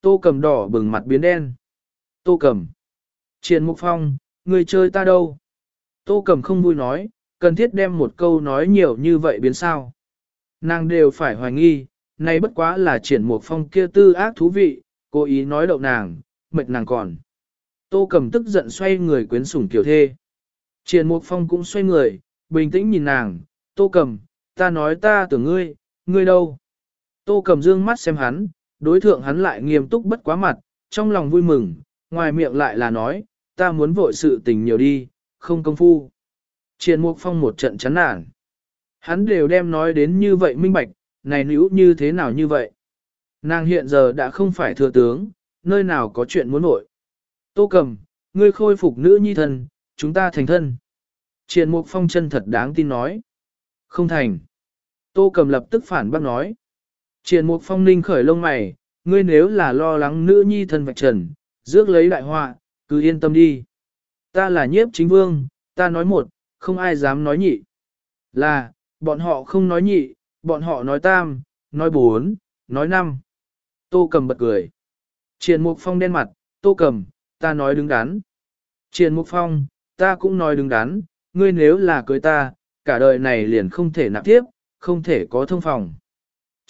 tô cầm đỏ bừng mặt biến đen. Tô cầm. Triển Mục Phong, người chơi ta đâu? Tô cầm không vui nói, cần thiết đem một câu nói nhiều như vậy biến sao. Nàng đều phải hoài nghi, nay bất quá là triển Mục Phong kia tư ác thú vị, cố ý nói đậu nàng, mệt nàng còn. Tô cầm tức giận xoay người quyến sủng kiểu thê. Triển Mục Phong cũng xoay người, bình tĩnh nhìn nàng, tô cầm, ta nói ta tưởng ngươi, ngươi đâu? Tô cầm dương mắt xem hắn, đối thượng hắn lại nghiêm túc bất quá mặt, trong lòng vui mừng, ngoài miệng lại là nói, ta muốn vội sự tình nhiều đi, không công phu. Triển Mục Phong một trận chán nản. Hắn đều đem nói đến như vậy minh bạch, này nữ như thế nào như vậy? Nàng hiện giờ đã không phải thừa tướng, nơi nào có chuyện muốn nội. Tô cầm, ngươi khôi phục nữ nhi thân, chúng ta thành thân. Triển Mục Phong chân thật đáng tin nói. Không thành. Tô cầm lập tức phản bác nói. Triển Mục Phong ninh khởi lông mày, ngươi nếu là lo lắng nữ nhi thân vạch trần, rước lấy đại họa, cứ yên tâm đi. Ta là nhiếp chính vương, ta nói một, không ai dám nói nhị. Là, bọn họ không nói nhị, bọn họ nói tam, nói bốn, nói năm. Tô cầm bật cười. Triển Mục Phong đen mặt, Tô cầm, ta nói đứng đắn. Triển Mục Phong, ta cũng nói đứng đắn, ngươi nếu là cưới ta, cả đời này liền không thể nạp tiếp, không thể có thông phòng.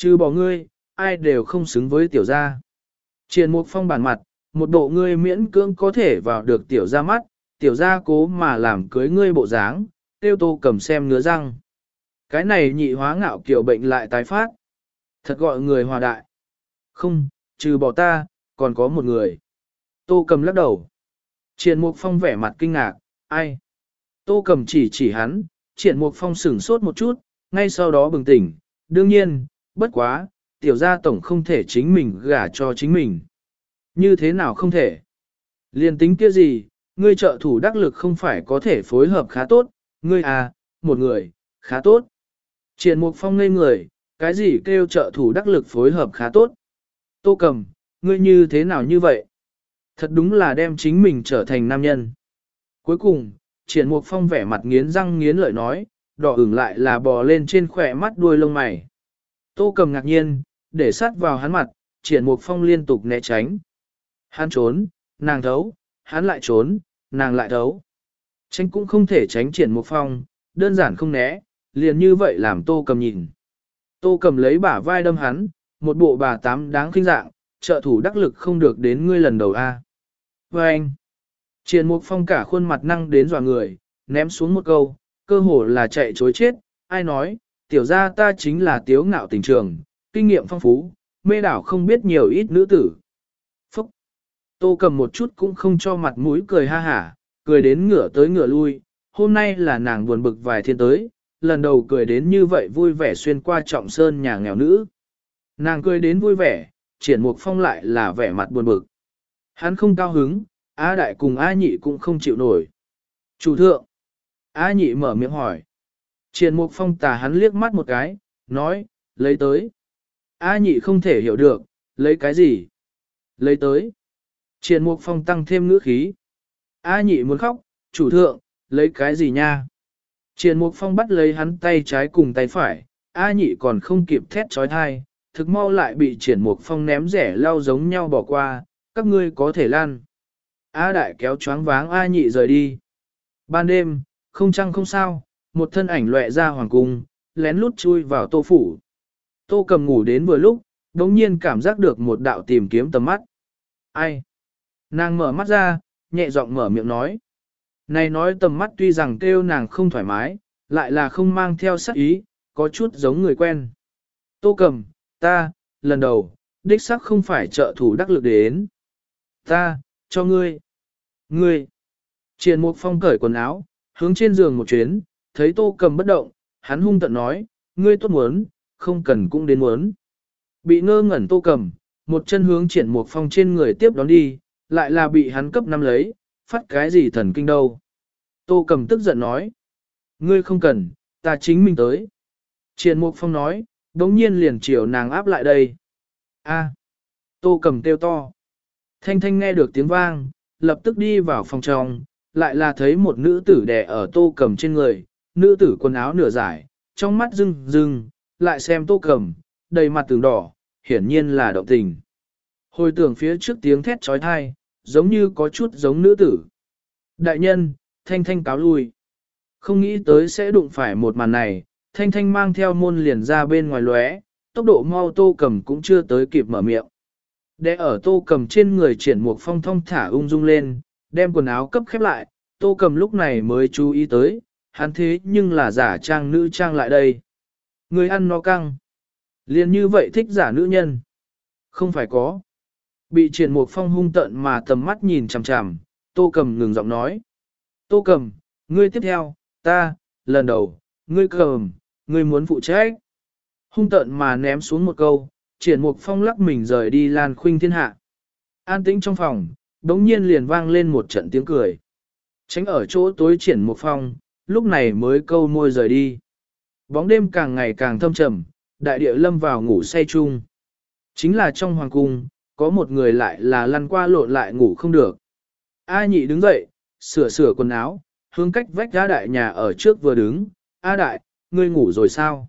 Chứ bỏ ngươi, ai đều không xứng với tiểu gia. Triển Mục Phong bản mặt, một bộ ngươi miễn cưỡng có thể vào được tiểu gia mắt, tiểu gia cố mà làm cưới ngươi bộ dáng, tiêu tô cầm xem ngứa răng. Cái này nhị hóa ngạo kiểu bệnh lại tái phát. Thật gọi người hòa đại. Không, trừ bỏ ta, còn có một người. Tô cầm lắc đầu. Triển Mục Phong vẻ mặt kinh ngạc, ai? Tô cầm chỉ chỉ hắn, triển Mục Phong sửng sốt một chút, ngay sau đó bừng tỉnh. Đương nhiên, bất quá, tiểu gia tổng không thể chính mình gả cho chính mình. Như thế nào không thể? Liên tính kia gì, ngươi trợ thủ đắc lực không phải có thể phối hợp khá tốt, ngươi à, một người, khá tốt. Triển Mục Phong ngây người, cái gì kêu trợ thủ đắc lực phối hợp khá tốt. Tô cầm, ngươi như thế nào như vậy? Thật đúng là đem chính mình trở thành nam nhân. Cuối cùng, triển mục phong vẻ mặt nghiến răng nghiến lợi nói, đỏ ửng lại là bò lên trên khỏe mắt đuôi lông mày. Tô cầm ngạc nhiên, để sát vào hắn mặt, triển mục phong liên tục né tránh. Hắn trốn, nàng thấu, hắn lại trốn, nàng lại thấu. Tránh cũng không thể tránh triển mục phong, đơn giản không né, liền như vậy làm tô cầm nhìn. Tô cầm lấy bả vai đâm hắn, một bộ bà tám đáng khinh dạng, trợ thủ đắc lực không được đến ngươi lần đầu a. Và anh, triển mục phong cả khuôn mặt năng đến dò người, ném xuống một câu, cơ hồ là chạy chối chết, ai nói, tiểu gia ta chính là tiếu ngạo tình trường, kinh nghiệm phong phú, mê đảo không biết nhiều ít nữ tử. Phúc! Tô cầm một chút cũng không cho mặt mũi cười ha hả, cười đến ngửa tới ngửa lui, hôm nay là nàng buồn bực vài thiên tới, lần đầu cười đến như vậy vui vẻ xuyên qua trọng sơn nhà nghèo nữ. Nàng cười đến vui vẻ, triển mục phong lại là vẻ mặt buồn bực. Hắn không cao hứng, A đại cùng A nhị cũng không chịu nổi. Chủ thượng. A nhị mở miệng hỏi. Triển mục phong tà hắn liếc mắt một cái, nói, lấy tới. A nhị không thể hiểu được, lấy cái gì? Lấy tới. Triển mục phong tăng thêm ngữ khí. A nhị muốn khóc, chủ thượng, lấy cái gì nha? Triển mục phong bắt lấy hắn tay trái cùng tay phải, A nhị còn không kịp thét trói thai, thực mau lại bị triển mục phong ném rẻ lao giống nhau bỏ qua, các ngươi có thể lan. A đại kéo choáng váng A nhị rời đi. Ban đêm, không trăng không sao, một thân ảnh lệ ra hoàng cung, lén lút chui vào tô phủ. Tô cầm ngủ đến vừa lúc, đống nhiên cảm giác được một đạo tìm kiếm tầm mắt. Ai? Nàng mở mắt ra, nhẹ giọng mở miệng nói. Này nói tầm mắt tuy rằng kêu nàng không thoải mái, lại là không mang theo sắc ý, có chút giống người quen. Tô cầm, ta, lần đầu, đích sắc không phải trợ thủ đắc lực đến. Ta, cho ngươi. Ngươi. Triển Mục Phong cởi quần áo, hướng trên giường một chuyến, thấy tô cầm bất động, hắn hung tận nói, ngươi tốt muốn, không cần cũng đến muốn. Bị ngơ ngẩn tô cầm, một chân hướng triển một Phong trên người tiếp đón đi, lại là bị hắn cấp năm lấy, phát cái gì thần kinh đâu. Tô cầm tức giận nói, ngươi không cần, ta chính mình tới. Triển một Phong nói, đống nhiên liền chiều nàng áp lại đây. A. Tô cầm kêu to. Thanh Thanh nghe được tiếng vang, lập tức đi vào phòng trong, lại là thấy một nữ tử đè ở tô cầm trên người, nữ tử quần áo nửa giải, trong mắt rưng rưng, lại xem tô cầm, đầy mặt tường đỏ, hiển nhiên là động tình. Hồi tưởng phía trước tiếng thét trói thai, giống như có chút giống nữ tử. Đại nhân, thanh thanh cáo lui. Không nghĩ tới sẽ đụng phải một màn này, thanh thanh mang theo môn liền ra bên ngoài lóe, tốc độ mau tô cầm cũng chưa tới kịp mở miệng. Để ở tô cầm trên người triển một phong thông thả ung dung lên, đem quần áo cấp khép lại, tô cầm lúc này mới chú ý tới, hắn thế nhưng là giả trang nữ trang lại đây. Người ăn nó căng. liền như vậy thích giả nữ nhân. Không phải có. Bị triển một phong hung tận mà tầm mắt nhìn chằm chằm, tô cầm ngừng giọng nói. Tô cầm, ngươi tiếp theo, ta, lần đầu, ngươi cầm, ngươi muốn phụ trách. Hung tận mà ném xuống một câu, triển mục phong lắc mình rời đi lan khuynh thiên hạ. An tĩnh trong phòng, đống nhiên liền vang lên một trận tiếng cười. Tránh ở chỗ tối triển mục phong, lúc này mới câu môi rời đi. Bóng đêm càng ngày càng thâm trầm, đại địa lâm vào ngủ say chung. Chính là trong hoàng cung, có một người lại là lăn qua lộn lại ngủ không được. A nhị đứng dậy, sửa sửa quần áo, hướng cách vách A đại nhà ở trước vừa đứng. A đại, ngươi ngủ rồi sao?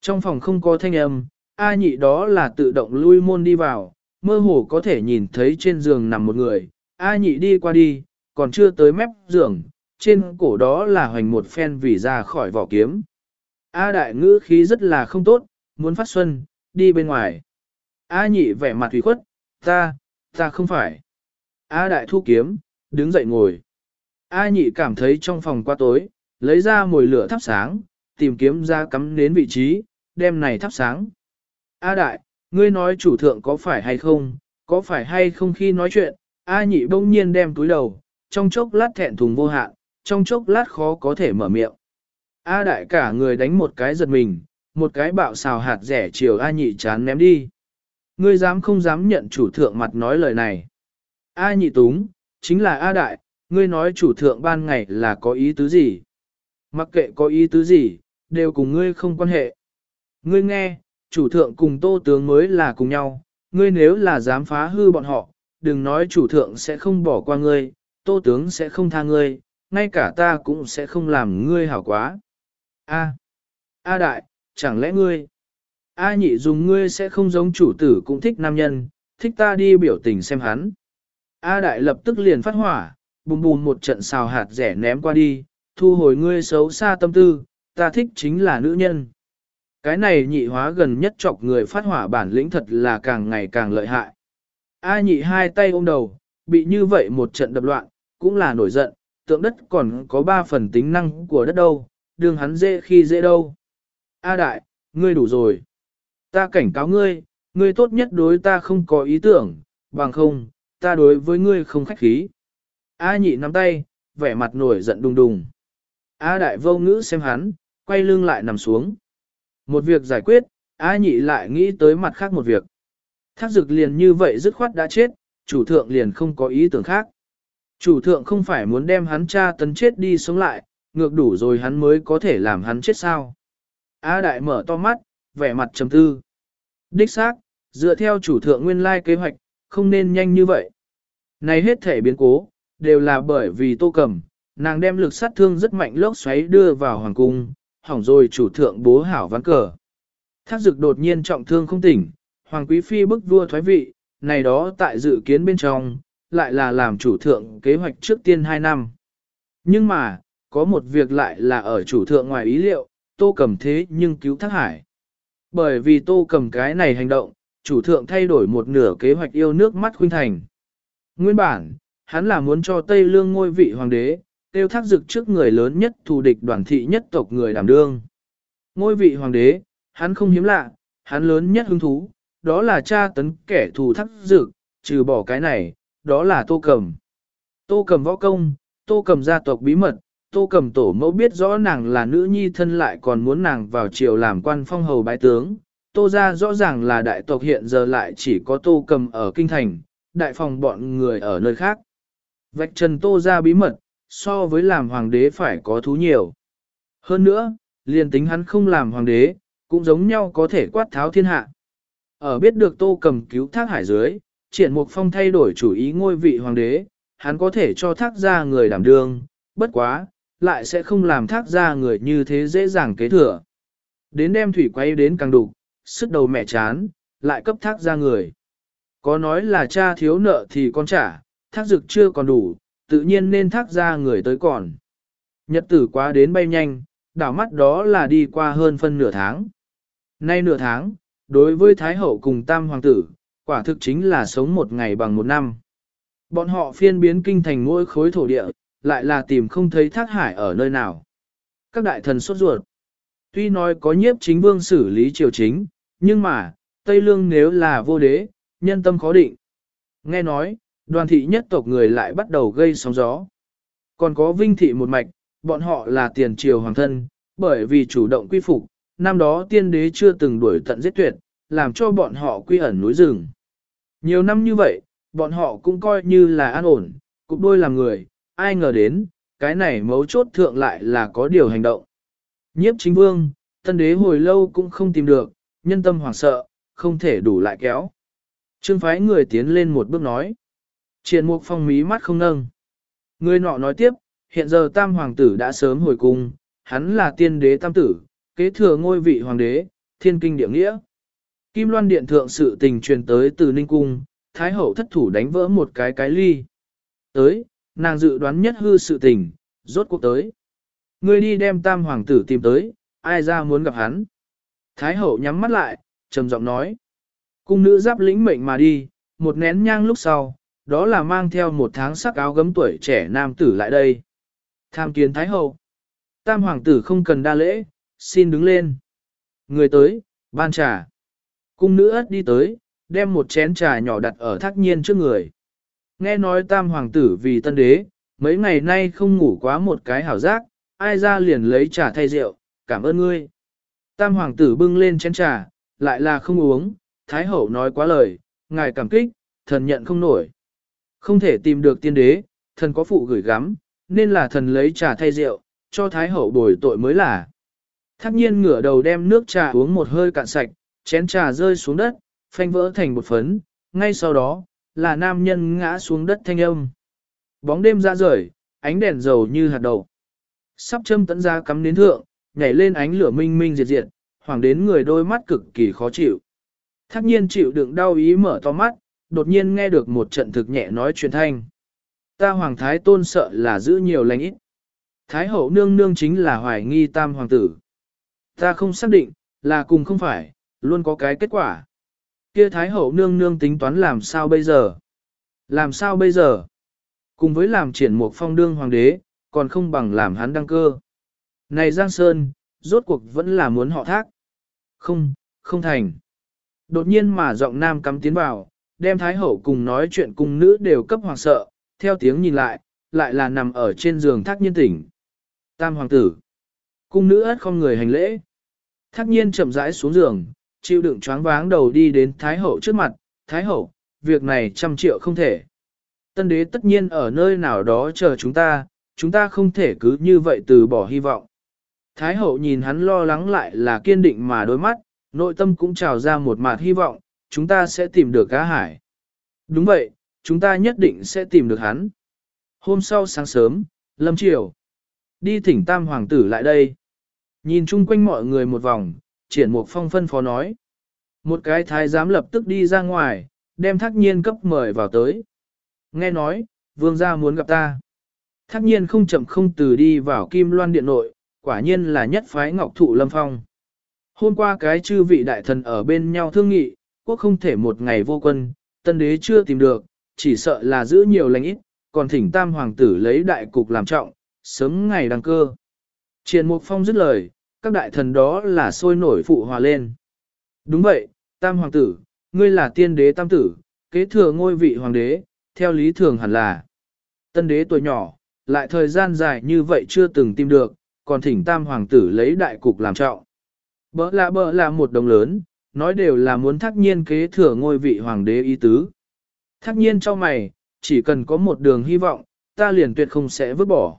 Trong phòng không có thanh âm, A nhị đó là tự động lui môn đi vào, mơ hồ có thể nhìn thấy trên giường nằm một người. A nhị đi qua đi, còn chưa tới mép giường, trên cổ đó là hoành một phen vì ra khỏi vỏ kiếm. A đại ngữ khí rất là không tốt, muốn phát xuân, đi bên ngoài. A nhị vẻ mặt thủy khuất, ta, ta không phải. A đại thu kiếm, đứng dậy ngồi. A nhị cảm thấy trong phòng quá tối, lấy ra mồi lửa thắp sáng, tìm kiếm ra cắm đến vị trí, đem này thắp sáng. A đại, ngươi nói chủ thượng có phải hay không, có phải hay không khi nói chuyện, A nhị bỗng nhiên đem túi đầu, trong chốc lát thẹn thùng vô hạn, trong chốc lát khó có thể mở miệng. A đại cả người đánh một cái giật mình, một cái bạo xào hạt rẻ chiều A nhị chán ném đi. Ngươi dám không dám nhận chủ thượng mặt nói lời này. A nhị túng, chính là A đại, ngươi nói chủ thượng ban ngày là có ý tứ gì? Mặc kệ có ý tứ gì, đều cùng ngươi không quan hệ. Ngươi nghe, chủ thượng cùng tô tướng mới là cùng nhau, ngươi nếu là dám phá hư bọn họ, đừng nói chủ thượng sẽ không bỏ qua ngươi, tô tướng sẽ không tha ngươi, ngay cả ta cũng sẽ không làm ngươi hảo quá. A. A đại, chẳng lẽ ngươi? A nhị dùng ngươi sẽ không giống chủ tử cũng thích nam nhân, thích ta đi biểu tình xem hắn. A đại lập tức liền phát hỏa, bùm bùm một trận xào hạt rẻ ném qua đi, thu hồi ngươi xấu xa tâm tư, ta thích chính là nữ nhân. Cái này nhị hóa gần nhất chọc người phát hỏa bản lĩnh thật là càng ngày càng lợi hại. A nhị hai tay ôm đầu, bị như vậy một trận đập loạn, cũng là nổi giận, tượng đất còn có ba phần tính năng của đất đâu, đường hắn dễ khi dễ đâu. A đại, ngươi đủ rồi. Ta cảnh cáo ngươi, ngươi tốt nhất đối ta không có ý tưởng, bằng không, ta đối với ngươi không khách khí. A nhị nắm tay, vẻ mặt nổi giận đùng đùng. A đại vô ngữ xem hắn, quay lưng lại nằm xuống. Một việc giải quyết, A nhị lại nghĩ tới mặt khác một việc. Thác dực liền như vậy dứt khoát đã chết, chủ thượng liền không có ý tưởng khác. Chủ thượng không phải muốn đem hắn cha tấn chết đi sống lại, ngược đủ rồi hắn mới có thể làm hắn chết sao. A đại mở to mắt, vẻ mặt trầm tư. Đích xác, dựa theo chủ thượng nguyên lai kế hoạch, không nên nhanh như vậy. Này hết thể biến cố, đều là bởi vì tô cầm, nàng đem lực sát thương rất mạnh lốc xoáy đưa vào hoàng cung, hỏng rồi chủ thượng bố hảo ván cờ. Thác dực đột nhiên trọng thương không tỉnh, hoàng quý phi bức vua thoái vị, này đó tại dự kiến bên trong, lại là làm chủ thượng kế hoạch trước tiên 2 năm. Nhưng mà, có một việc lại là ở chủ thượng ngoài ý liệu, tô cầm thế nhưng cứu thác hải. Bởi vì tô cầm cái này hành động, chủ thượng thay đổi một nửa kế hoạch yêu nước mắt khuynh thành. Nguyên bản, hắn là muốn cho Tây Lương ngôi vị hoàng đế, tiêu thác dực trước người lớn nhất thù địch đoàn thị nhất tộc người đảm đương. Ngôi vị hoàng đế, hắn không hiếm lạ, hắn lớn nhất hứng thú, đó là cha tấn kẻ thù thác dực, trừ bỏ cái này, đó là tô cầm. Tô cầm võ công, tô cầm gia tộc bí mật, tô cầm tổ mẫu biết rõ nàng là nữ nhi thân lại còn muốn nàng vào triều làm quan phong hầu bái tướng. Tô ra rõ ràng là đại tộc hiện giờ lại chỉ có tô cầm ở kinh thành, đại phòng bọn người ở nơi khác. Vạch trần tô ra bí mật, so với làm hoàng đế phải có thú nhiều. Hơn nữa, liền tính hắn không làm hoàng đế, cũng giống nhau có thể quát tháo thiên hạ. Ở biết được tô cầm cứu thác hải dưới, triển mục phong thay đổi chủ ý ngôi vị hoàng đế, hắn có thể cho thác ra người đảm đương, bất quá, lại sẽ không làm thác ra người như thế dễ dàng kế thừa. Đến đem thủy quay đến càng đục, sức đầu mẹ chán, lại cấp thác ra người. Có nói là cha thiếu nợ thì con trả, thác dực chưa còn đủ, tự nhiên nên thác ra người tới còn. Nhật tử quá đến bay nhanh, đảo mắt đó là đi qua hơn phân nửa tháng. Nay nửa tháng, đối với Thái Hậu cùng Tam Hoàng tử, quả thực chính là sống một ngày bằng một năm. Bọn họ phiên biến kinh thành mỗi khối thổ địa, lại là tìm không thấy thác hải ở nơi nào. Các đại thần sốt ruột. Tuy nói có nhiếp chính vương xử lý triều chính, nhưng mà, Tây Lương nếu là vô đế, nhân tâm khó định. Nghe nói, đoàn thị nhất tộc người lại bắt đầu gây sóng gió. Còn có vinh thị một mạch, bọn họ là tiền triều hoàng thân, bởi vì chủ động quy phục, năm đó tiên đế chưa từng đuổi tận giết tuyệt, làm cho bọn họ quy ẩn núi rừng. Nhiều năm như vậy, bọn họ cũng coi như là an ổn, cục đôi làm người, ai ngờ đến, cái này mấu chốt thượng lại là có điều hành động. Nhiếp chính vương, tân đế hồi lâu cũng không tìm được, nhân tâm hoảng sợ, không thể đủ lại kéo. Trương phái người tiến lên một bước nói. Triển mục phong mí mắt không nâng. Người nọ nói tiếp, hiện giờ tam hoàng tử đã sớm hồi cung, hắn là tiên đế tam tử, kế thừa ngôi vị hoàng đế, thiên kinh địa nghĩa. Kim loan điện thượng sự tình truyền tới từ Ninh Cung, Thái hậu thất thủ đánh vỡ một cái cái ly. Tới, nàng dự đoán nhất hư sự tình, rốt cuộc tới. Ngươi đi đem tam hoàng tử tìm tới, ai ra muốn gặp hắn. Thái hậu nhắm mắt lại, trầm giọng nói. Cung nữ giáp lĩnh mệnh mà đi, một nén nhang lúc sau, đó là mang theo một tháng sắc áo gấm tuổi trẻ nam tử lại đây. Tham kiến Thái hậu. Tam hoàng tử không cần đa lễ, xin đứng lên. Người tới, ban trà. Cung nữ ất đi tới, đem một chén trà nhỏ đặt ở thác nhiên trước người. Nghe nói tam hoàng tử vì tân đế, mấy ngày nay không ngủ quá một cái hảo giác, ai ra liền lấy trà thay rượu, cảm ơn ngươi. Tam hoàng tử bưng lên chén trà, lại là không uống, thái hậu nói quá lời, ngài cảm kích, thần nhận không nổi. Không thể tìm được tiên đế, thần có phụ gửi gắm, nên là thần lấy trà thay rượu, cho thái hậu bồi tội mới là. Thác nhiên ngửa đầu đem nước trà uống một hơi cạn sạch, chén trà rơi xuống đất, phanh vỡ thành một phấn, ngay sau đó, là nam nhân ngã xuống đất thanh âm. Bóng đêm ra rời, ánh đèn dầu như hạt đậu. Sắp châm tận ra cắm đến thượng, nhảy lên ánh lửa minh minh diệt diệt, hoàng đến người đôi mắt cực kỳ khó chịu. Thác nhiên chịu đựng đau ý mở to mắt, đột nhiên nghe được một trận thực nhẹ nói chuyện thanh. Ta hoàng thái tôn sợ là giữ nhiều lành ít. Thái hậu nương nương chính là hoài nghi tam hoàng tử. Ta không xác định, là cùng không phải, luôn có cái kết quả. Kia Thái hậu nương nương tính toán làm sao bây giờ? Làm sao bây giờ? Cùng với làm triển một phong đương hoàng đế, còn không bằng làm hắn đăng cơ. Này Giang Sơn, rốt cuộc vẫn là muốn họ thác. Không, không thành. Đột nhiên mà giọng nam cắm tiến vào, đem Thái hậu cùng nói chuyện cùng nữ đều cấp hoàng sợ, theo tiếng nhìn lại, lại là nằm ở trên giường thác nhiên tỉnh. Tam hoàng tử. Cung nữ ất không người hành lễ. Thác nhiên chậm rãi xuống giường, chịu đựng choáng váng đầu đi đến Thái Hậu trước mặt. Thái Hậu, việc này trăm triệu không thể. Tân đế tất nhiên ở nơi nào đó chờ chúng ta, chúng ta không thể cứ như vậy từ bỏ hy vọng. Thái Hậu nhìn hắn lo lắng lại là kiên định mà đôi mắt, nội tâm cũng trào ra một mạt hy vọng, chúng ta sẽ tìm được cá hải. Đúng vậy, chúng ta nhất định sẽ tìm được hắn. Hôm sau sáng sớm, lâm triều, đi thỉnh tam hoàng tử lại đây. Nhìn chung quanh mọi người một vòng, triển mục phong phân phó nói. Một cái thái giám lập tức đi ra ngoài, đem thác nhiên cấp mời vào tới. Nghe nói, vương gia muốn gặp ta. Thác nhiên không chậm không từ đi vào kim loan điện nội, quả nhiên là nhất phái ngọc thụ lâm phong. Hôm qua cái chư vị đại thần ở bên nhau thương nghị, quốc không thể một ngày vô quân, tân đế chưa tìm được, chỉ sợ là giữ nhiều lành ít, còn thỉnh tam hoàng tử lấy đại cục làm trọng, sớm ngày đăng cơ. Triền Mục Phong dứt lời, các đại thần đó là sôi nổi phụ hòa lên. Đúng vậy, tam hoàng tử, ngươi là tiên đế tam tử, kế thừa ngôi vị hoàng đế, theo lý thường hẳn là. Tân đế tuổi nhỏ, lại thời gian dài như vậy chưa từng tìm được, còn thỉnh tam hoàng tử lấy đại cục làm trọng. Bỡ lạ bỡ là một đồng lớn, nói đều là muốn thác nhiên kế thừa ngôi vị hoàng đế ý tứ. Thác nhiên cho mày, chỉ cần có một đường hy vọng, ta liền tuyệt không sẽ vứt bỏ.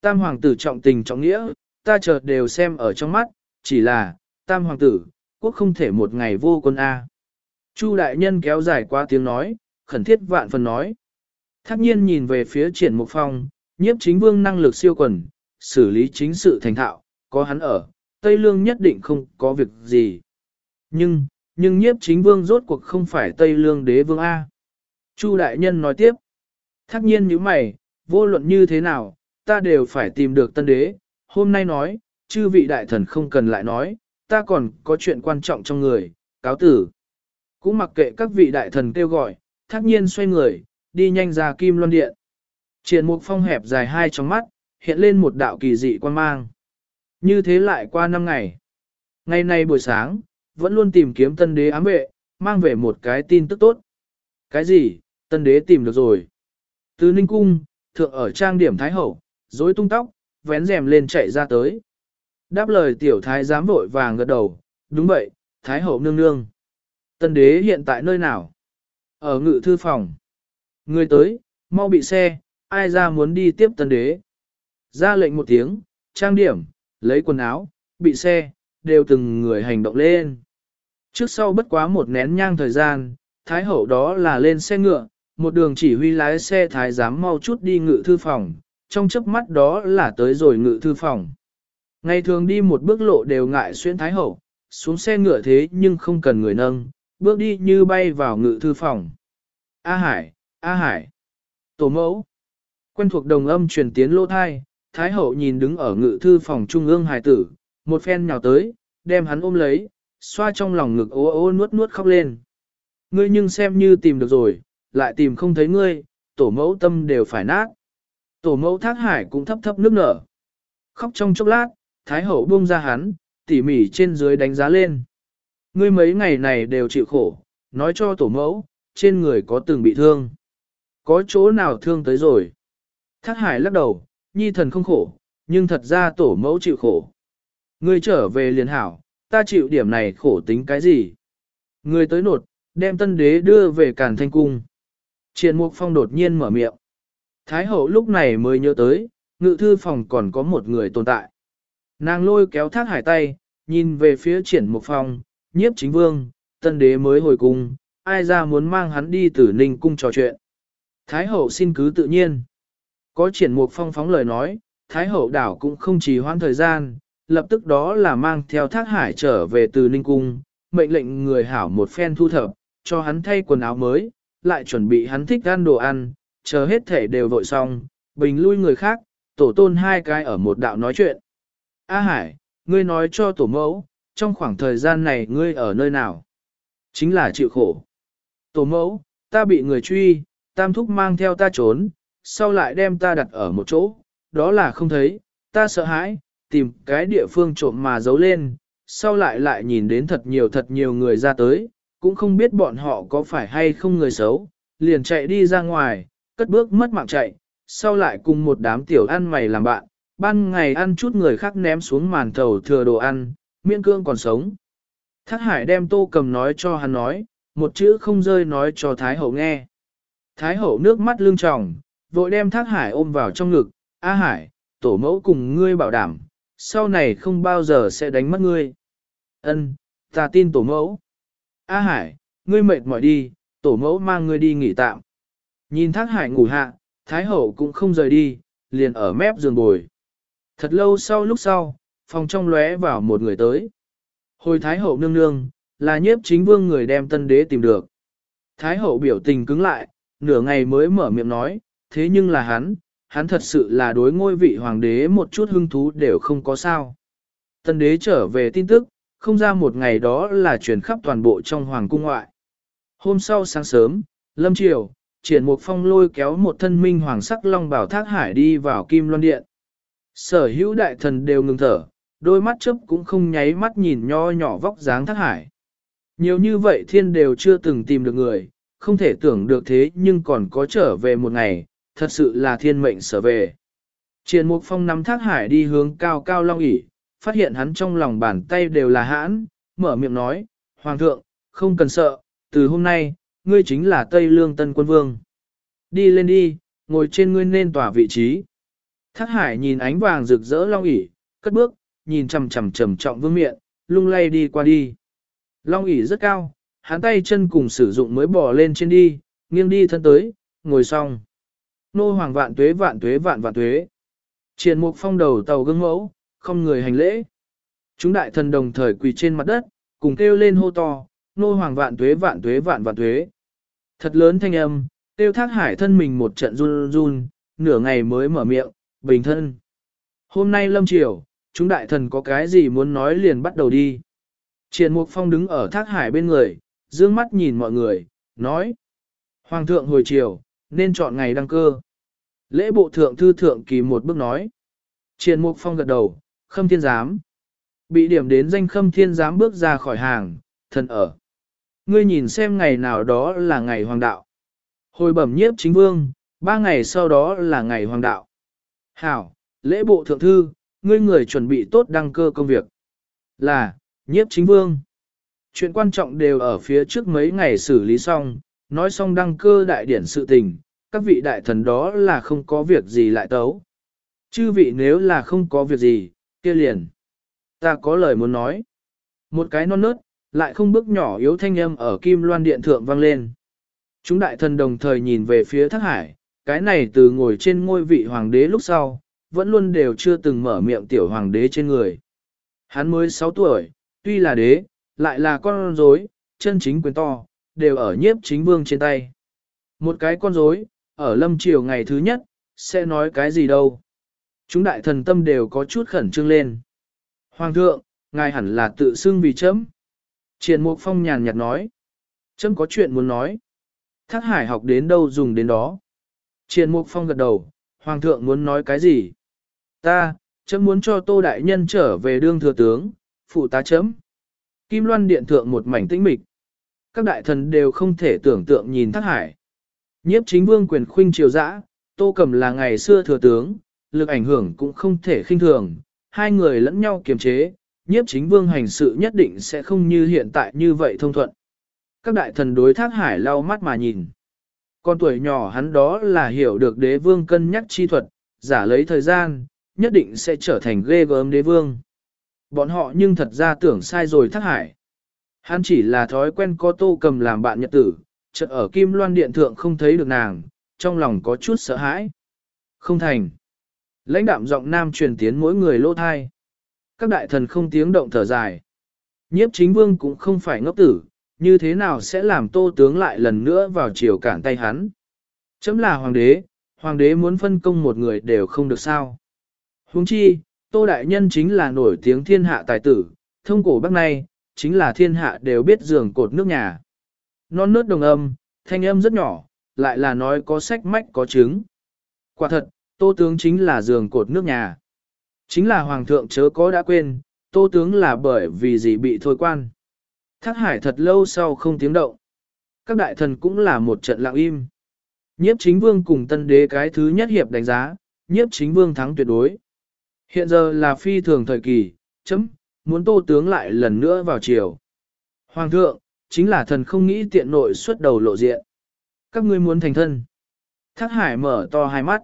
Tam hoàng tử trọng tình trọng nghĩa, ta chợt đều xem ở trong mắt, chỉ là, tam hoàng tử, quốc không thể một ngày vô quân A. Chu đại nhân kéo dài qua tiếng nói, khẩn thiết vạn phần nói. Thác nhiên nhìn về phía triển mục phong, nhiếp chính vương năng lực siêu quần, xử lý chính sự thành thạo, có hắn ở, Tây Lương nhất định không có việc gì. Nhưng, nhưng nhiếp chính vương rốt cuộc không phải Tây Lương đế vương A. Chu đại nhân nói tiếp, thắc nhiên như mày, vô luận như thế nào, ta đều phải tìm được tân đế, hôm nay nói, chư vị đại thần không cần lại nói, ta còn có chuyện quan trọng trong người, cáo tử. Cũng mặc kệ các vị đại thần kêu gọi, thác nhiên xoay người, đi nhanh ra kim loan điện. Triển mục phong hẹp dài hai trong mắt, hiện lên một đạo kỳ dị quan mang. Như thế lại qua năm ngày. Ngày nay buổi sáng, vẫn luôn tìm kiếm tân đế ám vệ, mang về một cái tin tức tốt. Cái gì, tân đế tìm được rồi. Từ Ninh Cung, thượng ở trang điểm Thái Hậu, dối tung tóc, vén rèm lên chạy ra tới. Đáp lời tiểu thái giám vội vàng gật đầu, đúng vậy, Thái Hậu nương nương. Tân đế hiện tại nơi nào? Ở ngự thư phòng. Người tới, mau bị xe, ai ra muốn đi tiếp tân đế. Ra lệnh một tiếng, trang điểm, lấy quần áo, bị xe, đều từng người hành động lên. Trước sau bất quá một nén nhang thời gian, Thái Hậu đó là lên xe ngựa, một đường chỉ huy lái xe Thái giám mau chút đi ngự thư phòng, trong chớp mắt đó là tới rồi ngự thư phòng. Ngày thường đi một bước lộ đều ngại xuyên Thái Hậu, xuống xe ngựa thế nhưng không cần người nâng, bước đi như bay vào ngự thư phòng. A Hải, A Hải, tổ mẫu, quen thuộc đồng âm truyền tiến lỗ thai, Thái Hậu nhìn đứng ở ngự thư phòng trung ương hài tử, một phen nhào tới, đem hắn ôm lấy, xoa trong lòng ngực ố ố nuốt nuốt khóc lên. Ngươi nhưng xem như tìm được rồi, lại tìm không thấy ngươi, tổ mẫu tâm đều phải nát. Tổ mẫu thác hải cũng thấp thấp nước nở. Khóc trong chốc lát, Thái Hậu buông ra hắn, tỉ mỉ trên dưới đánh giá lên. Ngươi mấy ngày này đều chịu khổ, nói cho tổ mẫu, trên người có từng bị thương. Có chỗ nào thương tới rồi? Thác hải lắc đầu, nhi thần không khổ, nhưng thật ra tổ mẫu chịu khổ. Ngươi trở về liền hảo, ta chịu điểm này khổ tính cái gì? Ngươi tới nột, đem tân đế đưa về càn thanh cung. Triền mục phong đột nhiên mở miệng. Thái hậu lúc này mới nhớ tới, ngự thư phòng còn có một người tồn tại. Nàng lôi kéo thác hải tay, nhìn về phía triển mục phong, nhiếp chính vương, tân đế mới hồi cung, ai ra muốn mang hắn đi tử ninh cung trò chuyện. Thái hậu xin cứ tự nhiên. Có triển mục phong phóng lời nói, Thái hậu đảo cũng không trì hoãn thời gian, lập tức đó là mang theo thác hải trở về từ ninh cung, mệnh lệnh người hảo một phen thu thập, cho hắn thay quần áo mới, lại chuẩn bị hắn thích ăn đồ ăn, chờ hết thể đều vội xong, bình lui người khác, tổ tôn hai cái ở một đạo nói chuyện. A Hải, ngươi nói cho tổ mẫu, trong khoảng thời gian này ngươi ở nơi nào? Chính là chịu khổ. Tổ mẫu, ta bị người truy, tam thúc mang theo ta trốn, sau lại đem ta đặt ở một chỗ, đó là không thấy, ta sợ hãi, tìm cái địa phương trộm mà giấu lên, sau lại lại nhìn đến thật nhiều thật nhiều người ra tới, cũng không biết bọn họ có phải hay không người xấu, liền chạy đi ra ngoài, cất bước mất mạng chạy, sau lại cùng một đám tiểu ăn mày làm bạn, ban ngày ăn chút người khác ném xuống màn thầu thừa đồ ăn, miễn cương còn sống. Thác hải đem tô cầm nói cho hắn nói, một chữ không rơi nói cho Thái hậu nghe. Thái hậu nước mắt lưng tròng, vội đem thác hải ôm vào trong ngực, A hải, tổ mẫu cùng ngươi bảo đảm, sau này không bao giờ sẽ đánh mất ngươi. Ân, ta tin tổ mẫu. A Hải, ngươi mệt mỏi đi, tổ mẫu mang ngươi đi nghỉ tạm. Nhìn Thác Hải ngủ hạ, Thái Hậu cũng không rời đi, liền ở mép giường bồi. Thật lâu sau lúc sau, phòng trong lóe vào một người tới. Hồi Thái Hậu nương nương, là nhiếp chính vương người đem tân đế tìm được. Thái Hậu biểu tình cứng lại, nửa ngày mới mở miệng nói, thế nhưng là hắn, hắn thật sự là đối ngôi vị hoàng đế một chút hứng thú đều không có sao. Tân đế trở về tin tức, không ra một ngày đó là truyền khắp toàn bộ trong hoàng cung ngoại. Hôm sau sáng sớm, lâm triều, triển mục phong lôi kéo một thân minh hoàng sắc long bảo thác hải đi vào kim loan điện. Sở hữu đại thần đều ngừng thở, đôi mắt chớp cũng không nháy mắt nhìn nho nhỏ vóc dáng thác hải. Nhiều như vậy thiên đều chưa từng tìm được người, không thể tưởng được thế nhưng còn có trở về một ngày, thật sự là thiên mệnh sở về. Triển mục phong nắm thác hải đi hướng cao cao long ỉ, phát hiện hắn trong lòng bàn tay đều là hãn, mở miệng nói, Hoàng thượng, không cần sợ, từ hôm nay, ngươi chính là Tây Lương Tân Quân Vương. Đi lên đi, ngồi trên ngươi nên tỏa vị trí. Thác hải nhìn ánh vàng rực rỡ long ỉ, cất bước, nhìn chầm chầm trầm trọng vương miệng, lung lay đi qua đi. Long ỉ rất cao, hắn tay chân cùng sử dụng mới bỏ lên trên đi, nghiêng đi thân tới, ngồi xong. Nô hoàng vạn tuế vạn tuế vạn vạn tuế. Triển mục phong đầu tàu gương mẫu, không người hành lễ. Chúng đại thần đồng thời quỳ trên mặt đất, cùng kêu lên hô to, nô hoàng vạn tuế vạn tuế vạn vạn tuế. Thật lớn thanh âm, tiêu thác hải thân mình một trận run run, nửa ngày mới mở miệng, bình thân. Hôm nay lâm triều, chúng đại thần có cái gì muốn nói liền bắt đầu đi. Triền Mục Phong đứng ở thác hải bên người, dương mắt nhìn mọi người, nói. Hoàng thượng hồi triều, nên chọn ngày đăng cơ. Lễ bộ thượng thư thượng kỳ một bước nói. Triền Mục Phong gật đầu, khâm thiên giám. Bị điểm đến danh khâm thiên giám bước ra khỏi hàng, thần ở. Ngươi nhìn xem ngày nào đó là ngày hoàng đạo. Hồi bẩm nhiếp chính vương, ba ngày sau đó là ngày hoàng đạo. Hảo, lễ bộ thượng thư, ngươi người chuẩn bị tốt đăng cơ công việc. Là, nhiếp chính vương. Chuyện quan trọng đều ở phía trước mấy ngày xử lý xong, nói xong đăng cơ đại điển sự tình, các vị đại thần đó là không có việc gì lại tấu. Chư vị nếu là không có việc gì, kia liền. Ta có lời muốn nói. Một cái non nớt, lại không bước nhỏ yếu thanh âm ở kim loan điện thượng vang lên. Chúng đại thần đồng thời nhìn về phía thác hải, cái này từ ngồi trên ngôi vị hoàng đế lúc sau, vẫn luôn đều chưa từng mở miệng tiểu hoàng đế trên người. Hắn mới 6 tuổi, tuy là đế, lại là con rối, chân chính quyền to, đều ở nhiếp chính vương trên tay. Một cái con rối, ở lâm triều ngày thứ nhất, sẽ nói cái gì đâu. Chúng đại thần tâm đều có chút khẩn trương lên. Hoàng thượng, ngài hẳn là tự xưng vì chấm. Triền Mục Phong nhàn nhạt nói. Chấm có chuyện muốn nói. Thác hải học đến đâu dùng đến đó. Triền Mục Phong gật đầu, Hoàng thượng muốn nói cái gì? Ta, chấm muốn cho Tô Đại Nhân trở về đương thừa tướng, phụ tá chấm. Kim Loan Điện thượng một mảnh tĩnh mịch. Các đại thần đều không thể tưởng tượng nhìn Thác Hải. Nhiếp chính vương quyền khuynh triều dã, Tô Cầm là ngày xưa thừa tướng, lực ảnh hưởng cũng không thể khinh thường, hai người lẫn nhau kiềm chế, nhiếp chính vương hành sự nhất định sẽ không như hiện tại như vậy thông thuận. Các đại thần đối Thác Hải lau mắt mà nhìn. Con tuổi nhỏ hắn đó là hiểu được đế vương cân nhắc chi thuật, giả lấy thời gian, nhất định sẽ trở thành ghê gớm đế vương. Bọn họ nhưng thật ra tưởng sai rồi thác hải. Hắn chỉ là thói quen có tô cầm làm bạn nhật tử, chợt ở kim loan điện thượng không thấy được nàng, trong lòng có chút sợ hãi. Không thành. Lãnh đạm giọng nam truyền tiến mỗi người lỗ thai. Các đại thần không tiếng động thở dài. Nhiếp chính vương cũng không phải ngốc tử, như thế nào sẽ làm tô tướng lại lần nữa vào chiều cản tay hắn. Chấm là hoàng đế, hoàng đế muốn phân công một người đều không được sao. Huống chi, tô đại nhân chính là nổi tiếng thiên hạ tài tử, thông cổ bắc nay, chính là thiên hạ đều biết giường cột nước nhà. Non nớt đồng âm, thanh âm rất nhỏ, lại là nói có sách mách có chứng. Quả thật, tô tướng chính là giường cột nước nhà. Chính là hoàng thượng chớ có đã quên, tô tướng là bởi vì gì bị thôi quan. Thác hải thật lâu sau không tiếng động. Các đại thần cũng là một trận lặng im. Nhiếp chính vương cùng tân đế cái thứ nhất hiệp đánh giá, nhiếp chính vương thắng tuyệt đối. Hiện giờ là phi thường thời kỳ, chấm, muốn tô tướng lại lần nữa vào chiều. Hoàng thượng, chính là thần không nghĩ tiện nội xuất đầu lộ diện. Các ngươi muốn thành thân. Thác hải mở to hai mắt.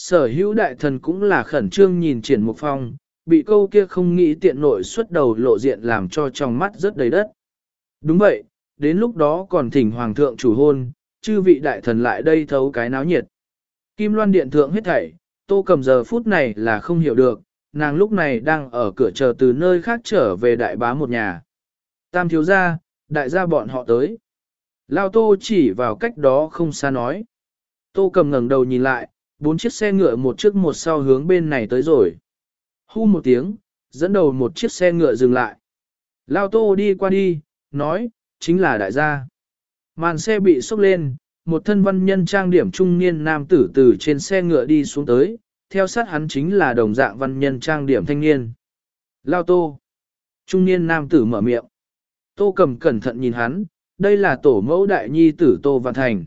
Sở hữu đại thần cũng là khẩn trương nhìn triển mục phong, bị câu kia không nghĩ tiện nội xuất đầu lộ diện làm cho trong mắt rất đầy đất. Đúng vậy, đến lúc đó còn thỉnh hoàng thượng chủ hôn, chư vị đại thần lại đây thấu cái náo nhiệt. Kim loan điện thượng hết thảy, tô cầm giờ phút này là không hiểu được, nàng lúc này đang ở cửa chờ từ nơi khác trở về đại bá một nhà. Tam thiếu gia, đại gia bọn họ tới. Lao tô chỉ vào cách đó không xa nói. Tô cầm ngẩng đầu nhìn lại, bốn chiếc xe ngựa một trước một sau hướng bên này tới rồi. Hu một tiếng, dẫn đầu một chiếc xe ngựa dừng lại. Lao tô đi qua đi, nói, chính là đại gia. Màn xe bị sốc lên, một thân văn nhân trang điểm trung niên nam tử từ trên xe ngựa đi xuống tới, theo sát hắn chính là đồng dạng văn nhân trang điểm thanh niên. Lao tô. Trung niên nam tử mở miệng. Tô cầm cẩn thận nhìn hắn, đây là tổ mẫu đại nhi tử Tô Văn Thành.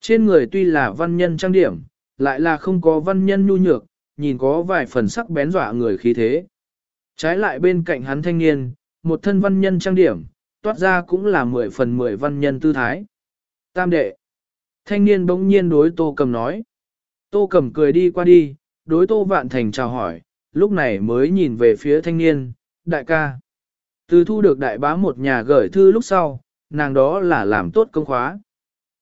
Trên người tuy là văn nhân trang điểm, lại là không có văn nhân nhu nhược, nhìn có vài phần sắc bén dọa người khí thế. Trái lại bên cạnh hắn thanh niên, một thân văn nhân trang điểm, toát ra cũng là mười phần mười văn nhân tư thái. Tam đệ. Thanh niên bỗng nhiên đối tô cầm nói. Tô cầm cười đi qua đi, đối tô vạn thành chào hỏi, lúc này mới nhìn về phía thanh niên, đại ca. Từ thu được đại bá một nhà gửi thư lúc sau, nàng đó là làm tốt công khóa.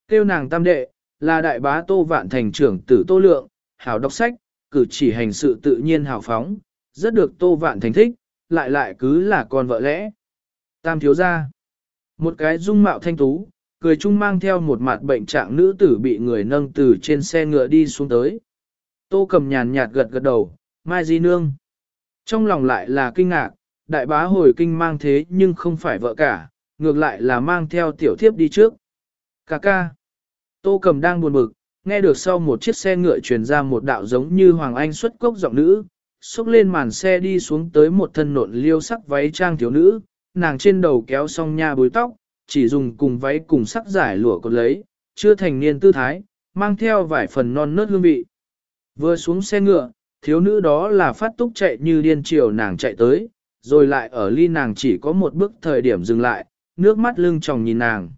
Kêu nàng tam đệ, là đại bá tô vạn thành trưởng tử tô lượng, hảo đọc sách, cử chỉ hành sự tự nhiên hào phóng, rất được tô vạn thành thích, lại lại cứ là con vợ lẽ. Tam thiếu gia. Một cái dung mạo thanh tú, cười chung mang theo một mặt bệnh trạng nữ tử bị người nâng từ trên xe ngựa đi xuống tới. Tô cầm nhàn nhạt gật gật đầu, Mai Di Nương. Trong lòng lại là kinh ngạc, đại bá hồi kinh mang thế nhưng không phải vợ cả, ngược lại là mang theo tiểu thiếp đi trước. Cà ca. Tô cầm đang buồn bực, nghe được sau một chiếc xe ngựa truyền ra một đạo giống như Hoàng Anh xuất cốc giọng nữ, xúc lên màn xe đi xuống tới một thân nộn liêu sắc váy trang thiếu nữ, nàng trên đầu kéo song nha bối tóc, chỉ dùng cùng váy cùng sắc giải lụa cột lấy, chưa thành niên tư thái, mang theo vài phần non nớt hương vị. Vừa xuống xe ngựa, thiếu nữ đó là phát túc chạy như điên chiều nàng chạy tới, rồi lại ở ly nàng chỉ có một bước thời điểm dừng lại, nước mắt lưng tròng nhìn nàng.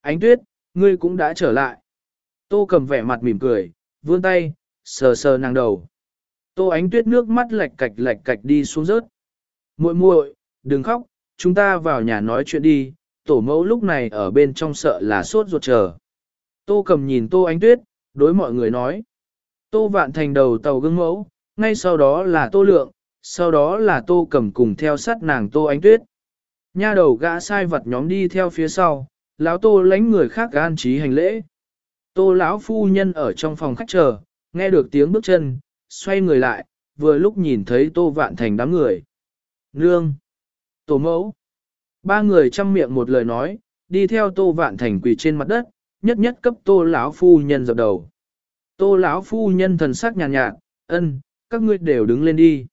Ánh tuyết, ngươi cũng đã trở lại. Tô cầm vẻ mặt mỉm cười, vươn tay, sờ sờ nàng đầu. Tô ánh tuyết nước mắt lạch cạch lạch cạch đi xuống rớt. muội muội, đừng khóc, chúng ta vào nhà nói chuyện đi, tổ mẫu lúc này ở bên trong sợ là sốt ruột chờ. Tô cầm nhìn tô ánh tuyết, đối mọi người nói. Tô vạn thành đầu tàu gương mẫu, ngay sau đó là tô lượng, sau đó là tô cầm cùng theo sát nàng tô ánh tuyết. Nha đầu gã sai vật nhóm đi theo phía sau, lão tô lánh người khác an trí hành lễ. Tô lão phu nhân ở trong phòng khách chờ, nghe được tiếng bước chân, xoay người lại, vừa lúc nhìn thấy tô vạn thành đám người. Nương! Tổ mẫu! Ba người chăm miệng một lời nói, đi theo tô vạn thành quỳ trên mặt đất, nhất nhất cấp tô lão phu nhân dập đầu. Tô lão phu nhân thần sắc nhàn nhạt, nhạt, ân, các ngươi đều đứng lên đi.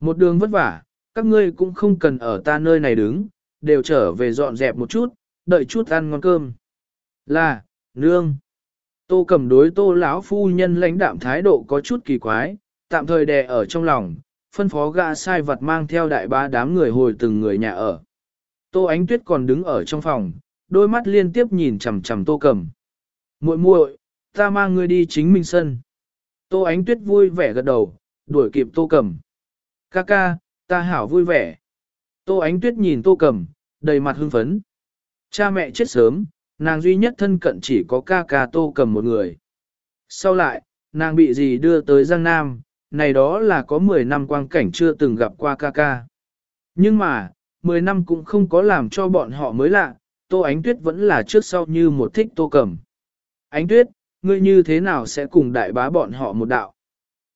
Một đường vất vả, các ngươi cũng không cần ở ta nơi này đứng, đều trở về dọn dẹp một chút, đợi chút ăn ngon cơm. Là, nương. Tô cầm đối tô lão phu nhân lãnh đạm thái độ có chút kỳ quái, tạm thời đè ở trong lòng, phân phó gã sai vật mang theo đại ba đám người hồi từng người nhà ở. Tô ánh tuyết còn đứng ở trong phòng, đôi mắt liên tiếp nhìn chằm chằm tô cầm. muội muội, ta mang ngươi đi chính minh sân. Tô ánh tuyết vui vẻ gật đầu, đuổi kịp tô cầm. Ca ca, ta hảo vui vẻ. Tô ánh tuyết nhìn tô cầm, đầy mặt hưng phấn. Cha mẹ chết sớm, nàng duy nhất thân cận chỉ có ca ca tô cầm một người. Sau lại, nàng bị gì đưa tới Giang Nam, này đó là có 10 năm quang cảnh chưa từng gặp qua ca ca. Nhưng mà, 10 năm cũng không có làm cho bọn họ mới lạ, tô ánh tuyết vẫn là trước sau như một thích tô cầm. Ánh tuyết, ngươi như thế nào sẽ cùng đại bá bọn họ một đạo?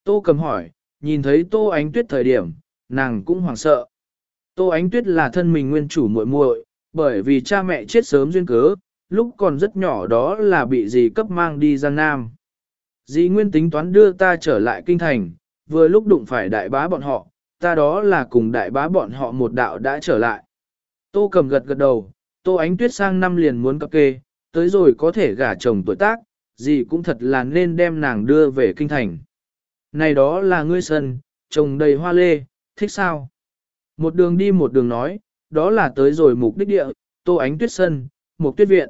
Tô cầm hỏi, nhìn thấy tô ánh tuyết thời điểm, nàng cũng hoảng sợ. Tô ánh tuyết là thân mình nguyên chủ muội muội, bởi vì cha mẹ chết sớm duyên cớ, lúc còn rất nhỏ đó là bị dì cấp mang đi Giang Nam. Dì nguyên tính toán đưa ta trở lại kinh thành, vừa lúc đụng phải đại bá bọn họ, ta đó là cùng đại bá bọn họ một đạo đã trở lại. Tô cầm gật gật đầu, tô ánh tuyết sang năm liền muốn cập kê, tới rồi có thể gả chồng tuổi tác, dì cũng thật là nên đem nàng đưa về kinh thành. Này đó là ngươi sân, trồng đầy hoa lê, thích sao? Một đường đi một đường nói, đó là tới rồi mục đích địa, tô ánh tuyết sân, mục tuyết viện.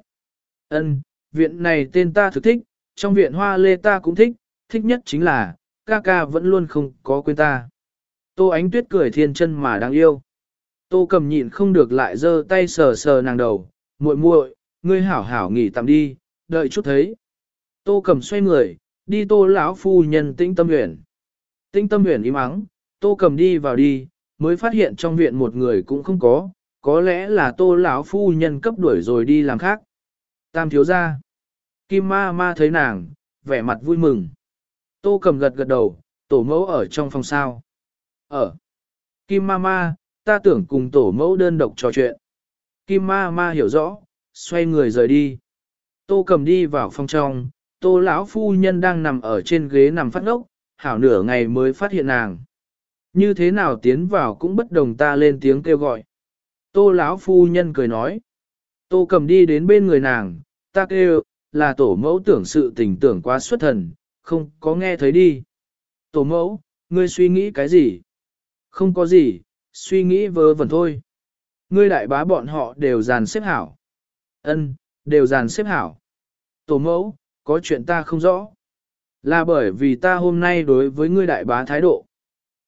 Ân, viện này tên ta thực thích, trong viện hoa lê ta cũng thích, thích nhất chính là, ca ca vẫn luôn không có quên ta. Tô ánh tuyết cười thiên chân mà đáng yêu. Tô cầm nhịn không được lại giơ tay sờ sờ nàng đầu, muội muội, ngươi hảo hảo nghỉ tạm đi, đợi chút thấy. Tô cầm xoay người, đi tô lão phu nhân tĩnh tâm huyền. Tĩnh tâm huyền im ắng, tô cầm đi vào đi, mới phát hiện trong viện một người cũng không có, có lẽ là tô lão phu nhân cấp đuổi rồi đi làm khác. Tam thiếu ra. Kim ma ma thấy nàng, vẻ mặt vui mừng. Tô cầm gật gật đầu, tổ mẫu ở trong phòng sao. Ở. Kim ma ma, ta tưởng cùng tổ mẫu đơn độc trò chuyện. Kim ma ma hiểu rõ, xoay người rời đi. Tô cầm đi vào phòng trong, tô lão phu nhân đang nằm ở trên ghế nằm phát ngốc, hảo nửa ngày mới phát hiện nàng. Như thế nào tiến vào cũng bất đồng ta lên tiếng kêu gọi. Tô lão phu nhân cười nói. Tô cầm đi đến bên người nàng, ta kêu, là tổ mẫu tưởng sự tình tưởng quá xuất thần, không có nghe thấy đi. Tổ mẫu, ngươi suy nghĩ cái gì? Không có gì, suy nghĩ vớ vẩn thôi. Ngươi đại bá bọn họ đều dàn xếp hảo. Ân, đều dàn xếp hảo. Tổ mẫu, có chuyện ta không rõ. Là bởi vì ta hôm nay đối với ngươi đại bá thái độ.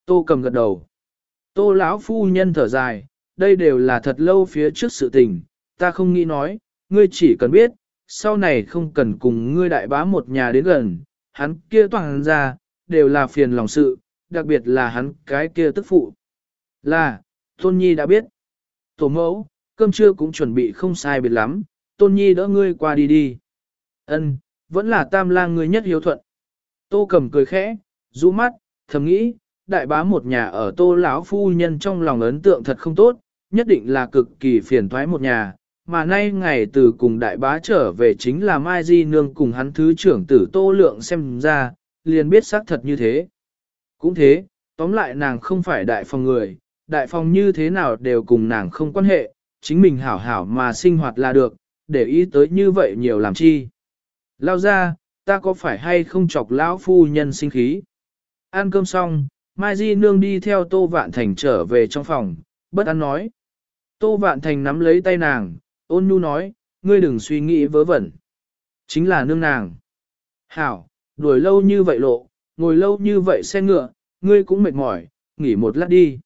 Tô cầm gật đầu. Tô lão phu nhân thở dài, đây đều là thật lâu phía trước sự tình, ta không nghĩ nói, ngươi chỉ cần biết, sau này không cần cùng ngươi đại bá một nhà đến gần, hắn kia toàn ra, đều là phiền lòng sự, đặc biệt là hắn cái kia tức phụ. Là, Tôn Nhi đã biết. Tổ mẫu, cơm trưa cũng chuẩn bị không sai biệt lắm, tôn nhi đỡ ngươi qua đi đi. Ân, vẫn là tam lang ngươi nhất hiếu thuận. Tô cầm cười khẽ, rũ mắt, thầm nghĩ, đại bá một nhà ở tô lão phu nhân trong lòng ấn tượng thật không tốt, nhất định là cực kỳ phiền thoái một nhà, mà nay ngày từ cùng đại bá trở về chính là Mai Di Nương cùng hắn thứ trưởng tử tô lượng xem ra, liền biết xác thật như thế. Cũng thế, tóm lại nàng không phải đại phòng người, đại phòng như thế nào đều cùng nàng không quan hệ, chính mình hảo hảo mà sinh hoạt là được, để ý tới như vậy nhiều làm chi. Lao ra, ta có phải hay không chọc lão phu nhân sinh khí? Ăn cơm xong, Mai Di Nương đi theo Tô Vạn Thành trở về trong phòng, bất an nói. Tô Vạn Thành nắm lấy tay nàng, ôn nhu nói, ngươi đừng suy nghĩ vớ vẩn. Chính là nương nàng. Hảo, đuổi lâu như vậy lộ, ngồi lâu như vậy xe ngựa, ngươi cũng mệt mỏi, nghỉ một lát đi.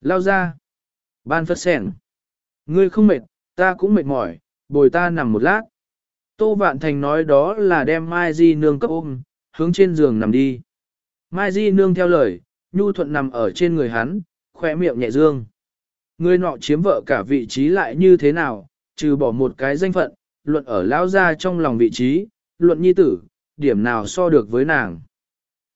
Lao ra. Ban phất sẻn. Ngươi không mệt, ta cũng mệt mỏi, bồi ta nằm một lát. Tô Vạn Thành nói đó là đem Mai Di Nương cấp ôm, hướng trên giường nằm đi. Mai Di Nương theo lời, nhu thuận nằm ở trên người hắn, khỏe miệng nhẹ dương. Người nọ chiếm vợ cả vị trí lại như thế nào, trừ bỏ một cái danh phận, luận ở lão ra trong lòng vị trí, luận nhi tử, điểm nào so được với nàng.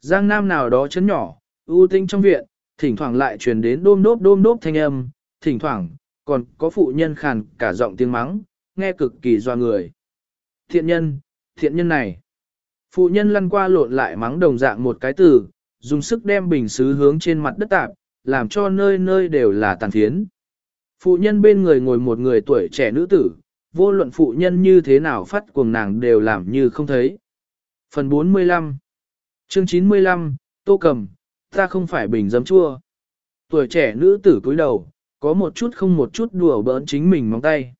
Giang Nam nào đó chấn nhỏ, ưu tinh trong viện, thỉnh thoảng lại truyền đến đôm đốp đôm đốp thanh âm, thỉnh thoảng, còn có phụ nhân khàn cả giọng tiếng mắng, nghe cực kỳ doa người. Thiện nhân, thiện nhân này. Phụ nhân lăn qua lộn lại mắng đồng dạng một cái từ, dùng sức đem bình xứ hướng trên mặt đất tạp, làm cho nơi nơi đều là tàn phiến. Phụ nhân bên người ngồi một người tuổi trẻ nữ tử, vô luận phụ nhân như thế nào phát cuồng nàng đều làm như không thấy. Phần 45 Chương 95, Tô Cầm, ta không phải bình giấm chua. Tuổi trẻ nữ tử cúi đầu, có một chút không một chút đùa bỡn chính mình móng tay.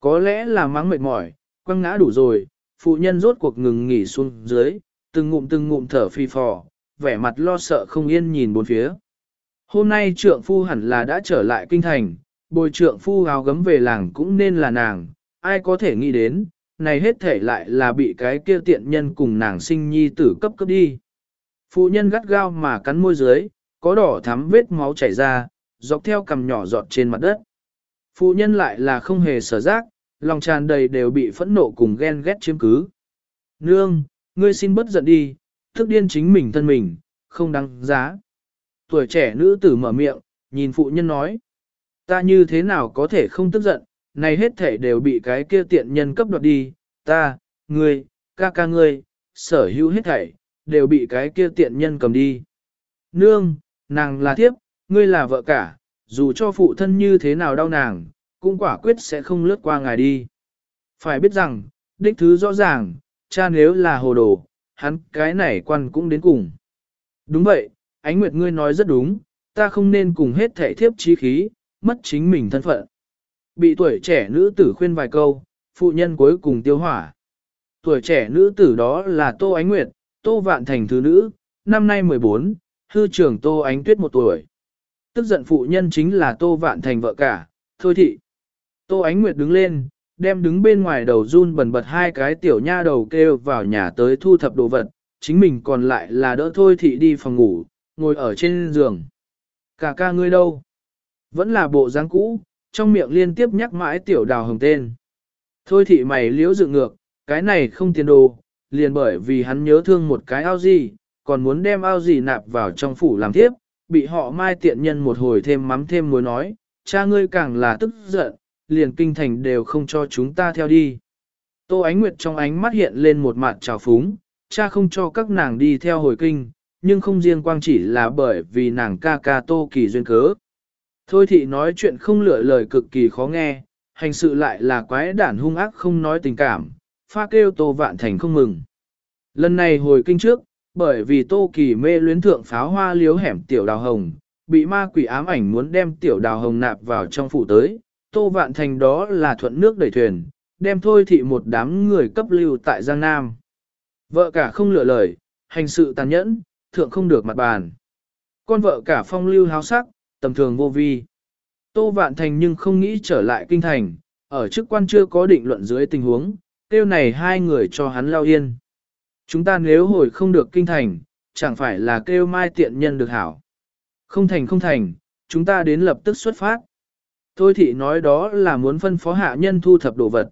Có lẽ là mắng mệt mỏi, quăng ngã đủ rồi, phụ nhân rốt cuộc ngừng nghỉ xuống dưới, từng ngụm từng ngụm thở phi phò, vẻ mặt lo sợ không yên nhìn bốn phía. Hôm nay trượng phu hẳn là đã trở lại kinh thành, bồi trượng phu áo gấm về làng cũng nên là nàng, ai có thể nghĩ đến, này hết thể lại là bị cái kia tiện nhân cùng nàng sinh nhi tử cấp cấp đi. Phụ nhân gắt gao mà cắn môi dưới, có đỏ thắm vết máu chảy ra, dọc theo cằm nhỏ giọt trên mặt đất. Phụ nhân lại là không hề sở giác, lòng tràn đầy đều bị phẫn nộ cùng ghen ghét chiếm cứ. Nương, ngươi xin bất giận đi, thức điên chính mình thân mình, không đáng giá. Tuổi trẻ nữ tử mở miệng, nhìn phụ nhân nói. Ta như thế nào có thể không tức giận, này hết thể đều bị cái kia tiện nhân cấp đoạt đi, ta, ngươi, ca ca ngươi, sở hữu hết thảy, đều bị cái kia tiện nhân cầm đi. Nương, nàng là thiếp, ngươi là vợ cả, dù cho phụ thân như thế nào đau nàng, cũng quả quyết sẽ không lướt qua ngài đi. Phải biết rằng, đích thứ rõ ràng, cha nếu là hồ đồ, hắn cái này quan cũng đến cùng. Đúng vậy, ánh nguyệt ngươi nói rất đúng, ta không nên cùng hết thể thiếp trí khí, mất chính mình thân phận. Bị tuổi trẻ nữ tử khuyên vài câu, phụ nhân cuối cùng tiêu hỏa. Tuổi trẻ nữ tử đó là Tô Ánh Nguyệt, Tô Vạn Thành thứ nữ, năm nay 14, hư trưởng Tô Ánh Tuyết một tuổi. Tức giận phụ nhân chính là Tô Vạn Thành vợ cả, Thôi Thị. Tô Ánh Nguyệt đứng lên, đem đứng bên ngoài đầu run bẩn bật hai cái tiểu nha đầu kêu vào nhà tới thu thập đồ vật, chính mình còn lại là đỡ Thôi Thị đi phòng ngủ, ngồi ở trên giường. Cả ca ngươi đâu? Vẫn là bộ dáng cũ, trong miệng liên tiếp nhắc mãi tiểu đào hồng tên. Thôi thị mày liễu dự ngược, cái này không tiền đồ, liền bởi vì hắn nhớ thương một cái ao gì, còn muốn đem ao gì nạp vào trong phủ làm tiếp, bị họ mai tiện nhân một hồi thêm mắm thêm muối nói, cha ngươi càng là tức giận, liền kinh thành đều không cho chúng ta theo đi. Tô Ánh Nguyệt trong ánh mắt hiện lên một mặt trào phúng, cha không cho các nàng đi theo hồi kinh, nhưng không riêng quang chỉ là bởi vì nàng ca ca Tô Kỳ duyên cớ. Thôi thị nói chuyện không lựa lời cực kỳ khó nghe, hành sự lại là quái đản hung ác không nói tình cảm, pha kêu Tô Vạn Thành không mừng. Lần này hồi kinh trước, bởi vì Tô Kỳ mê luyến thượng pháo hoa liếu hẻm tiểu đào hồng, bị ma quỷ ám ảnh muốn đem tiểu đào hồng nạp vào trong phủ tới, Tô Vạn Thành đó là thuận nước đẩy thuyền, đem thôi thị một đám người cấp lưu tại Giang Nam. Vợ cả không lựa lời, hành sự tàn nhẫn, thượng không được mặt bàn. Con vợ cả phong lưu háo sắc, tầm thường vô vi. Tô Vạn Thành nhưng không nghĩ trở lại kinh thành, ở chức quan chưa có định luận dưới tình huống, tiêu này hai người cho hắn lao yên. Chúng ta nếu hồi không được kinh thành, chẳng phải là kêu mai tiện nhân được hảo. Không thành không thành, chúng ta đến lập tức xuất phát. Thôi thị nói đó là muốn phân phó hạ nhân thu thập đồ vật.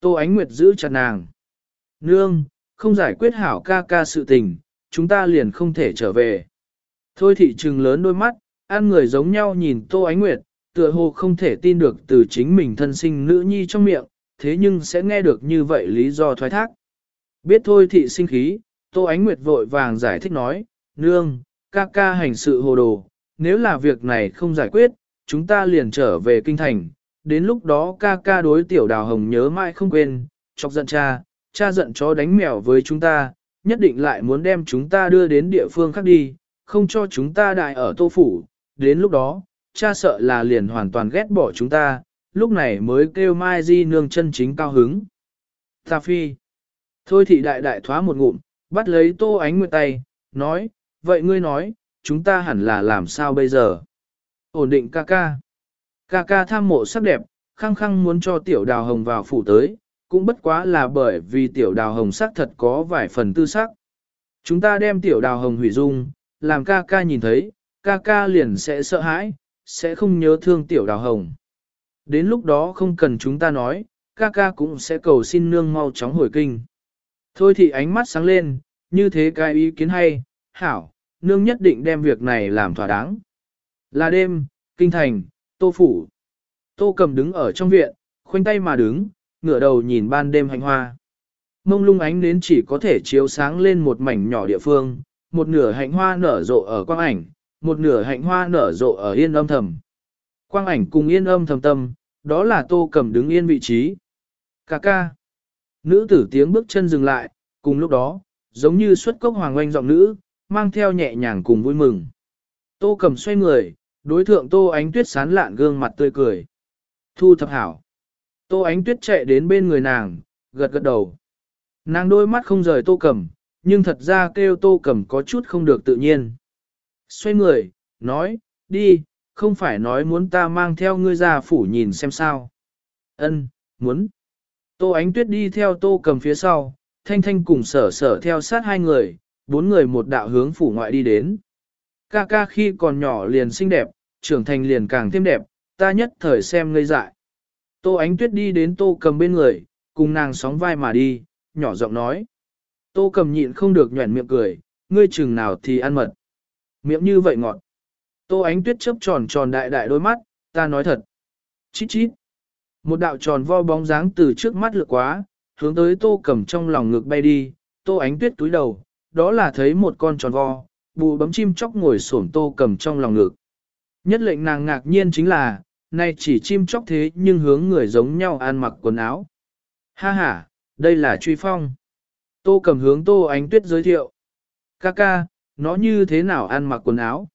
Tô Ánh Nguyệt giữ chặt nàng. Nương, không giải quyết hảo ca ca sự tình, chúng ta liền không thể trở về. Thôi thị trừng lớn đôi mắt, ăn người giống nhau nhìn Tô Ánh Nguyệt, tựa hồ không thể tin được từ chính mình thân sinh nữ nhi trong miệng, thế nhưng sẽ nghe được như vậy lý do thoái thác. Biết thôi thị sinh khí, Tô Ánh Nguyệt vội vàng giải thích nói, nương, ca ca hành sự hồ đồ, nếu là việc này không giải quyết, chúng ta liền trở về kinh thành, đến lúc đó ca ca đối tiểu đào hồng nhớ mãi không quên, chọc giận cha, cha giận chó đánh mèo với chúng ta, nhất định lại muốn đem chúng ta đưa đến địa phương khác đi, không cho chúng ta đại ở tô phủ, đến lúc đó, cha sợ là liền hoàn toàn ghét bỏ chúng ta, lúc này mới kêu Mai Di nương chân chính cao hứng. Ta phi. Thôi thị đại đại thoá một ngụm, bắt lấy tô ánh nguyệt tay, nói, vậy ngươi nói, chúng ta hẳn là làm sao bây giờ? Ổn định ca ca. Ca ca tham mộ sắc đẹp, khăng khăng muốn cho tiểu đào hồng vào phủ tới, cũng bất quá là bởi vì tiểu đào hồng sắc thật có vài phần tư sắc. Chúng ta đem tiểu đào hồng hủy dung, làm ca ca nhìn thấy, ca ca liền sẽ sợ hãi, sẽ không nhớ thương tiểu đào hồng. Đến lúc đó không cần chúng ta nói, ca ca cũng sẽ cầu xin nương mau chóng hồi kinh. Thôi thì ánh mắt sáng lên, như thế cái ý kiến hay, hảo, nương nhất định đem việc này làm thỏa đáng. Là đêm, kinh thành, tô phủ. Tô cầm đứng ở trong viện, khoanh tay mà đứng, ngửa đầu nhìn ban đêm hành hoa. Mông lung ánh đến chỉ có thể chiếu sáng lên một mảnh nhỏ địa phương, một nửa hạnh hoa nở rộ ở quang ảnh, một nửa hạnh hoa nở rộ ở yên âm thầm. Quang ảnh cùng yên âm thầm tâm, đó là tô cầm đứng yên vị trí. Cà ca. Nữ tử tiếng bước chân dừng lại, cùng lúc đó, giống như xuất cốc hoàng oanh giọng nữ, mang theo nhẹ nhàng cùng vui mừng. Tô cầm xoay người, đối thượng tô ánh tuyết sán lạn gương mặt tươi cười. Thu thập hảo. Tô ánh tuyết chạy đến bên người nàng, gật gật đầu. Nàng đôi mắt không rời tô cầm, nhưng thật ra kêu tô cầm có chút không được tự nhiên. Xoay người, nói, đi, không phải nói muốn ta mang theo ngươi ra phủ nhìn xem sao. Ân, muốn. Tô ánh tuyết đi theo tô cầm phía sau, thanh thanh cùng sở sở theo sát hai người, bốn người một đạo hướng phủ ngoại đi đến. Ca ca khi còn nhỏ liền xinh đẹp, trưởng thành liền càng thêm đẹp, ta nhất thời xem ngây dại. Tô ánh tuyết đi đến tô cầm bên người, cùng nàng sóng vai mà đi, nhỏ giọng nói. Tô cầm nhịn không được nhuẩn miệng cười, ngươi chừng nào thì ăn mật. Miệng như vậy ngọt. Tô ánh tuyết chớp tròn tròn đại đại đôi mắt, ta nói thật. Chít chít. Một đạo tròn vo bóng dáng từ trước mắt lượt quá, hướng tới tô cầm trong lòng ngực bay đi, tô ánh tuyết túi đầu, đó là thấy một con tròn vo, bù bấm chim chóc ngồi xổm tô cầm trong lòng ngực. Nhất lệnh nàng ngạc nhiên chính là, nay chỉ chim chóc thế nhưng hướng người giống nhau ăn mặc quần áo. Ha ha, đây là truy phong. Tô cầm hướng tô ánh tuyết giới thiệu. Ca ca, nó như thế nào ăn mặc quần áo?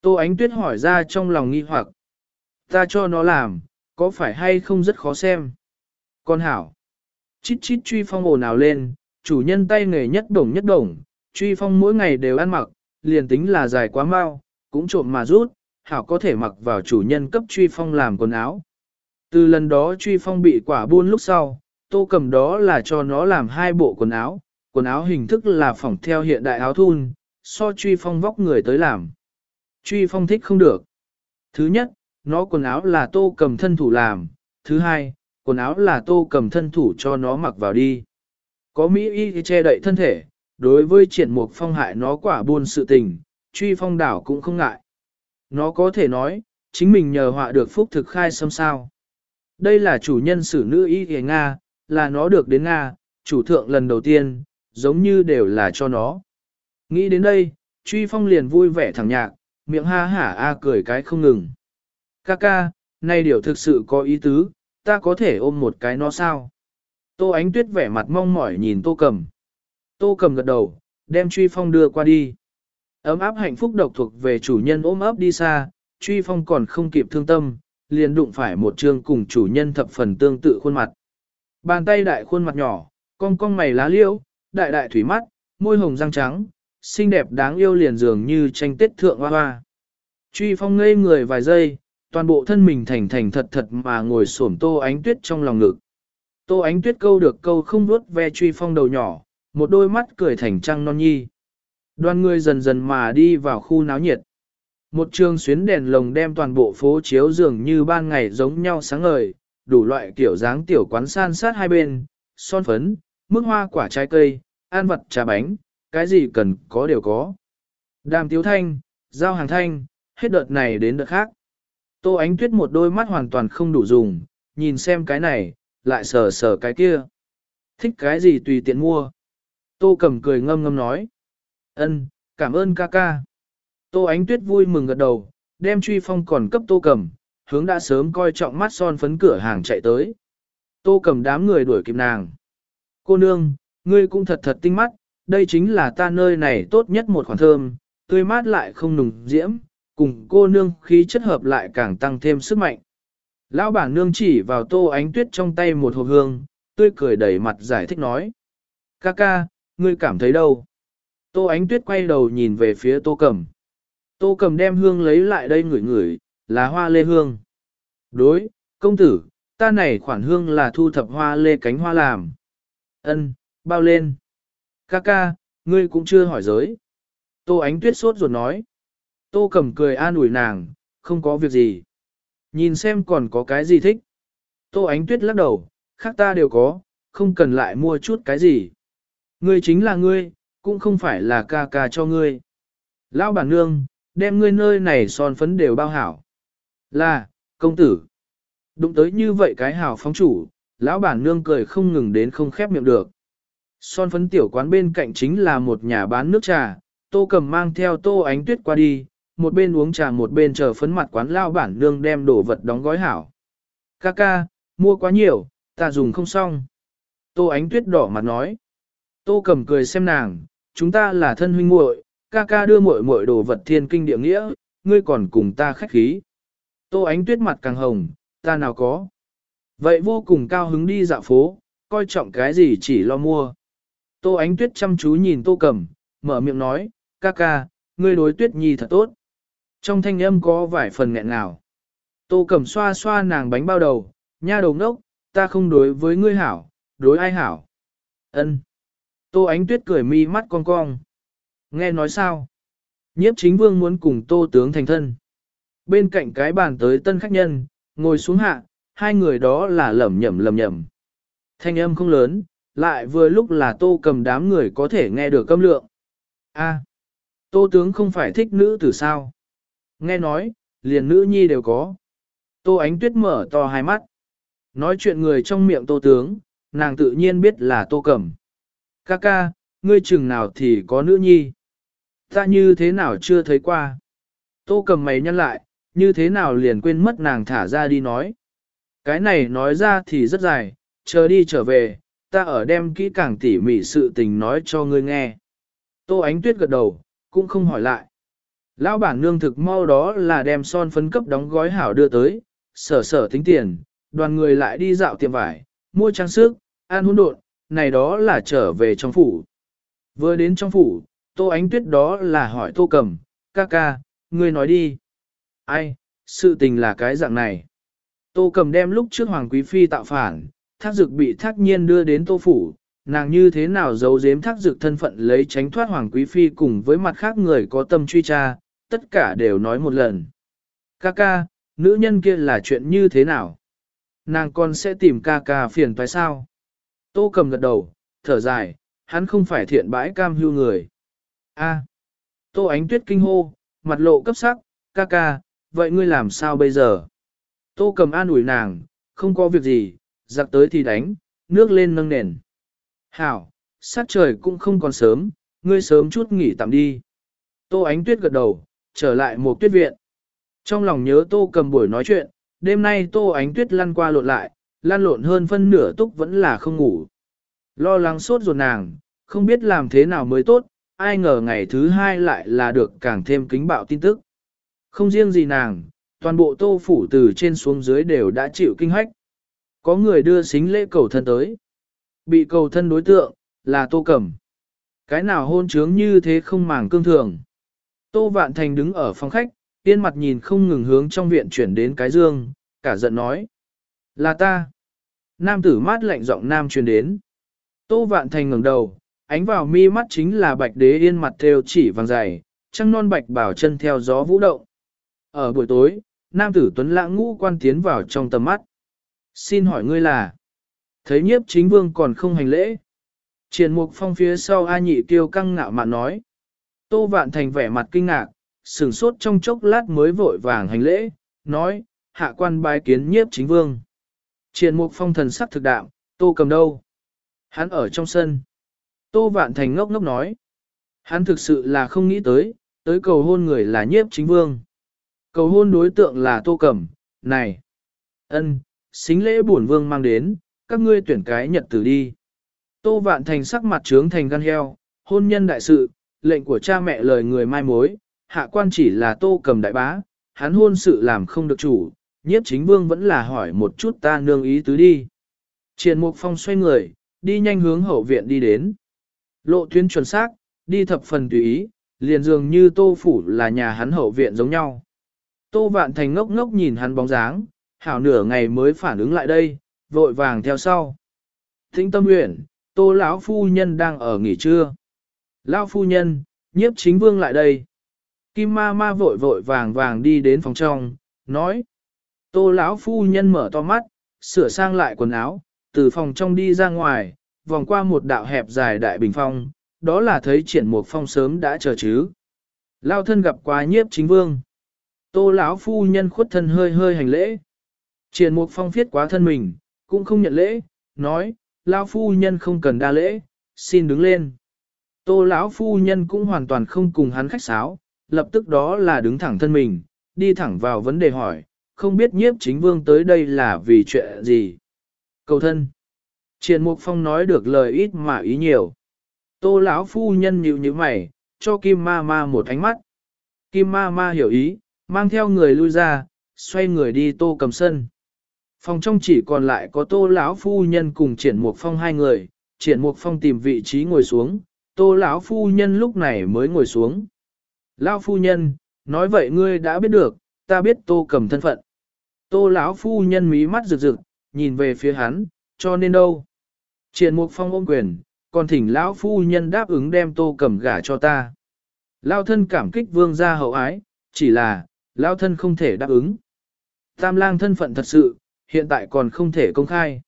Tô ánh tuyết hỏi ra trong lòng nghi hoặc. Ta cho nó làm, có phải hay không rất khó xem? Con hảo. Chít chít truy phong ồn ào lên, chủ nhân tay nghề nhất đồng nhất đồng, truy phong mỗi ngày đều ăn mặc, liền tính là dài quá mau, cũng trộm mà rút, hảo có thể mặc vào chủ nhân cấp truy phong làm quần áo. Từ lần đó truy phong bị quả buôn lúc sau, tô cầm đó là cho nó làm hai bộ quần áo, quần áo hình thức là phỏng theo hiện đại áo thun, so truy phong vóc người tới làm. Truy phong thích không được. Thứ nhất, nó quần áo là tô cầm thân thủ làm. Thứ hai, quần áo là tô cầm thân thủ cho nó mặc vào đi. Có Mỹ y che đậy thân thể, đối với triển mục phong hại nó quả buôn sự tình, truy phong đảo cũng không ngại. Nó có thể nói, chính mình nhờ họa được phúc thực khai xâm sao. Đây là chủ nhân sử nữ y kìa Nga, là nó được đến Nga, chủ thượng lần đầu tiên, giống như đều là cho nó. Nghĩ đến đây, truy phong liền vui vẻ thẳng nhạc, miệng ha hả a cười cái không ngừng. Ca ca, nay điều thực sự có ý tứ, ta có thể ôm một cái nó sao? Tô ánh tuyết vẻ mặt mong mỏi nhìn tô cầm. Tô cầm gật đầu, đem truy phong đưa qua đi. Ấm áp hạnh phúc độc thuộc về chủ nhân ôm ấp đi xa, truy phong còn không kịp thương tâm, liền đụng phải một trường cùng chủ nhân thập phần tương tự khuôn mặt. Bàn tay đại khuôn mặt nhỏ, cong cong mày lá liễu, đại đại thủy mắt, môi hồng răng trắng, xinh đẹp đáng yêu liền dường như tranh tết thượng hoa hoa. Truy phong ngây người vài giây, toàn bộ thân mình thành thành thật thật mà ngồi xổm tô ánh tuyết trong lòng ngực. Tô ánh tuyết câu được câu không vuốt ve truy phong đầu nhỏ, một đôi mắt cười thành trăng non nhi. Đoàn người dần dần mà đi vào khu náo nhiệt. Một trường xuyến đèn lồng đem toàn bộ phố chiếu dường như ban ngày giống nhau sáng ngời, đủ loại kiểu dáng tiểu quán san sát hai bên, son phấn, mức hoa quả trái cây, an vật trà bánh, cái gì cần có đều có. Đàm tiếu thanh, giao hàng thanh, hết đợt này đến đợt khác. Tô ánh tuyết một đôi mắt hoàn toàn không đủ dùng, nhìn xem cái này, lại sờ sờ cái kia. Thích cái gì tùy tiện mua. Tô cầm cười ngâm ngâm nói. ân, cảm ơn ca ca. Tô ánh tuyết vui mừng gật đầu, đem truy phong còn cấp tô cầm, hướng đã sớm coi trọng mắt son phấn cửa hàng chạy tới. Tô cầm đám người đuổi kịp nàng. Cô nương, ngươi cũng thật thật tinh mắt, đây chính là ta nơi này tốt nhất một khoản thơm, tươi mát lại không nùng diễm, cùng cô nương khí chất hợp lại càng tăng thêm sức mạnh. Lão bản nương chỉ vào tô ánh tuyết trong tay một hộp hương, tươi cười đẩy mặt giải thích nói. Ca ca, ngươi cảm thấy đâu? Tô ánh tuyết quay đầu nhìn về phía tô cầm. Tô cầm đem hương lấy lại đây ngửi ngửi, là hoa lê hương. Đối, công tử, ta này khoản hương là thu thập hoa lê cánh hoa làm. Ân, bao lên. Ca ca, ngươi cũng chưa hỏi giới. Tô ánh tuyết sốt ruột nói. Tô cầm cười an ủi nàng, không có việc gì. Nhìn xem còn có cái gì thích. Tô ánh tuyết lắc đầu, khác ta đều có, không cần lại mua chút cái gì. Ngươi chính là ngươi, cũng không phải là ca ca cho ngươi. Lão bản nương, đem ngươi nơi này son phấn đều bao hảo. Là, công tử. Đụng tới như vậy cái hảo phóng chủ, lão bản nương cười không ngừng đến không khép miệng được. Son phấn tiểu quán bên cạnh chính là một nhà bán nước trà, tô cầm mang theo tô ánh tuyết qua đi, một bên uống trà một bên chờ phấn mặt quán lao bản nương đem đồ vật đóng gói hảo. Ca ca, mua quá nhiều, ta dùng không xong. Tô ánh tuyết đỏ mặt nói. Tô cầm cười xem nàng, chúng ta là thân huynh muội, ca ca đưa muội muội đồ vật thiên kinh địa nghĩa, ngươi còn cùng ta khách khí. Tô ánh tuyết mặt càng hồng, ta nào có. Vậy vô cùng cao hứng đi dạo phố, coi trọng cái gì chỉ lo mua. Tô ánh tuyết chăm chú nhìn tô cầm, mở miệng nói, ca ca, ngươi đối tuyết nhi thật tốt. Trong thanh âm có vài phần nghẹn ngào. Tô cầm xoa xoa nàng bánh bao đầu, nha đầu ngốc, ta không đối với ngươi hảo, đối ai hảo. Ân. Tô ánh tuyết cười mi mắt cong cong. Nghe nói sao? Nhiếp chính vương muốn cùng tô tướng thành thân. Bên cạnh cái bàn tới tân khách nhân, ngồi xuống hạ, hai người đó là lẩm nhẩm lẩm nhẩm. Thanh âm không lớn, lại vừa lúc là tô cầm đám người có thể nghe được câm lượng. A, tô tướng không phải thích nữ từ sao? Nghe nói, liền nữ nhi đều có. Tô ánh tuyết mở to hai mắt. Nói chuyện người trong miệng tô tướng, nàng tự nhiên biết là tô cầm. Ca ca, ngươi chừng nào thì có nữ nhi. Ta như thế nào chưa thấy qua. Tô cầm mày nhăn lại, như thế nào liền quên mất nàng thả ra đi nói. Cái này nói ra thì rất dài, chờ đi trở về, ta ở đem kỹ càng tỉ mỉ sự tình nói cho ngươi nghe. Tô ánh tuyết gật đầu, cũng không hỏi lại. Lão bản nương thực mau đó là đem son phấn cấp đóng gói hảo đưa tới, sở sở tính tiền, đoàn người lại đi dạo tiệm vải, mua trang sức, ăn hỗn độn, này đó là trở về trong phủ. Vừa đến trong phủ, tô ánh tuyết đó là hỏi tô cầm, ca ca, ngươi nói đi. Ai, sự tình là cái dạng này. Tô cầm đem lúc trước Hoàng Quý Phi tạo phản, thác dực bị thác nhiên đưa đến tô phủ, nàng như thế nào giấu giếm thác dực thân phận lấy tránh thoát Hoàng Quý Phi cùng với mặt khác người có tâm truy tra, tất cả đều nói một lần. Ca ca, nữ nhân kia là chuyện như thế nào? Nàng còn sẽ tìm ca ca phiền phải sao? Tô cầm gật đầu, thở dài, hắn không phải thiện bãi cam hưu người. A. Tô ánh tuyết kinh hô, mặt lộ cấp sắc, ca ca, vậy ngươi làm sao bây giờ? Tô cầm an ủi nàng, không có việc gì, giặc tới thì đánh, nước lên nâng nền. Hảo, sát trời cũng không còn sớm, ngươi sớm chút nghỉ tạm đi. Tô ánh tuyết gật đầu, trở lại một tuyết viện. Trong lòng nhớ tô cầm buổi nói chuyện, đêm nay tô ánh tuyết lăn qua lộn lại, lan lộn hơn phân nửa túc vẫn là không ngủ. Lo lắng sốt ruột nàng, không biết làm thế nào mới tốt, ai ngờ ngày thứ hai lại là được càng thêm kính bạo tin tức. Không riêng gì nàng, toàn bộ tô phủ từ trên xuống dưới đều đã chịu kinh hách. Có người đưa xính lễ cầu thân tới. Bị cầu thân đối tượng, là tô cẩm. Cái nào hôn trướng như thế không màng cương thường. Tô Vạn Thành đứng ở phòng khách, tiên mặt nhìn không ngừng hướng trong viện chuyển đến cái dương, cả giận nói. Là ta. Nam tử mát lạnh giọng nam truyền đến. Tô Vạn Thành ngẩng đầu, ánh vào mi mắt chính là bạch đế yên mặt theo chỉ vàng dày, trăng non bạch bảo chân theo gió vũ động. Ở buổi tối, nam tử tuấn lãng ngũ quan tiến vào trong tầm mắt. Xin hỏi ngươi là, thấy nhiếp chính vương còn không hành lễ. Triển mục phong phía sau A nhị tiêu căng ngạo mạn nói. Tô vạn thành vẻ mặt kinh ngạc, sửng sốt trong chốc lát mới vội vàng hành lễ, nói, hạ quan bái kiến nhiếp chính vương. Triển mục phong thần sắc thực đạm, tô cầm đâu? Hắn ở trong sân. Tô vạn thành ngốc ngốc nói. Hắn thực sự là không nghĩ tới, tới cầu hôn người là nhiếp chính vương. Cầu hôn đối tượng là tô cầm, này. ân, xính lễ bổn vương mang đến, các ngươi tuyển cái nhật tử đi. Tô vạn thành sắc mặt trướng thành gan heo, hôn nhân đại sự, lệnh của cha mẹ lời người mai mối, hạ quan chỉ là tô cầm đại bá, hắn hôn sự làm không được chủ, nhiếp chính vương vẫn là hỏi một chút ta nương ý tứ đi. Triền Mục Phong xoay người, đi nhanh hướng hậu viện đi đến. Lộ tuyến chuẩn xác, đi thập phần tùy ý, liền dường như tô phủ là nhà hắn hậu viện giống nhau. Tô vạn thành ngốc ngốc nhìn hắn bóng dáng, hảo nửa ngày mới phản ứng lại đây, vội vàng theo sau. Thính tâm nguyện, tô lão phu nhân đang ở nghỉ trưa. Lão phu nhân, nhiếp chính vương lại đây. Kim ma ma vội vội vàng vàng đi đến phòng trong, nói. Tô lão phu nhân mở to mắt, sửa sang lại quần áo, từ phòng trong đi ra ngoài, vòng qua một đạo hẹp dài đại bình phong, đó là thấy triển một phong sớm đã chờ chứ. Lao thân gặp qua nhiếp chính vương. Tô lão phu nhân khuất thân hơi hơi hành lễ. Triển mục phong viết quá thân mình, cũng không nhận lễ, nói, lão phu nhân không cần đa lễ, xin đứng lên. Tô lão phu nhân cũng hoàn toàn không cùng hắn khách sáo, lập tức đó là đứng thẳng thân mình, đi thẳng vào vấn đề hỏi, không biết nhiếp chính vương tới đây là vì chuyện gì. Cầu thân. Triển Mục Phong nói được lời ít mà ý nhiều. Tô lão phu nhân nhíu nhíu mày, cho Kim Ma Ma một ánh mắt. Kim Ma Ma hiểu ý, mang theo người lui ra, xoay người đi Tô Cầm sân. Phòng trong chỉ còn lại có Tô lão phu nhân cùng Triển Mục Phong hai người, Triển Mục Phong tìm vị trí ngồi xuống, Tô lão phu nhân lúc này mới ngồi xuống. Lão phu nhân, nói vậy ngươi đã biết được, ta biết Tô Cầm thân phận. Tô lão phu nhân mí mắt rực rực, nhìn về phía hắn, cho nên đâu? Triển Mục Phong ôm quyền, còn thỉnh lão phu nhân đáp ứng đem Tô Cầm gả cho ta. Lão thân cảm kích vương gia hậu ái, chỉ là, lão thân không thể đáp ứng. Tam lang thân phận thật sự, hiện tại còn không thể công khai.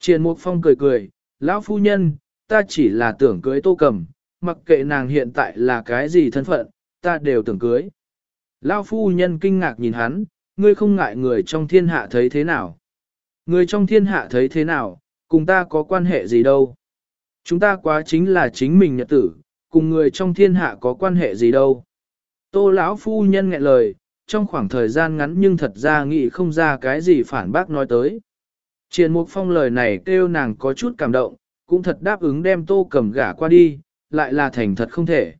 Triển Mục Phong cười cười, lão phu nhân, ta chỉ là tưởng cưới Tô Cầm, mặc kệ nàng hiện tại là cái gì thân phận, ta đều tưởng cưới. Lão phu nhân kinh ngạc nhìn hắn, ngươi không ngại người trong thiên hạ thấy thế nào. Người trong thiên hạ thấy thế nào, cùng ta có quan hệ gì đâu. Chúng ta quá chính là chính mình nhật tử, cùng người trong thiên hạ có quan hệ gì đâu. Tô lão phu nhân nghẹn lời, trong khoảng thời gian ngắn nhưng thật ra nghĩ không ra cái gì phản bác nói tới. Triền Mục Phong lời này kêu nàng có chút cảm động, cũng thật đáp ứng đem tô cầm gả qua đi, lại là thành thật không thể.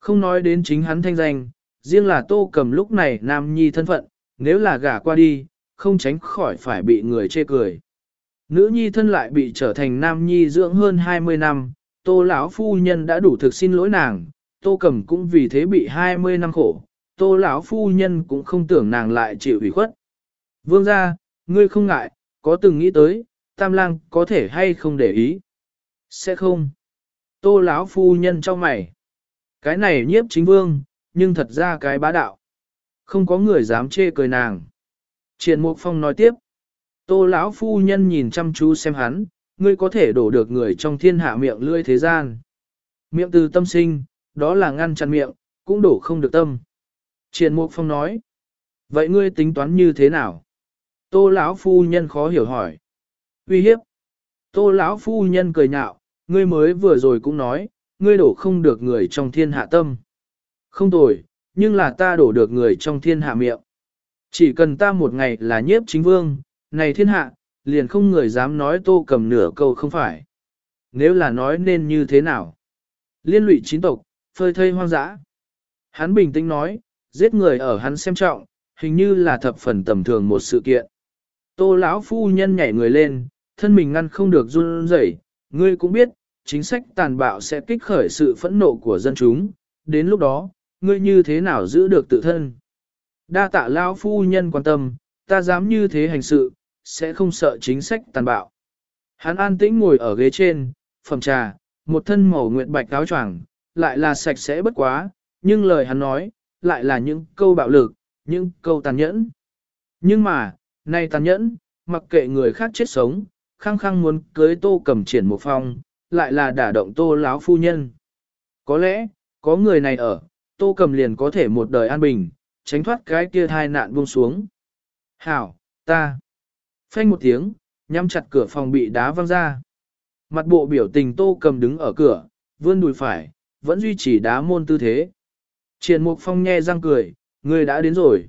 Không nói đến chính hắn thanh danh, riêng là tô cầm lúc này nam nhi thân phận, nếu là gả qua đi, không tránh khỏi phải bị người chê cười. Nữ nhi thân lại bị trở thành nam nhi dưỡng hơn 20 năm, tô lão phu nhân đã đủ thực xin lỗi nàng, tô cầm cũng vì thế bị 20 năm khổ, tô lão phu nhân cũng không tưởng nàng lại chịu ủy khuất. Vương gia, ngươi không ngại, có từng nghĩ tới, tam lang có thể hay không để ý? Sẽ không. Tô lão phu nhân cho mày. Cái này nhiếp chính vương, nhưng thật ra cái bá đạo. Không có người dám chê cười nàng. Triển Mục Phong nói tiếp. Tô lão phu nhân nhìn chăm chú xem hắn, ngươi có thể đổ được người trong thiên hạ miệng lưỡi thế gian. Miệng từ tâm sinh, đó là ngăn chặn miệng, cũng đổ không được tâm. Triển Mục Phong nói. Vậy ngươi tính toán như thế nào? Tô lão phu nhân khó hiểu hỏi. Uy hiếp. Tô lão phu nhân cười nhạo, ngươi mới vừa rồi cũng nói, ngươi đổ không được người trong thiên hạ tâm. Không tồi, nhưng là ta đổ được người trong thiên hạ miệng. Chỉ cần ta một ngày là nhiếp chính vương, này thiên hạ, liền không người dám nói tô cầm nửa câu không phải. Nếu là nói nên như thế nào? Liên lụy chín tộc, phơi thây hoang dã. Hắn bình tĩnh nói, giết người ở hắn xem trọng, hình như là thập phần tầm thường một sự kiện. Tô lão phu nhân nhảy người lên, thân mình ngăn không được run rẩy, ngươi cũng biết, chính sách tàn bạo sẽ kích khởi sự phẫn nộ của dân chúng, đến lúc đó, ngươi như thế nào giữ được tự thân. Đa tạ lão phu nhân quan tâm, ta dám như thế hành sự, sẽ không sợ chính sách tàn bạo. Hắn an tĩnh ngồi ở ghế trên, phẩm trà, một thân màu nguyện bạch áo choàng, lại là sạch sẽ bất quá, nhưng lời hắn nói, lại là những câu bạo lực, những câu tàn nhẫn. Nhưng mà, nay tàn nhẫn, mặc kệ người khác chết sống, khăng khăng muốn cưới tô cầm triển một phong, lại là đả động tô láo phu nhân. Có lẽ, có người này ở, tô cầm liền có thể một đời an bình, tránh thoát cái kia thai nạn buông xuống. Hảo, ta. Phanh một tiếng, nhắm chặt cửa phòng bị đá văng ra. Mặt bộ biểu tình tô cầm đứng ở cửa, vươn đùi phải, vẫn duy trì đá môn tư thế. Triển mục phong nhe răng cười, người đã đến rồi.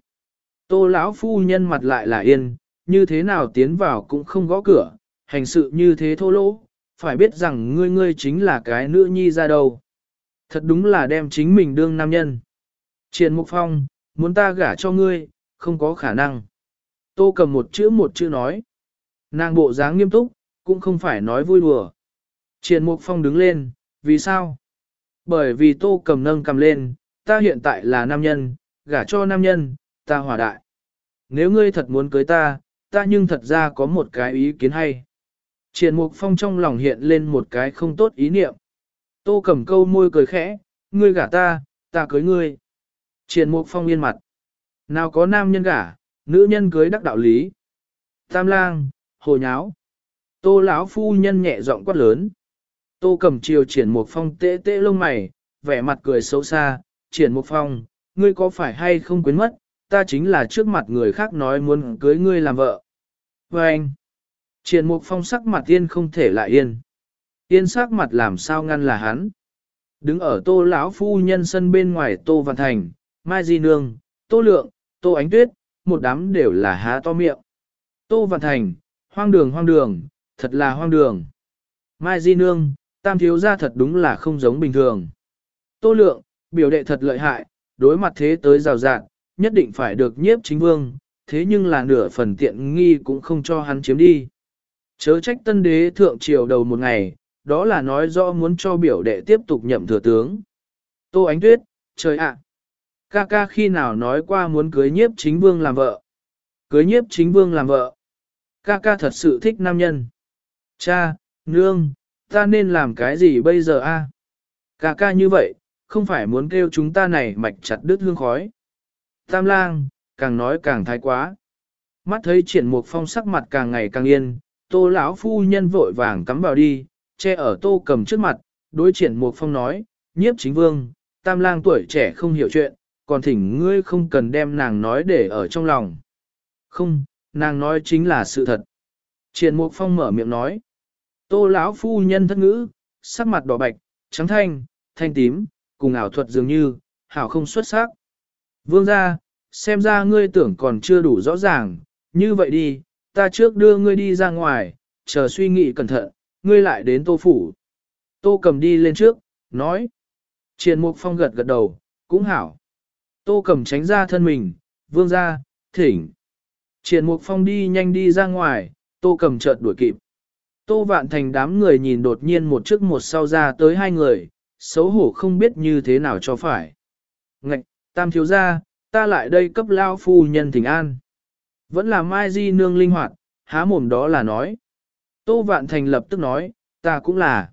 Tô lão phu nhân mặt lại là yên, như thế nào tiến vào cũng không gõ cửa, hành sự như thế thô lỗ, phải biết rằng ngươi ngươi chính là cái nữ nhi ra đâu. Thật đúng là đem chính mình đương nam nhân. Triển Mục Phong, muốn ta gả cho ngươi, không có khả năng. Tô cầm một chữ một chữ nói. Nàng bộ dáng nghiêm túc, cũng không phải nói vui đùa. Triển Mục Phong đứng lên, vì sao? Bởi vì tô cầm nâng cầm lên, ta hiện tại là nam nhân, gả cho nam nhân, ta hòa đại. Nếu ngươi thật muốn cưới ta, ta nhưng thật ra có một cái ý kiến hay. Triển Mục Phong trong lòng hiện lên một cái không tốt ý niệm. Tô cầm câu môi cười khẽ, ngươi gả ta, ta cưới ngươi. Triển Mục Phong yên mặt. Nào có nam nhân gả, nữ nhân cưới đắc đạo lý. Tam lang, hồ nháo. Tô lão phu nhân nhẹ giọng quát lớn. Tô cầm chiều triển Mục Phong tê tê lông mày, vẻ mặt cười xấu xa. Triển Mục Phong, ngươi có phải hay không quên mất, ta chính là trước mặt người khác nói muốn cưới ngươi làm vợ. Và anh, triển mục phong sắc mặt yên không thể lại yên. Yên sắc mặt làm sao ngăn là hắn. Đứng ở tô lão phu nhân sân bên ngoài tô văn thành, mai di nương, tô lượng, tô ánh tuyết, một đám đều là há to miệng. Tô văn thành, hoang đường hoang đường, thật là hoang đường. Mai di nương, tam thiếu gia thật đúng là không giống bình thường. Tô lượng, biểu đệ thật lợi hại, đối mặt thế tới rào rạng, nhất định phải được nhiếp chính vương, thế nhưng là nửa phần tiện nghi cũng không cho hắn chiếm đi. Chớ trách tân đế thượng triều đầu một ngày, đó là nói rõ muốn cho biểu đệ tiếp tục nhậm thừa tướng. Tô Ánh Tuyết, trời ạ! ca ca khi nào nói qua muốn cưới nhiếp chính vương làm vợ? Cưới nhiếp chính vương làm vợ? Ca ca thật sự thích nam nhân. Cha, nương, ta nên làm cái gì bây giờ a? Ca ca như vậy, không phải muốn kêu chúng ta này mạch chặt đứt hương khói. Tam lang, càng nói càng thái quá. Mắt thấy triển mục phong sắc mặt càng ngày càng yên, tô lão phu nhân vội vàng cắm vào đi, che ở tô cầm trước mặt, đối triển mục phong nói, nhiếp chính vương, tam lang tuổi trẻ không hiểu chuyện, còn thỉnh ngươi không cần đem nàng nói để ở trong lòng. Không, nàng nói chính là sự thật. Triển mục phong mở miệng nói, tô lão phu nhân thất ngữ, sắc mặt đỏ bạch, trắng thanh, thanh tím, cùng ảo thuật dường như, hảo không xuất sắc. Vương ra, xem ra ngươi tưởng còn chưa đủ rõ ràng, như vậy đi, ta trước đưa ngươi đi ra ngoài, chờ suy nghĩ cẩn thận, ngươi lại đến tô phủ. Tô cầm đi lên trước, nói. Triền mục phong gật gật đầu, cũng hảo. Tô cầm tránh ra thân mình, vương ra, thỉnh. Triền mục phong đi nhanh đi ra ngoài, tô cầm chợt đuổi kịp. Tô vạn thành đám người nhìn đột nhiên một trước một sau ra tới hai người, xấu hổ không biết như thế nào cho phải. Ngạch, tam thiếu ra, ta lại đây cấp lao phu nhân thỉnh an. Vẫn là Mai Di nương linh hoạt, há mồm đó là nói. Tô Vạn Thành lập tức nói, ta cũng là.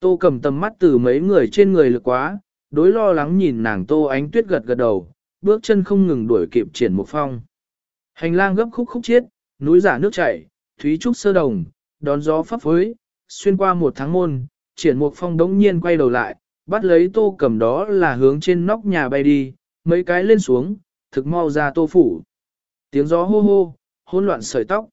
Tô cầm tầm mắt từ mấy người trên người lực quá, đối lo lắng nhìn nàng Tô ánh tuyết gật gật đầu, bước chân không ngừng đuổi kịp triển một phong. Hành lang gấp khúc khúc chiết, núi giả nước chảy, thúy trúc sơ đồng, đón gió pháp phối, xuyên qua một tháng môn, triển một phong đống nhiên quay đầu lại, bắt lấy tô cầm đó là hướng trên nóc nhà bay đi, mấy cái lên xuống, thực mau ra tô phủ. Tiếng gió hô hô, hỗn loạn sợi tóc.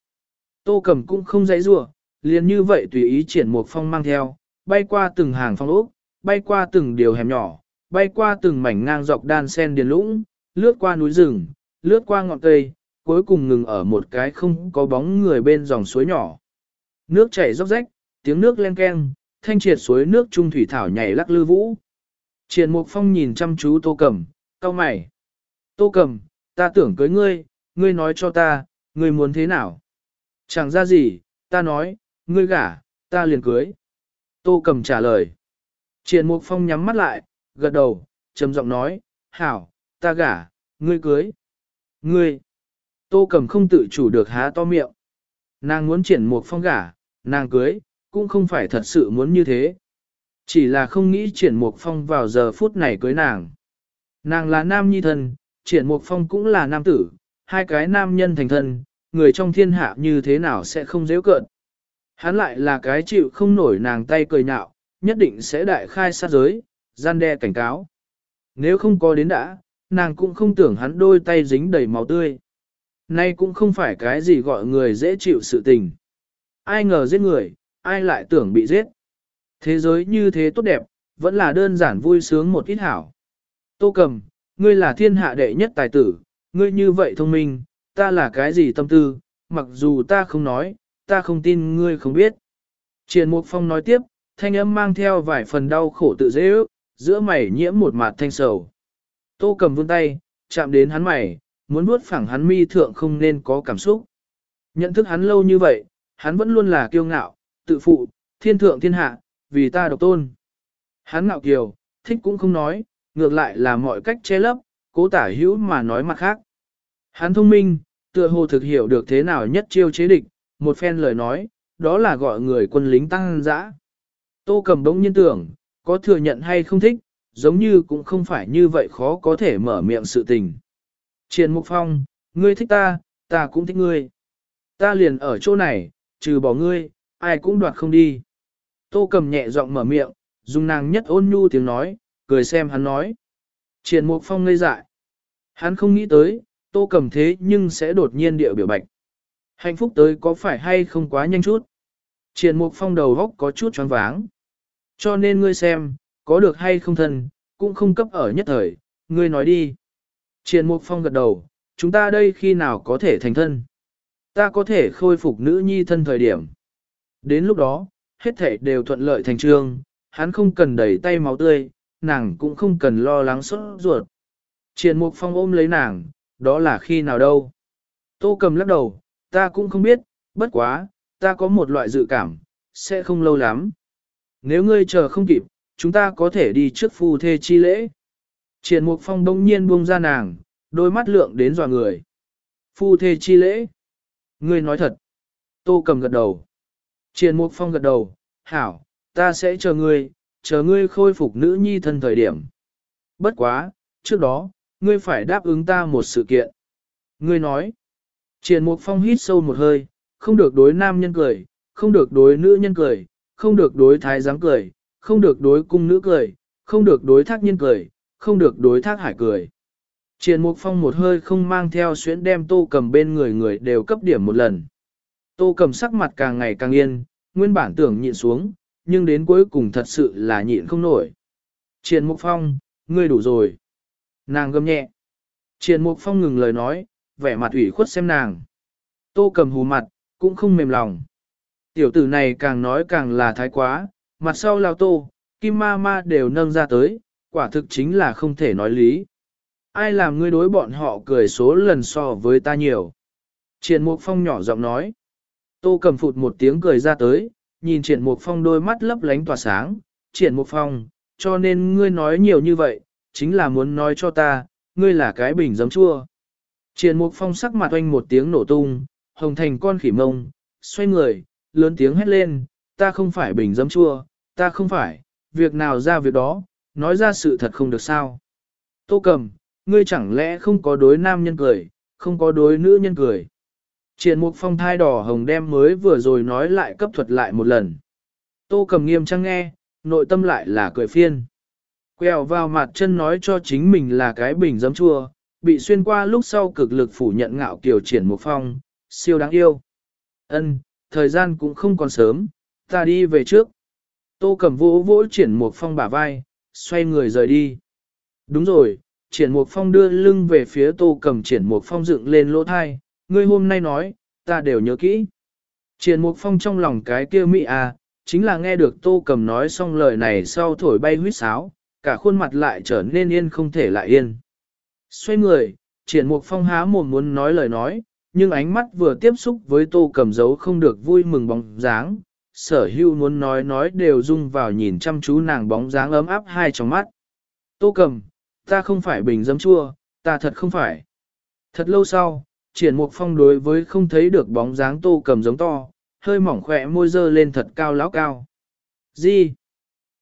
Tô cầm cũng không dãy rủa liền như vậy tùy ý triển một phong mang theo, bay qua từng hàng phong ốc, bay qua từng điều hẻm nhỏ, bay qua từng mảnh ngang dọc đan sen điền lũng, lướt qua núi rừng, lướt qua ngọn cây, cuối cùng ngừng ở một cái không có bóng người bên dòng suối nhỏ. Nước chảy róc rách, tiếng nước len keng, thanh triệt suối nước trung thủy thảo nhảy lắc lư vũ. Triển Mục Phong nhìn chăm chú Tô Cẩm, cau mày. Tô Cẩm, ta tưởng cưới ngươi, ngươi nói cho ta, ngươi muốn thế nào? Chẳng ra gì, ta nói, ngươi gả, ta liền cưới. Tô cầm trả lời. Triển Mục Phong nhắm mắt lại, gật đầu, trầm giọng nói, hảo, ta gả, ngươi cưới. Ngươi. Tô cầm không tự chủ được há to miệng. Nàng muốn triển Mục Phong gả, nàng cưới, cũng không phải thật sự muốn như thế. Chỉ là không nghĩ triển mục phong vào giờ phút này cưới nàng. Nàng là nam nhi thân, triển mục phong cũng là nam tử, hai cái nam nhân thành thân, người trong thiên hạ như thế nào sẽ không dễ cợt. Hắn lại là cái chịu không nổi nàng tay cười nhạo, nhất định sẽ đại khai sát giới, gian đe cảnh cáo. Nếu không có đến đã, nàng cũng không tưởng hắn đôi tay dính đầy máu tươi. Nay cũng không phải cái gì gọi người dễ chịu sự tình. Ai ngờ giết người, ai lại tưởng bị giết. Thế giới như thế tốt đẹp, vẫn là đơn giản vui sướng một ít hảo. Tô cầm, ngươi là thiên hạ đệ nhất tài tử, ngươi như vậy thông minh, ta là cái gì tâm tư, mặc dù ta không nói, ta không tin ngươi không biết. Triền Mục Phong nói tiếp, thanh âm mang theo vài phần đau khổ tự dễ ước, giữa mày nhiễm một mặt thanh sầu. Tô cầm vươn tay, chạm đến hắn mày, muốn nuốt phẳng hắn mi thượng không nên có cảm xúc. Nhận thức hắn lâu như vậy, hắn vẫn luôn là kiêu ngạo, tự phụ, thiên thượng thiên hạ, vì ta độc tôn. Hắn ngạo kiều, thích cũng không nói, ngược lại là mọi cách che lấp, cố tả hữu mà nói mặt khác. Hắn thông minh, tựa hồ thực hiểu được thế nào nhất chiêu chế địch, một phen lời nói, đó là gọi người quân lính tăng dã. Tô cầm đống nhiên tưởng, có thừa nhận hay không thích, giống như cũng không phải như vậy khó có thể mở miệng sự tình. Triền Mục Phong, ngươi thích ta, ta cũng thích ngươi. Ta liền ở chỗ này, trừ bỏ ngươi, ai cũng đoạt không đi. Tô cầm nhẹ giọng mở miệng, dùng nàng nhất ôn nhu tiếng nói, cười xem hắn nói. Triền Mục Phong ngây dại. Hắn không nghĩ tới, tô cầm thế nhưng sẽ đột nhiên điệu biểu bạch. Hạnh phúc tới có phải hay không quá nhanh chút. Triền Mục Phong đầu góc có chút choáng váng. Cho nên ngươi xem, có được hay không thân, cũng không cấp ở nhất thời, ngươi nói đi. Triền Mục Phong gật đầu, chúng ta đây khi nào có thể thành thân? Ta có thể khôi phục nữ nhi thân thời điểm. Đến lúc đó, hết thể đều thuận lợi thành trương, hắn không cần đẩy tay máu tươi, nàng cũng không cần lo lắng sốt ruột. Triền Mục Phong ôm lấy nàng, đó là khi nào đâu? Tô cầm lắc đầu, ta cũng không biết, bất quá, ta có một loại dự cảm, sẽ không lâu lắm. Nếu ngươi chờ không kịp, chúng ta có thể đi trước phu thê chi lễ. Triển Mục Phong đông nhiên buông ra nàng, đôi mắt lượng đến dò người. Phu thê chi lễ. Ngươi nói thật. Tô cầm gật đầu. Triển Mục Phong gật đầu, hảo, ta sẽ chờ ngươi, chờ ngươi khôi phục nữ nhi thân thời điểm. Bất quá, trước đó, ngươi phải đáp ứng ta một sự kiện. Ngươi nói. Triển Mục Phong hít sâu một hơi, không được đối nam nhân cười, không được đối nữ nhân cười, không được đối thái giám cười, không được đối cung nữ cười, không được đối thác nhân cười, không được đối thác hải cười. Triển Mục Phong một hơi không mang theo xuyến đem tô cầm bên người người đều cấp điểm một lần. Tô cầm sắc mặt càng ngày càng yên, nguyên bản tưởng nhịn xuống, nhưng đến cuối cùng thật sự là nhịn không nổi. Triển Mục Phong, ngươi đủ rồi. Nàng gầm nhẹ. Triển Mục Phong ngừng lời nói, vẻ mặt ủy khuất xem nàng. Tô cầm hù mặt, cũng không mềm lòng. Tiểu tử này càng nói càng là thái quá, mặt sau lao tô, kim ma ma đều nâng ra tới, quả thực chính là không thể nói lý. Ai làm ngươi đối bọn họ cười số lần so với ta nhiều. Triển Mục Phong nhỏ giọng nói. Tô cầm phụt một tiếng cười ra tới, nhìn Triển Mục Phong đôi mắt lấp lánh tỏa sáng. Triển Mục Phong, cho nên ngươi nói nhiều như vậy, chính là muốn nói cho ta, ngươi là cái bình giấm chua. Triển Mục Phong sắc mặt oanh một tiếng nổ tung, hồng thành con khỉ mông, xoay người, lớn tiếng hét lên, ta không phải bình dấm chua, ta không phải, việc nào ra việc đó, nói ra sự thật không được sao. Tô cầm, ngươi chẳng lẽ không có đối nam nhân cười, không có đối nữ nhân cười. Triển mục phong thai đỏ hồng đem mới vừa rồi nói lại cấp thuật lại một lần. Tô cầm nghiêm trang nghe, nội tâm lại là cười phiên. Quẹo vào mặt chân nói cho chính mình là cái bình giấm chua, bị xuyên qua lúc sau cực lực phủ nhận ngạo kiều triển một phong, siêu đáng yêu. Ân, thời gian cũng không còn sớm, ta đi về trước. Tô cầm vỗ vỗ triển một phong bả vai, xoay người rời đi. Đúng rồi, triển một phong đưa lưng về phía tô cầm triển một phong dựng lên lỗ thai, ngươi hôm nay nói, ta đều nhớ kỹ. Triển một phong trong lòng cái kia mỹ à, chính là nghe được tô cầm nói xong lời này sau thổi bay huyết sáo, cả khuôn mặt lại trở nên yên không thể lại yên. Xoay người, triển mục phong há mồm muốn nói lời nói, nhưng ánh mắt vừa tiếp xúc với tô cầm dấu không được vui mừng bóng dáng, sở hưu muốn nói nói đều rung vào nhìn chăm chú nàng bóng dáng ấm áp hai trong mắt. Tô cầm, ta không phải bình dấm chua, ta thật không phải. Thật lâu sau, triển mục phong đối với không thấy được bóng dáng tô cầm giống to, hơi mỏng khỏe môi dơ lên thật cao lão cao. Gì?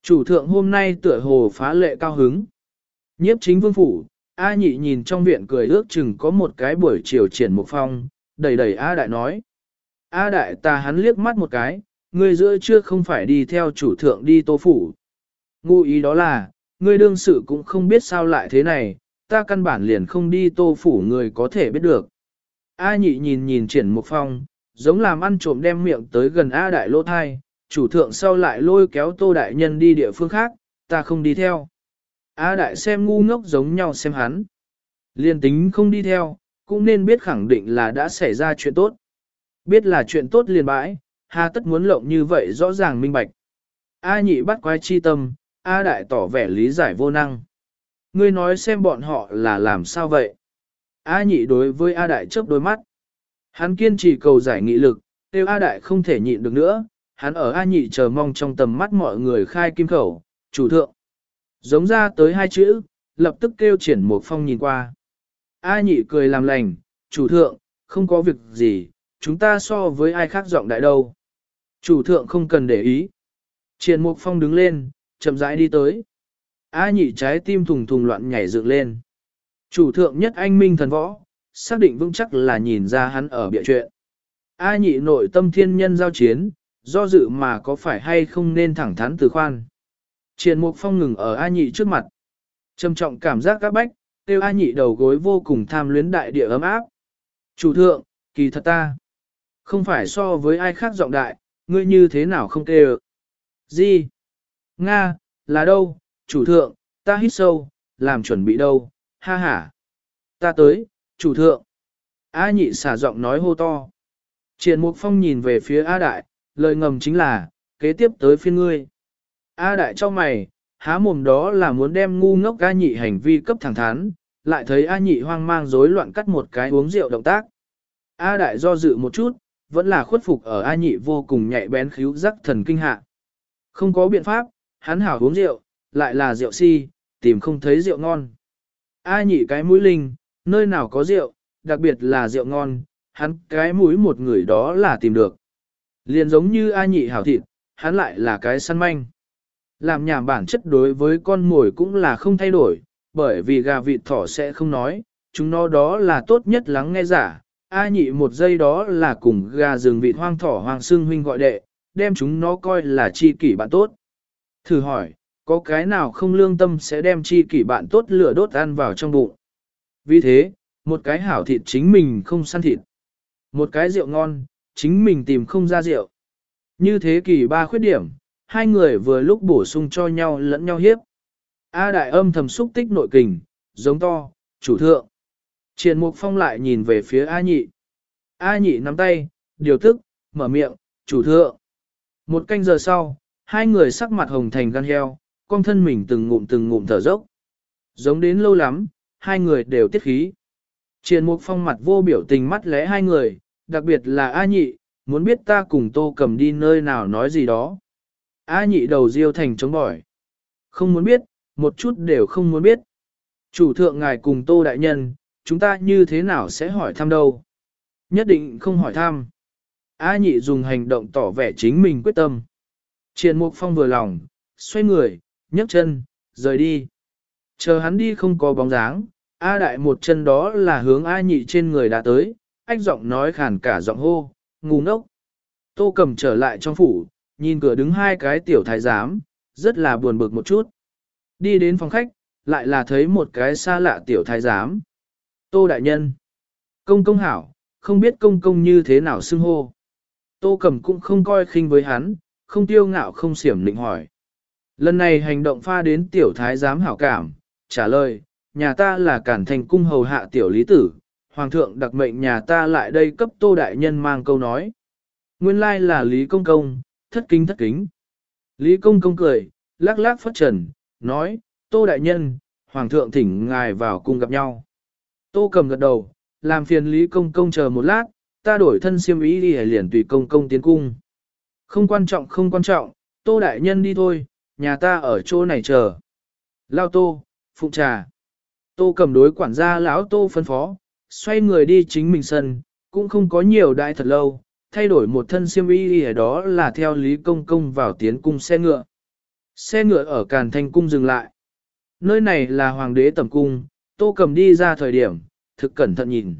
Chủ thượng hôm nay tựa hồ phá lệ cao hứng. Nhiếp chính vương phủ, A nhị nhìn trong viện cười ước chừng có một cái buổi chiều triển một phong, đầy đầy A đại nói. A đại ta hắn liếc mắt một cái, ngươi giữa chưa không phải đi theo chủ thượng đi tô phủ. Ngụ ý đó là, ngươi đương sự cũng không biết sao lại thế này, ta căn bản liền không đi tô phủ người có thể biết được. A nhị nhìn nhìn triển một phong, giống làm ăn trộm đem miệng tới gần A đại lỗ thai, chủ thượng sau lại lôi kéo tô đại nhân đi địa phương khác, ta không đi theo. A đại xem ngu ngốc giống nhau xem hắn. Liên tính không đi theo, cũng nên biết khẳng định là đã xảy ra chuyện tốt. Biết là chuyện tốt liền bãi, hà tất muốn lộng như vậy rõ ràng minh bạch. A nhị bắt quái chi tâm, A đại tỏ vẻ lý giải vô năng. Ngươi nói xem bọn họ là làm sao vậy? A nhị đối với A đại chớp đôi mắt. Hắn kiên trì cầu giải nghị lực, tiêu A đại không thể nhịn được nữa, hắn ở A nhị chờ mong trong tầm mắt mọi người khai kim khẩu, chủ thượng. Giống ra tới hai chữ, lập tức kêu triển một phong nhìn qua. A nhị cười làm lành, chủ thượng, không có việc gì, chúng ta so với ai khác giọng đại đâu. Chủ thượng không cần để ý. Triển Mục Phong đứng lên, chậm rãi đi tới. A nhị trái tim thùng thùng loạn nhảy dựng lên. Chủ thượng nhất anh minh thần võ, xác định vững chắc là nhìn ra hắn ở bịa chuyện. A nhị nội tâm thiên nhân giao chiến, do dự mà có phải hay không nên thẳng thắn từ khoan. Triển Mục Phong ngừng ở A nhị trước mặt. Trầm trọng cảm giác các bách, tiêu A nhị đầu gối vô cùng tham luyến đại địa ấm áp. Chủ thượng, kỳ thật ta. Không phải so với ai khác giọng đại, ngươi như thế nào không kêu. Gì? Nga, là đâu, chủ thượng, ta hít sâu, làm chuẩn bị đâu, ha ha. Ta tới, chủ thượng. A nhị xả giọng nói hô to. Triển Mục Phong nhìn về phía A Đại, lời ngầm chính là, kế tiếp tới phiên ngươi. A Đại cho mày, há mồm đó là muốn đem ngu ngốc A nhị hành vi cấp thẳng thắn, lại thấy A nhị hoang mang rối loạn cắt một cái uống rượu động tác. A Đại do dự một chút, vẫn là khuất phục ở A nhị vô cùng nhạy bén khíu giác thần kinh hạ. Không có biện pháp, hắn hảo uống rượu, lại là rượu si, tìm không thấy rượu ngon. A nhị cái mũi linh, nơi nào có rượu, đặc biệt là rượu ngon, hắn cái mũi một người đó là tìm được. Liền giống như A nhị hảo thịt, hắn lại là cái săn manh. Làm nhảm bản chất đối với con mồi cũng là không thay đổi, bởi vì gà vịt thỏ sẽ không nói, chúng nó đó là tốt nhất lắng nghe giả. A nhị một giây đó là cùng gà rừng vịt hoang thỏ hoàng xương huynh gọi đệ, đem chúng nó coi là chi kỷ bạn tốt. Thử hỏi, có cái nào không lương tâm sẽ đem chi kỷ bạn tốt lửa đốt ăn vào trong bụng. Vì thế, một cái hảo thịt chính mình không săn thịt. Một cái rượu ngon, chính mình tìm không ra rượu. Như thế kỷ ba khuyết điểm, hai người vừa lúc bổ sung cho nhau lẫn nhau hiếp. A đại âm thầm xúc tích nội kình, giống to, chủ thượng. Triền Mục Phong lại nhìn về phía A nhị. A nhị nắm tay, điều tức, mở miệng, chủ thượng. Một canh giờ sau, hai người sắc mặt hồng thành gan heo, con thân mình từng ngụm từng ngụm thở dốc. Giống đến lâu lắm, hai người đều tiết khí. Triền Mục Phong mặt vô biểu tình mắt lẽ hai người, đặc biệt là A nhị, muốn biết ta cùng tô cầm đi nơi nào nói gì đó. A nhị đầu diêu thành chống bỏi. Không muốn biết, một chút đều không muốn biết. Chủ thượng ngài cùng tô đại nhân, chúng ta như thế nào sẽ hỏi thăm đâu? Nhất định không hỏi thăm. A nhị dùng hành động tỏ vẻ chính mình quyết tâm. Triền Mục Phong vừa lòng, xoay người, nhấc chân, rời đi. Chờ hắn đi không có bóng dáng, A đại một chân đó là hướng A nhị trên người đã tới, ách giọng nói khàn cả giọng hô, ngu ngốc. Tô cầm trở lại trong phủ, nhìn cửa đứng hai cái tiểu thái giám, rất là buồn bực một chút. Đi đến phòng khách, lại là thấy một cái xa lạ tiểu thái giám. Tô đại nhân. Công công hảo, không biết công công như thế nào xưng hô. Tô cẩm cũng không coi khinh với hắn, không tiêu ngạo không xiểm định hỏi. Lần này hành động pha đến tiểu thái giám hảo cảm, trả lời, nhà ta là cản thành cung hầu hạ tiểu lý tử, hoàng thượng đặc mệnh nhà ta lại đây cấp tô đại nhân mang câu nói. Nguyên lai là Lý Công Công, thất kính thất kính. Lý Công Công cười, lắc lắc phất trần, nói, tô đại nhân, hoàng thượng thỉnh ngài vào cung gặp nhau. Tô cầm gật đầu, làm phiền Lý Công Công chờ một lát, ta đổi thân siêm ý đi liền tùy Công Công tiến cung. Không quan trọng không quan trọng, tô đại nhân đi thôi, nhà ta ở chỗ này chờ. Lao tô, phụng trà. Tô cầm đối quản gia lão tô phân phó, xoay người đi chính mình sân, cũng không có nhiều đại thật lâu, thay đổi một thân siêm y ở đó là theo Lý Công Công vào tiến cung xe ngựa. Xe ngựa ở Càn Thanh Cung dừng lại. Nơi này là Hoàng đế tẩm cung, tô cầm đi ra thời điểm, thực cẩn thận nhìn.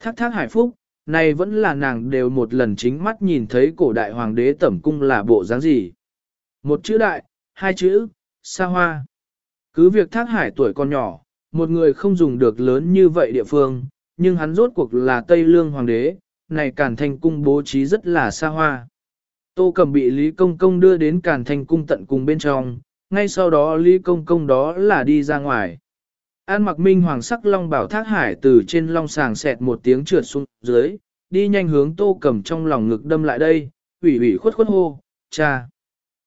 Thác thác hải phúc, này vẫn là nàng đều một lần chính mắt nhìn thấy cổ đại hoàng đế tẩm cung là bộ dáng gì. Một chữ đại, hai chữ, xa hoa. Cứ việc thác hải tuổi còn nhỏ, một người không dùng được lớn như vậy địa phương, nhưng hắn rốt cuộc là Tây Lương Hoàng đế, này Càn Thanh Cung bố trí rất là xa hoa. Tô cẩm bị Lý Công Công đưa đến Càn Thanh Cung tận cùng bên trong, ngay sau đó Lý Công Công đó là đi ra ngoài. An mặc minh hoàng sắc long bảo thác hải từ trên long sàng xẹt một tiếng trượt xuống dưới, đi nhanh hướng Tô cẩm trong lòng ngực đâm lại đây, ủy ủy khuất khuất hô, cha.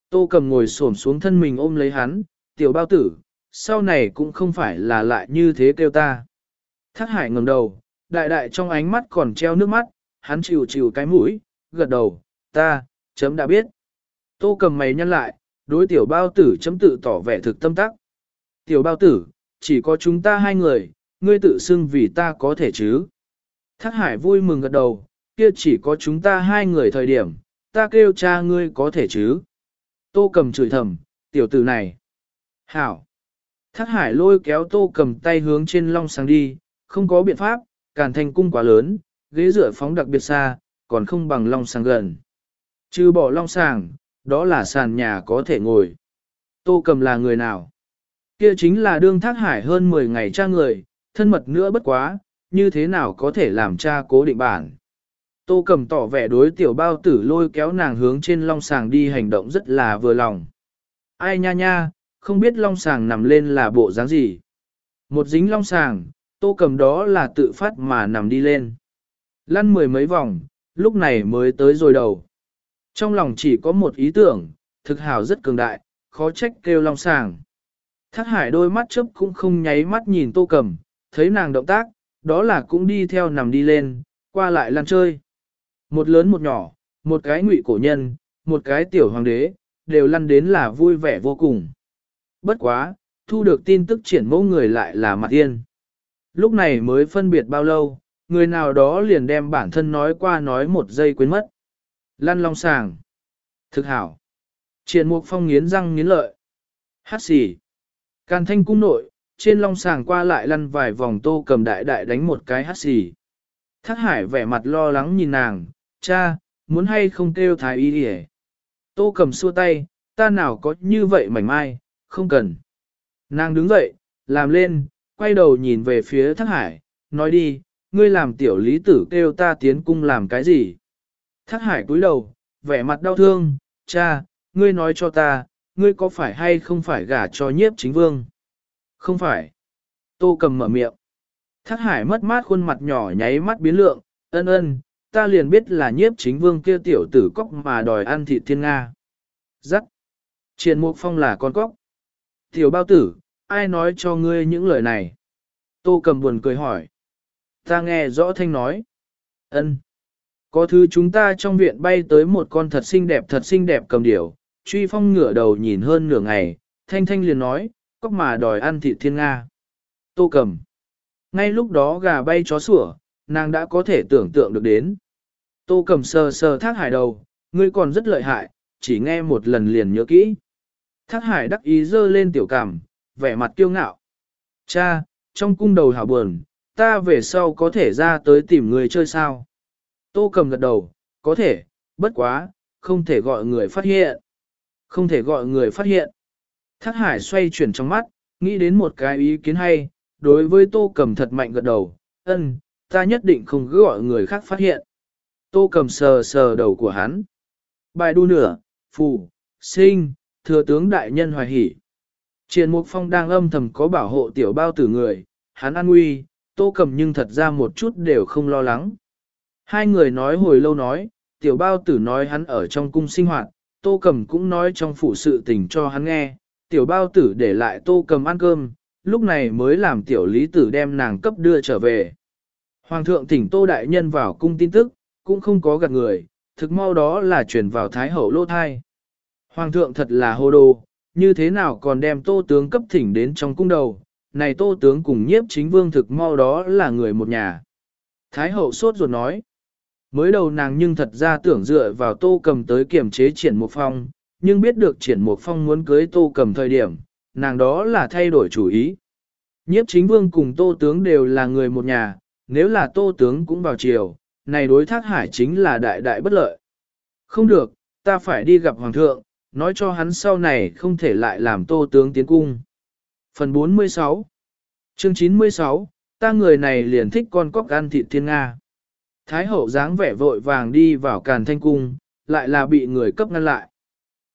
Tô cẩm ngồi xổm xuống thân mình ôm lấy hắn, tiểu bao tử, sau này cũng không phải là lại như thế kêu ta. Thác hải ngẩng đầu, đại đại trong ánh mắt còn treo nước mắt, hắn chịu chịu cái mũi, gật đầu, ta, chấm đã biết. Tô cầm mày nhăn lại, đối tiểu bao tử chấm tự tỏ vẻ thực tâm tắc. Tiểu bao tử, chỉ có chúng ta hai người, ngươi tự xưng vì ta có thể chứ. Thác hải vui mừng gật đầu, kia chỉ có chúng ta hai người thời điểm, ta kêu cha ngươi có thể chứ. Tô cầm chửi thầm, tiểu tử này. Hảo. Thác hải lôi kéo tô cầm tay hướng trên long sang đi, không có biện pháp, càn thành cung quá lớn, ghế rửa phóng đặc biệt xa, còn không bằng long sàng gần. Trừ bỏ long sàng, đó là sàn nhà có thể ngồi. Tô cầm là người nào? Kia chính là đương thác hải hơn 10 ngày cha người, thân mật nữa bất quá, như thế nào có thể làm cha cố định bản. Tô cầm tỏ vẻ đối tiểu bao tử lôi kéo nàng hướng trên long sàng đi hành động rất là vừa lòng. Ai nha nha, không biết long sàng nằm lên là bộ dáng gì. Một dính long sàng, tô cầm đó là tự phát mà nằm đi lên. Lăn mười mấy vòng, lúc này mới tới rồi đầu. Trong lòng chỉ có một ý tưởng, thực hào rất cường đại, khó trách kêu long sàng. Thác hải đôi mắt chớp cũng không nháy mắt nhìn tô cầm, thấy nàng động tác, đó là cũng đi theo nằm đi lên, qua lại lăn chơi. Một lớn một nhỏ, một cái ngụy cổ nhân, một cái tiểu hoàng đế, đều lăn đến là vui vẻ vô cùng. Bất quá, thu được tin tức triển mẫu người lại là mặt yên. Lúc này mới phân biệt bao lâu, người nào đó liền đem bản thân nói qua nói một giây quên mất. Lăn long sàng. Thực hảo. Triển mục phong nghiến răng nghiến lợi. Hát xì. Càn thanh cung nội, trên long sàng qua lại lăn vài vòng tô cầm đại đại đánh một cái hát xì. Thác hải vẻ mặt lo lắng nhìn nàng, cha, muốn hay không kêu thái y đi Tô cầm xua tay, ta nào có như vậy mảnh mai, không cần. Nàng đứng dậy, làm lên, quay đầu nhìn về phía thác hải, nói đi, ngươi làm tiểu lý tử kêu ta tiến cung làm cái gì? Thác hải cúi đầu, vẻ mặt đau thương, cha, ngươi nói cho ta, ngươi có phải hay không phải gả cho nhiếp chính vương? Không phải. Tô cầm mở miệng. Thác hải mất mát khuôn mặt nhỏ nháy mắt biến lượng, ân ân, ta liền biết là nhiếp chính vương kia tiểu tử cóc mà đòi ăn thịt thiên Nga. Giắc. Triền Mục Phong là con cóc. Tiểu bao tử, ai nói cho ngươi những lời này? Tô cầm buồn cười hỏi. Ta nghe rõ thanh nói. ân. Có thứ chúng ta trong viện bay tới một con thật xinh đẹp thật xinh đẹp cầm điểu, truy phong ngửa đầu nhìn hơn nửa ngày, thanh thanh liền nói, cóc mà đòi ăn thịt thiên Nga. Tô cầm. Ngay lúc đó gà bay chó sủa, nàng đã có thể tưởng tượng được đến. Tô cầm sờ sờ thác hải đầu, ngươi còn rất lợi hại, chỉ nghe một lần liền nhớ kỹ. Thác hải đắc ý dơ lên tiểu cảm, vẻ mặt kiêu ngạo. Cha, trong cung đầu hảo buồn, ta về sau có thể ra tới tìm người chơi sao? Tô cầm gật đầu, có thể, bất quá, không thể gọi người phát hiện. Không thể gọi người phát hiện. Thác hải xoay chuyển trong mắt, nghĩ đến một cái ý kiến hay, đối với tô cầm thật mạnh gật đầu, ân, ta nhất định không cứ gọi người khác phát hiện. Tô cầm sờ sờ đầu của hắn. Bài đu nửa, phù, sinh, thừa tướng đại nhân hoài hỷ. Triền Mục Phong đang âm thầm có bảo hộ tiểu bao tử người, hắn an nguy, tô cầm nhưng thật ra một chút đều không lo lắng. Hai người nói hồi lâu nói, tiểu bao tử nói hắn ở trong cung sinh hoạt, tô cầm cũng nói trong phủ sự tình cho hắn nghe, tiểu bao tử để lại tô cầm ăn cơm, lúc này mới làm tiểu lý tử đem nàng cấp đưa trở về. Hoàng thượng thỉnh tô đại nhân vào cung tin tức, cũng không có gạt người, thực mau đó là chuyển vào thái hậu lô thai. Hoàng thượng thật là hồ đồ, như thế nào còn đem tô tướng cấp thỉnh đến trong cung đầu, này tô tướng cùng nhiếp chính vương thực mau đó là người một nhà. Thái hậu sốt ruột nói, mới đầu nàng nhưng thật ra tưởng dựa vào tô cầm tới kiểm chế triển một phong, nhưng biết được triển một phong muốn cưới tô cầm thời điểm, nàng đó là thay đổi chủ ý. Nhiếp chính vương cùng tô tướng đều là người một nhà, nếu là tô tướng cũng vào chiều, này đối thác hải chính là đại đại bất lợi. Không được, ta phải đi gặp hoàng thượng, nói cho hắn sau này không thể lại làm tô tướng tiến cung. Phần 46 Chương 96 Ta người này liền thích con cóc ăn thịt thiên Nga. Thái hậu dáng vẻ vội vàng đi vào càn thanh cung, lại là bị người cấp ngăn lại.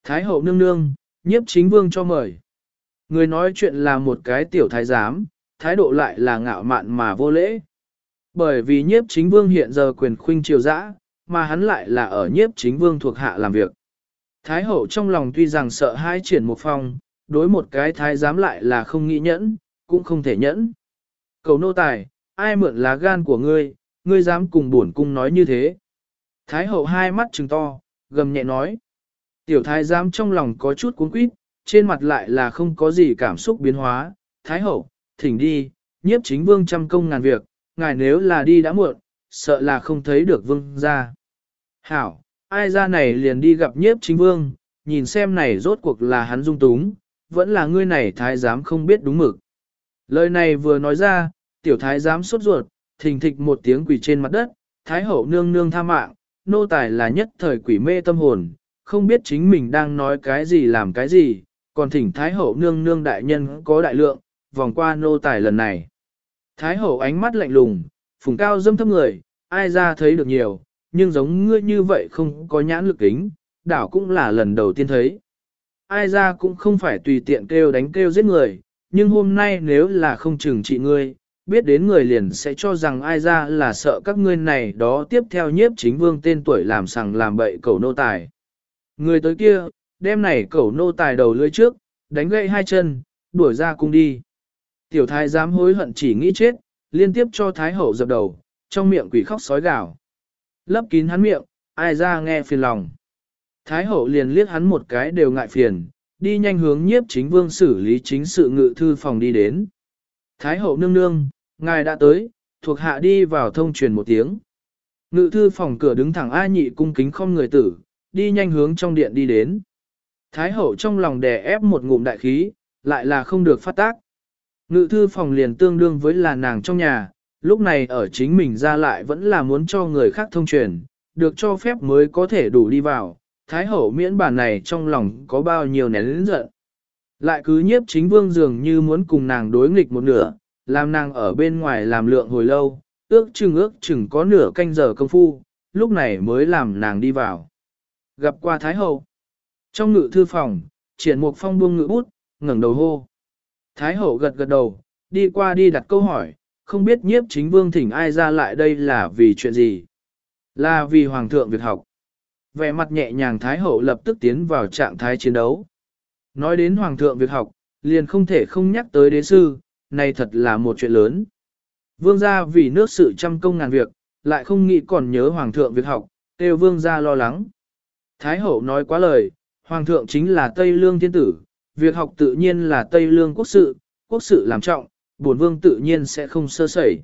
Thái hậu nương nương, nhiếp chính vương cho mời. Người nói chuyện là một cái tiểu thái giám, thái độ lại là ngạo mạn mà vô lễ. Bởi vì nhiếp chính vương hiện giờ quyền khuynh triều dã, mà hắn lại là ở nhiếp chính vương thuộc hạ làm việc. Thái hậu trong lòng tuy rằng sợ hai triển một phong, đối một cái thái giám lại là không nghĩ nhẫn, cũng không thể nhẫn. Cầu nô tài, ai mượn lá gan của ngươi, ngươi dám cùng bổn cung nói như thế. Thái hậu hai mắt trừng to, gầm nhẹ nói. Tiểu thái giám trong lòng có chút cuốn quýt, trên mặt lại là không có gì cảm xúc biến hóa. Thái hậu, thỉnh đi, nhiếp chính vương trăm công ngàn việc, ngài nếu là đi đã muộn, sợ là không thấy được vương ra. Hảo, ai ra này liền đi gặp nhiếp chính vương, nhìn xem này rốt cuộc là hắn dung túng, vẫn là ngươi này thái giám không biết đúng mực. Lời này vừa nói ra, tiểu thái giám sốt ruột, thình thịch một tiếng quỳ trên mặt đất, thái hậu nương nương tha mạng, nô tài là nhất thời quỷ mê tâm hồn, không biết chính mình đang nói cái gì làm cái gì, còn thỉnh thái hậu nương nương đại nhân có đại lượng, vòng qua nô tài lần này. Thái hậu ánh mắt lạnh lùng, phùng cao dâm thấp người, ai ra thấy được nhiều, nhưng giống ngươi như vậy không có nhãn lực kính, đảo cũng là lần đầu tiên thấy. Ai ra cũng không phải tùy tiện kêu đánh kêu giết người, nhưng hôm nay nếu là không chừng trị ngươi, biết đến người liền sẽ cho rằng ai ra là sợ các ngươi này đó tiếp theo nhiếp chính vương tên tuổi làm sằng làm bậy cầu nô tài. Người tới kia, đem này cầu nô tài đầu lưới trước, đánh gậy hai chân, đuổi ra cung đi. Tiểu thái dám hối hận chỉ nghĩ chết, liên tiếp cho thái hậu dập đầu, trong miệng quỷ khóc sói gào. Lấp kín hắn miệng, ai ra nghe phiền lòng. Thái hậu liền liếc hắn một cái đều ngại phiền, đi nhanh hướng nhiếp chính vương xử lý chính sự ngự thư phòng đi đến. Thái hậu nương nương, ngài đã tới, thuộc hạ đi vào thông truyền một tiếng. Ngự thư phòng cửa đứng thẳng A nhị cung kính không người tử, đi nhanh hướng trong điện đi đến. Thái hậu trong lòng đè ép một ngụm đại khí, lại là không được phát tác. Ngự thư phòng liền tương đương với là nàng trong nhà, lúc này ở chính mình ra lại vẫn là muốn cho người khác thông truyền, được cho phép mới có thể đủ đi vào. Thái hậu miễn bản này trong lòng có bao nhiêu nén lĩnh giận. Lại cứ nhiếp chính vương dường như muốn cùng nàng đối nghịch một nửa, làm nàng ở bên ngoài làm lượng hồi lâu, ước chừng ước chừng có nửa canh giờ công phu, lúc này mới làm nàng đi vào. Gặp qua Thái Hậu. Trong ngự thư phòng, triển mục phong buông ngự bút, ngẩng đầu hô. Thái Hậu gật gật đầu, đi qua đi đặt câu hỏi, không biết nhiếp chính vương thỉnh ai ra lại đây là vì chuyện gì. Là vì Hoàng thượng việc học. Vẻ mặt nhẹ nhàng Thái Hậu lập tức tiến vào trạng thái chiến đấu. Nói đến Hoàng thượng việc học, liền không thể không nhắc tới đế sư, này thật là một chuyện lớn. Vương gia vì nước sự trăm công ngàn việc, lại không nghĩ còn nhớ Hoàng thượng việc học, kêu vương gia lo lắng. Thái hậu nói quá lời, Hoàng thượng chính là Tây Lương thiên tử, việc học tự nhiên là Tây Lương quốc sự, quốc sự làm trọng, bổn vương tự nhiên sẽ không sơ sẩy.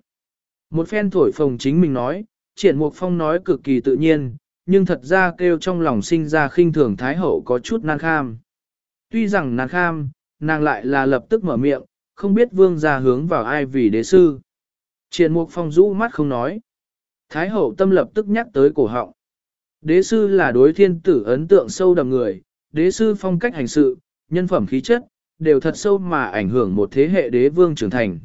Một phen thổi phồng chính mình nói, triển mục phong nói cực kỳ tự nhiên, nhưng thật ra kêu trong lòng sinh ra khinh thường Thái hậu có chút nan kham. Tuy rằng nan kham, nàng lại là lập tức mở miệng, không biết vương gia hướng vào ai vì đế sư. Triền mục phong rũ mắt không nói. Thái hậu tâm lập tức nhắc tới cổ họng. Đế sư là đối thiên tử ấn tượng sâu đậm người, đế sư phong cách hành sự, nhân phẩm khí chất, đều thật sâu mà ảnh hưởng một thế hệ đế vương trưởng thành.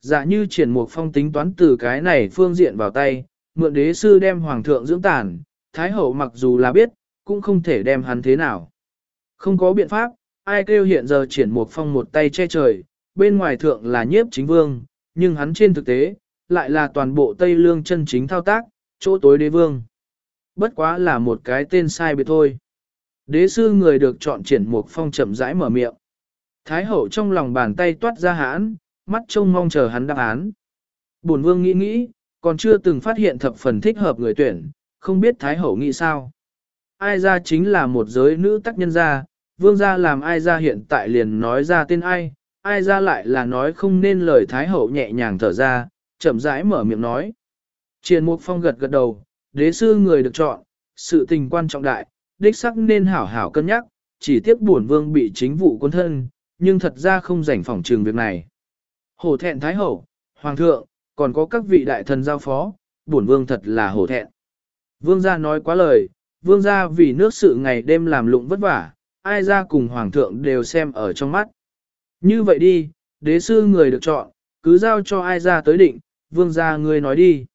Dạ như triển mục phong tính toán từ cái này phương diện vào tay, mượn đế sư đem hoàng thượng dưỡng tàn, thái hậu mặc dù là biết, cũng không thể đem hắn thế nào. Không có biện pháp, ai kêu hiện giờ triển một phong một tay che trời, bên ngoài thượng là nhiếp chính vương, nhưng hắn trên thực tế, lại là toàn bộ Tây Lương chân chính thao tác, chỗ tối đế vương. Bất quá là một cái tên sai biệt thôi. Đế sư người được chọn triển một phong chậm rãi mở miệng. Thái hậu trong lòng bàn tay toát ra hãn, mắt trông mong chờ hắn đáp án. Bổn vương nghĩ nghĩ, còn chưa từng phát hiện thập phần thích hợp người tuyển, không biết Thái hậu nghĩ sao. Ai ra chính là một giới nữ tác nhân gia, vương gia làm ai ra hiện tại liền nói ra tên ai, ai ra lại là nói không nên lời Thái Hậu nhẹ nhàng thở ra, chậm rãi mở miệng nói. Triền Mục Phong gật gật đầu, đế sư người được chọn, sự tình quan trọng đại, đích sắc nên hảo hảo cân nhắc, chỉ tiếc buồn vương bị chính vụ quân thân, nhưng thật ra không rảnh phòng trường việc này. Hổ thẹn Thái Hậu, Hoàng thượng, còn có các vị đại thần giao phó, buồn vương thật là hổ thẹn. Vương gia nói quá lời, vương gia vì nước sự ngày đêm làm lụng vất vả, ai ra cùng Hoàng thượng đều xem ở trong mắt. Như vậy đi, đế sư người được chọn, cứ giao cho ai ra tới định, vương gia ngươi nói đi.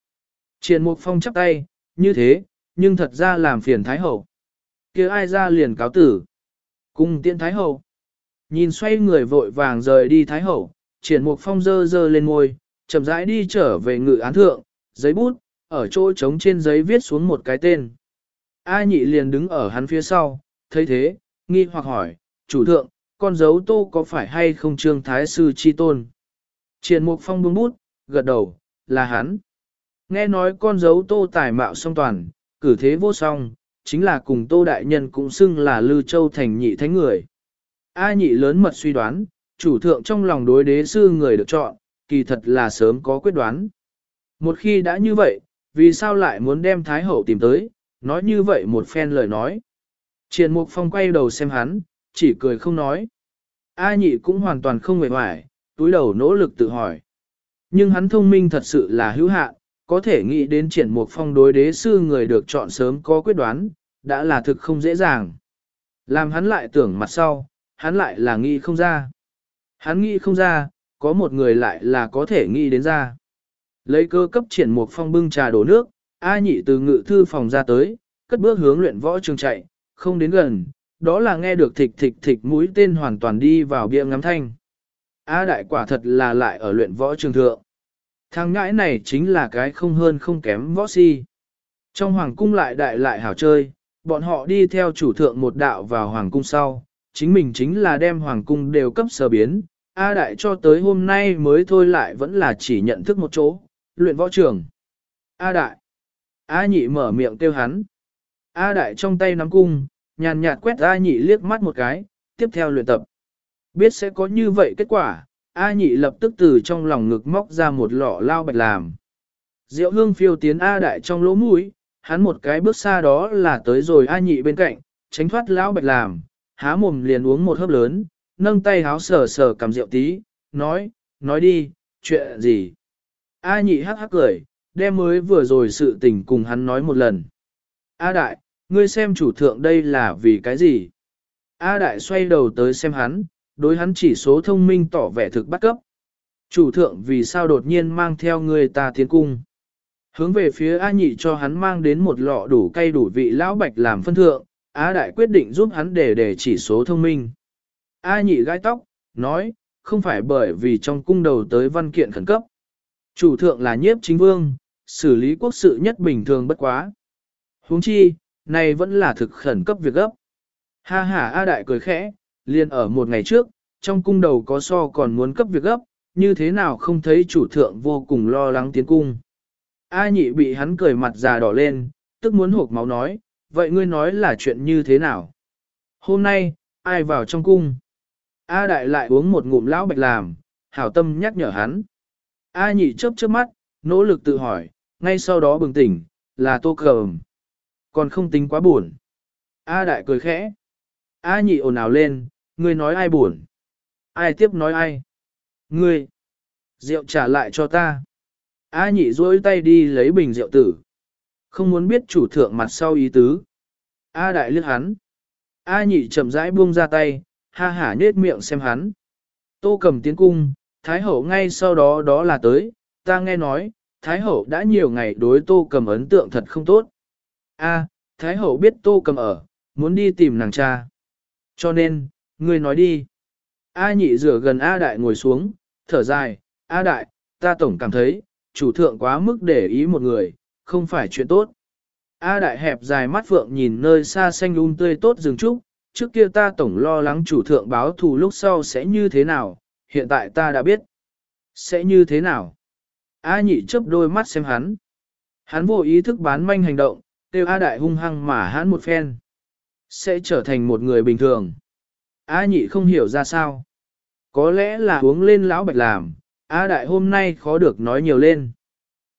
Triển Mục Phong chắp tay, như thế, nhưng thật ra làm phiền Thái Hậu. kia ai ra liền cáo tử. Cung tiễn Thái Hậu. Nhìn xoay người vội vàng rời đi Thái Hậu, triển mục phong dơ dơ lên ngôi, chậm rãi đi trở về ngự án thượng, giấy bút, ở chỗ trống trên giấy viết xuống một cái tên. A nhị liền đứng ở hắn phía sau, thấy thế, nghi hoặc hỏi, chủ thượng, con dấu tô có phải hay không trương thái sư chi tôn? Triển mục phong buông bút, gật đầu, là hắn. Nghe nói con dấu tô tài mạo song toàn, cử thế vô song, chính là cùng tô đại nhân cũng xưng là Lư Châu thành nhị thánh người. A nhị lớn mật suy đoán, chủ thượng trong lòng đối đế sư người được chọn, kỳ thật là sớm có quyết đoán. Một khi đã như vậy, vì sao lại muốn đem Thái Hậu tìm tới, nói như vậy một phen lời nói. Triền Mục Phong quay đầu xem hắn, chỉ cười không nói. A nhị cũng hoàn toàn không mệt mỏi, túi đầu nỗ lực tự hỏi. Nhưng hắn thông minh thật sự là hữu hạn, có thể nghĩ đến triển mục phong đối đế sư người được chọn sớm có quyết đoán, đã là thực không dễ dàng. Làm hắn lại tưởng mặt sau, hắn lại là nghĩ không ra. Hắn nghĩ không ra, có một người lại là có thể nghĩ đến ra. Lấy cơ cấp triển một phong bưng trà đổ nước, A nhị từ ngự thư phòng ra tới, cất bước hướng luyện võ trường chạy, không đến gần, đó là nghe được thịch thịch thịch mũi tên hoàn toàn đi vào bia ngắm thanh. A đại quả thật là lại ở luyện võ trường thượng. Thằng ngãi này chính là cái không hơn không kém võ si. Trong hoàng cung lại đại lại hảo chơi, bọn họ đi theo chủ thượng một đạo vào hoàng cung sau, chính mình chính là đem hoàng cung đều cấp sở biến, A đại cho tới hôm nay mới thôi lại vẫn là chỉ nhận thức một chỗ, luyện võ trường. A đại. A nhị mở miệng kêu hắn. A đại trong tay nắm cung, nhàn nhạt quét A nhị liếc mắt một cái, tiếp theo luyện tập. Biết sẽ có như vậy kết quả, A nhị lập tức từ trong lòng ngực móc ra một lọ lao bạch làm. Diệu hương phiêu tiến A đại trong lỗ mũi, hắn một cái bước xa đó là tới rồi A nhị bên cạnh, tránh thoát lão bạch làm, há mồm liền uống một hớp lớn, nâng tay háo sờ sờ cầm rượu tí, nói, nói đi, chuyện gì. A nhị hắc hắc cười, đem mới vừa rồi sự tình cùng hắn nói một lần. A đại, ngươi xem chủ thượng đây là vì cái gì? A đại xoay đầu tới xem hắn, đối hắn chỉ số thông minh tỏ vẻ thực bắt cấp. Chủ thượng vì sao đột nhiên mang theo người ta tiến cung. Hướng về phía A nhị cho hắn mang đến một lọ đủ cay đủ vị lão bạch làm phân thượng, A đại quyết định giúp hắn để để chỉ số thông minh. A nhị gai tóc, nói, không phải bởi vì trong cung đầu tới văn kiện khẩn cấp. Chủ thượng là nhiếp chính vương, xử lý quốc sự nhất bình thường bất quá. huống chi, này vẫn là thực khẩn cấp việc gấp. Ha ha A đại cười khẽ, liền ở một ngày trước, trong cung đầu có so còn muốn cấp việc gấp, như thế nào không thấy chủ thượng vô cùng lo lắng tiến cung. A nhị bị hắn cười mặt già đỏ lên, tức muốn hộp máu nói, vậy ngươi nói là chuyện như thế nào? Hôm nay, ai vào trong cung? A đại lại uống một ngụm lão bạch làm, hảo tâm nhắc nhở hắn. A nhị chớp chớp mắt, nỗ lực tự hỏi, ngay sau đó bừng tỉnh, là tô cờm. Còn không tính quá buồn. A đại cười khẽ. A nhị ồn ào lên, ngươi nói ai buồn? Ai tiếp nói ai? Ngươi! Rượu trả lại cho ta. A nhị duỗi tay đi lấy bình rượu tử. Không muốn biết chủ thượng mặt sau ý tứ. A đại liếc hắn. A nhị chậm rãi buông ra tay, ha hả nết miệng xem hắn. Tô cầm tiến cung, Thái hậu ngay sau đó đó là tới, ta nghe nói, Thái hậu đã nhiều ngày đối tô cầm ấn tượng thật không tốt. A, Thái hậu biết tô cầm ở, muốn đi tìm nàng cha. Cho nên, ngươi nói đi. A nhị rửa gần A đại ngồi xuống, thở dài, A đại, ta tổng cảm thấy, chủ thượng quá mức để ý một người, không phải chuyện tốt. A đại hẹp dài mắt phượng nhìn nơi xa xanh um tươi tốt rừng trúc, trước kia ta tổng lo lắng chủ thượng báo thù lúc sau sẽ như thế nào, hiện tại ta đã biết. Sẽ như thế nào? A nhị chớp đôi mắt xem hắn. Hắn vô ý thức bán manh hành động, tiêu A đại hung hăng mà hắn một phen. Sẽ trở thành một người bình thường. A nhị không hiểu ra sao. Có lẽ là uống lên lão bạch làm, A đại hôm nay khó được nói nhiều lên.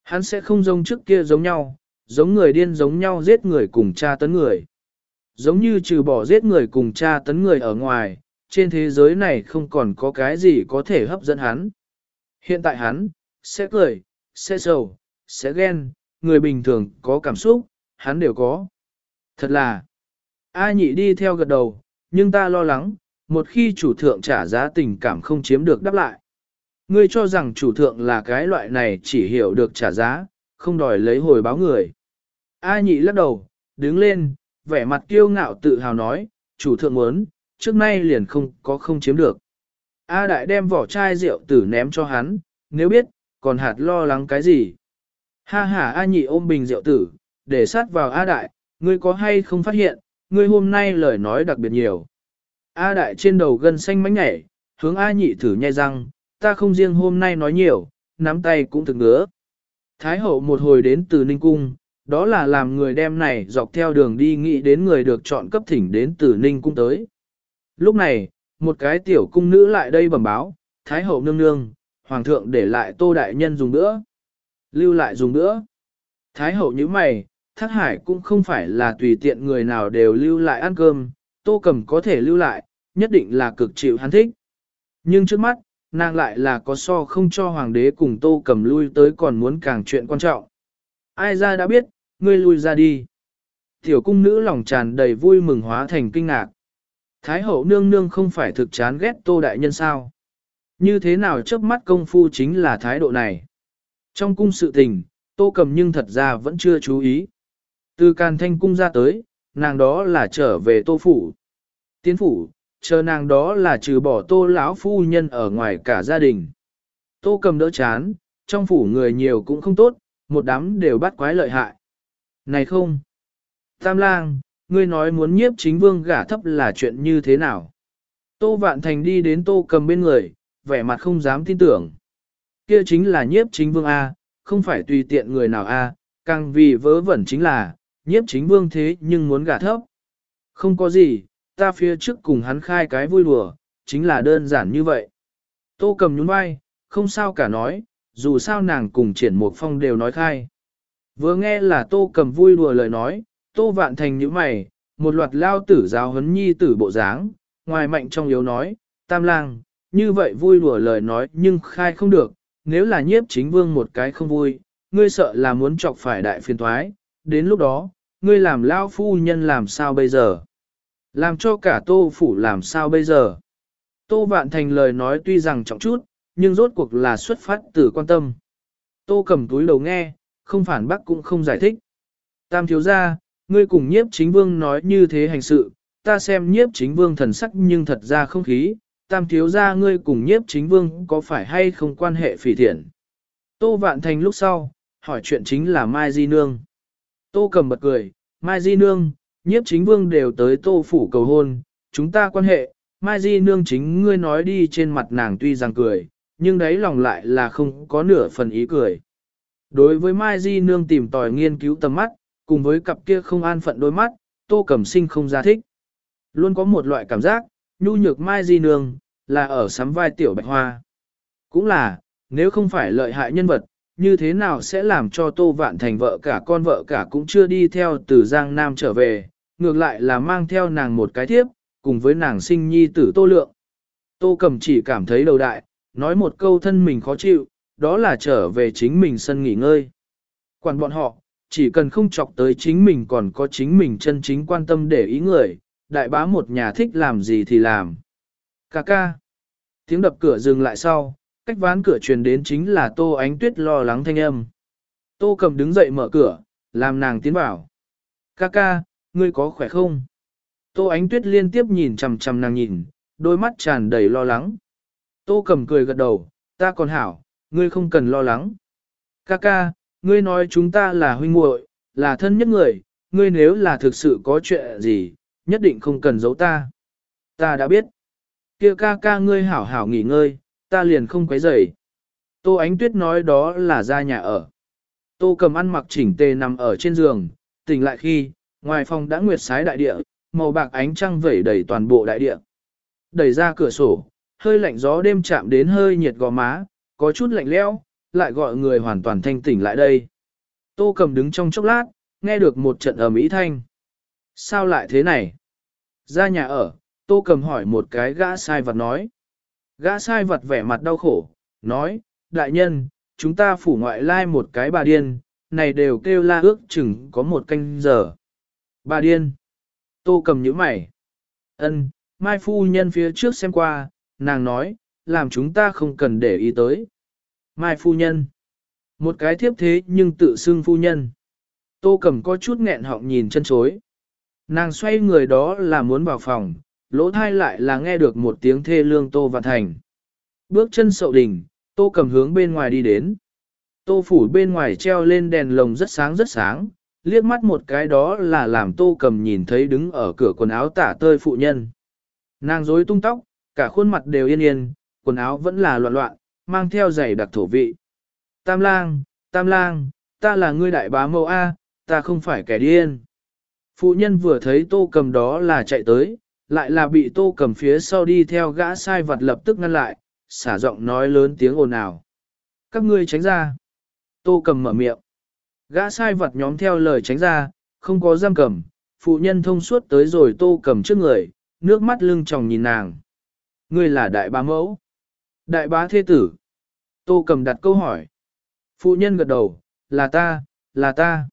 Hắn sẽ không giống trước kia giống nhau, giống người điên giống nhau giết người cùng cha tấn người. Giống như trừ bỏ giết người cùng cha tấn người ở ngoài, trên thế giới này không còn có cái gì có thể hấp dẫn hắn. Hiện tại hắn, sẽ cười, sẽ sầu, sẽ ghen, người bình thường có cảm xúc, hắn đều có. Thật là, A nhị đi theo gật đầu, nhưng ta lo lắng, một khi chủ thượng trả giá tình cảm không chiếm được đáp lại. Ngươi cho rằng chủ thượng là cái loại này chỉ hiểu được trả giá, không đòi lấy hồi báo người. A nhị lắc đầu, đứng lên, vẻ mặt kiêu ngạo tự hào nói, chủ thượng muốn, trước nay liền không có không chiếm được. A đại đem vỏ chai rượu tử ném cho hắn, nếu biết, còn hạt lo lắng cái gì. Ha ha A nhị ôm bình rượu tử, để sát vào A đại, ngươi có hay không phát hiện, ngươi hôm nay lời nói đặc biệt nhiều. A đại trên đầu gân xanh mánh nhảy, hướng A nhị thử nhai răng, ta không riêng hôm nay nói nhiều, nắm tay cũng thực ngứa. Thái hậu một hồi đến từ Ninh Cung, đó là làm người đem này dọc theo đường đi nghĩ đến người được chọn cấp thỉnh đến từ Ninh Cung tới. Lúc này, một cái tiểu cung nữ lại đây bẩm báo, Thái hậu nương nương, Hoàng thượng để lại tô đại nhân dùng nữa. Lưu lại dùng nữa. Thái hậu như mày, thác hải cũng không phải là tùy tiện người nào đều lưu lại ăn cơm, tô cầm có thể lưu lại, nhất định là cực chịu hắn thích. Nhưng trước mắt, nàng lại là có so không cho hoàng đế cùng tô cầm lui tới còn muốn càng chuyện quan trọng. Ai ra đã biết, ngươi lui ra đi. Tiểu cung nữ lòng tràn đầy vui mừng hóa thành kinh ngạc. Thái hậu nương nương không phải thực chán ghét tô đại nhân sao. Như thế nào trước mắt công phu chính là thái độ này. Trong cung sự tình, tô cầm nhưng thật ra vẫn chưa chú ý. Từ càn thanh cung ra tới, nàng đó là trở về tô phủ. Tiến phủ, chờ nàng đó là trừ bỏ tô lão phu nhân ở ngoài cả gia đình. Tô cầm đỡ chán, trong phủ người nhiều cũng không tốt, một đám đều bắt quái lợi hại. Này không! Tam lang, ngươi nói muốn nhiếp chính vương gả thấp là chuyện như thế nào? Tô vạn thành đi đến tô cầm bên người, vẻ mặt không dám tin tưởng. Kia chính là nhiếp chính vương A, không phải tùy tiện người nào A, càng vì vớ vẩn chính là, nhiếp chính vương thế nhưng muốn gả thấp. Không có gì, ta phía trước cùng hắn khai cái vui đùa, chính là đơn giản như vậy. Tô cầm nhún vai, không sao cả nói, dù sao nàng cùng triển một phong đều nói khai. Vừa nghe là tô cầm vui đùa lời nói, tô vạn thành như mày, một loạt lao tử giáo huấn nhi tử bộ dáng, ngoài mạnh trong yếu nói, tam lang, như vậy vui đùa lời nói nhưng khai không được, nếu là nhiếp chính vương một cái không vui, ngươi sợ là muốn chọc phải đại phiền thoái, đến lúc đó, ngươi làm lao phu nhân làm sao bây giờ? Làm cho cả tô phủ làm sao bây giờ? Tô vạn thành lời nói tuy rằng trọng chút, nhưng rốt cuộc là xuất phát từ quan tâm. Tô cầm túi đầu nghe, không phản bác cũng không giải thích. Tam thiếu ra, ngươi cùng nhiếp chính vương nói như thế hành sự, ta xem nhiếp chính vương thần sắc nhưng thật ra không khí, tam thiếu ra ngươi cùng nhiếp chính vương có phải hay không quan hệ phỉ thiện. Tô vạn thành lúc sau, hỏi chuyện chính là Mai Di Nương. Tô cầm bật cười, Mai Di Nương, nhiếp chính vương đều tới tô phủ cầu hôn, chúng ta quan hệ, Mai Di Nương chính ngươi nói đi trên mặt nàng tuy rằng cười, nhưng đấy lòng lại là không có nửa phần ý cười. Đối với Mai Di Nương tìm tòi nghiên cứu tầm mắt, cùng với cặp kia không an phận đôi mắt, tô cẩm sinh không ra thích. Luôn có một loại cảm giác, nhu nhược Mai Di Nương, là ở sắm vai tiểu bạch hoa. Cũng là, nếu không phải lợi hại nhân vật, như thế nào sẽ làm cho Tô Vạn Thành vợ cả con vợ cả cũng chưa đi theo từ Giang Nam trở về, ngược lại là mang theo nàng một cái thiếp, cùng với nàng sinh nhi tử Tô Lượng. Tô Cầm chỉ cảm thấy đầu đại, nói một câu thân mình khó chịu, đó là trở về chính mình sân nghỉ ngơi. Quản bọn họ, chỉ cần không chọc tới chính mình còn có chính mình chân chính quan tâm để ý người, đại bá một nhà thích làm gì thì làm. Cà ca. Tiếng đập cửa dừng lại sau, cách ván cửa truyền đến chính là Tô Ánh Tuyết lo lắng thanh âm. Tô cầm đứng dậy mở cửa, làm nàng tiến vào. Ca ca, ngươi có khỏe không? Tô Ánh Tuyết liên tiếp nhìn chằm chằm nàng nhìn, đôi mắt tràn đầy lo lắng. Tô cầm cười gật đầu, ta còn hảo, ngươi không cần lo lắng. Ca ca, ngươi nói chúng ta là huynh muội, là thân nhất người, ngươi nếu là thực sự có chuyện gì, nhất định không cần giấu ta. Ta đã biết. Kia ca ca ngươi hảo hảo nghỉ ngơi, ta liền không quấy rầy. Tô Ánh Tuyết nói đó là ra nhà ở. Tô cầm ăn mặc chỉnh tề nằm ở trên giường, tỉnh lại khi, ngoài phòng đã nguyệt sái đại địa, màu bạc ánh trăng vẩy đầy toàn bộ đại địa. Đẩy ra cửa sổ, hơi lạnh gió đêm chạm đến hơi nhiệt gò má, có chút lạnh lẽo, lại gọi người hoàn toàn thanh tỉnh lại đây. Tô cầm đứng trong chốc lát, nghe được một trận ầm ĩ thanh. Sao lại thế này? Ra nhà ở, tô cầm hỏi một cái gã sai vật nói. Gã sai vật vẻ mặt đau khổ, nói, đại nhân, chúng ta phủ ngoại lai một cái bà điên, này đều kêu la ước chừng có một canh giờ. Bà điên. Tô cầm nhíu mày. Ân, Mai phu nhân phía trước xem qua, nàng nói, làm chúng ta không cần để ý tới. Mai phu nhân. Một cái thiếp thế nhưng tự xưng phu nhân. Tô cầm có chút nghẹn họng nhìn chân chối. Nàng xoay người đó là muốn vào phòng, lỗ thai lại là nghe được một tiếng thê lương Tô Vạn Thành. Bước chân sậu đỉnh, Tô cầm hướng bên ngoài đi đến. Tô phủ bên ngoài treo lên đèn lồng rất sáng rất sáng, liếc mắt một cái đó là làm tô cầm nhìn thấy đứng ở cửa quần áo tả tơi phụ nhân. Nàng rối tung tóc, cả khuôn mặt đều yên yên, quần áo vẫn là loạn loạn, mang theo giày đặc thổ vị. Tam lang, tam lang, ta là ngươi đại bá mẫu A, ta không phải kẻ điên. Phụ nhân vừa thấy tô cầm đó là chạy tới, lại là bị tô cầm phía sau đi theo gã sai vật lập tức ngăn lại, xả giọng nói lớn tiếng ồn ào. Các ngươi tránh ra. Tô cầm mở miệng. Gã sai vật nhóm theo lời tránh ra, không có giam cầm, phụ nhân thông suốt tới rồi tô cầm trước người, nước mắt lưng tròng nhìn nàng. Ngươi là đại bá mẫu. Đại bá thế tử. Tô cầm đặt câu hỏi. Phụ nhân gật đầu, là ta, là ta.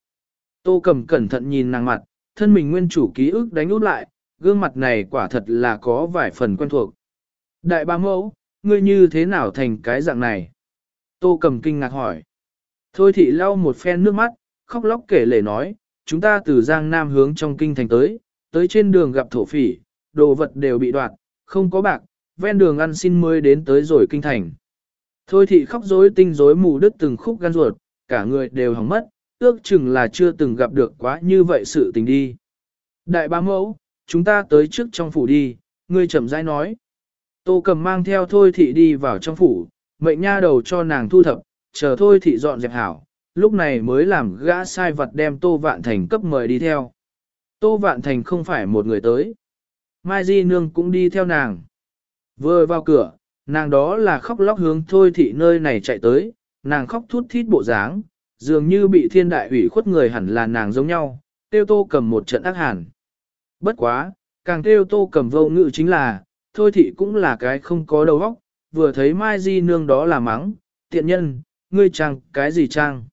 Tô cầm cẩn thận nhìn nàng mặt, thân mình nguyên chủ ký ức đánh út lại, gương mặt này quả thật là có vài phần quen thuộc. Đại bá mẫu, ngươi như thế nào thành cái dạng này? Tô cầm kinh ngạc hỏi. Thôi thị lau một phen nước mắt, khóc lóc kể lể nói, chúng ta từ Giang Nam hướng trong kinh thành tới, tới trên đường gặp thổ phỉ, đồ vật đều bị đoạt, không có bạc, ven đường ăn xin mới đến tới rồi kinh thành. Thôi thị khóc rối tinh rối mù đứt từng khúc gan ruột, cả người đều hỏng mất, ước chừng là chưa từng gặp được quá như vậy sự tình đi. Đại bá mẫu, chúng ta tới trước trong phủ đi, ngươi chậm rãi nói. Tô cầm mang theo thôi thị đi vào trong phủ, mệnh nha đầu cho nàng thu thập, chờ thôi thị dọn dẹp hảo, lúc này mới làm gã sai vật đem Tô Vạn Thành cấp mời đi theo. Tô Vạn Thành không phải một người tới. Mai Di Nương cũng đi theo nàng. Vừa vào cửa, nàng đó là khóc lóc hướng thôi thị nơi này chạy tới, nàng khóc thút thít bộ dáng, dường như bị thiên đại ủy khuất người hẳn là nàng giống nhau, tiêu tô cầm một trận ác hẳn. Bất quá, càng tiêu tô cầm vô ngự chính là, thôi thị cũng là cái không có đầu óc, vừa thấy Mai Di Nương đó là mắng, tiện nhân, ngươi trang cái gì trang?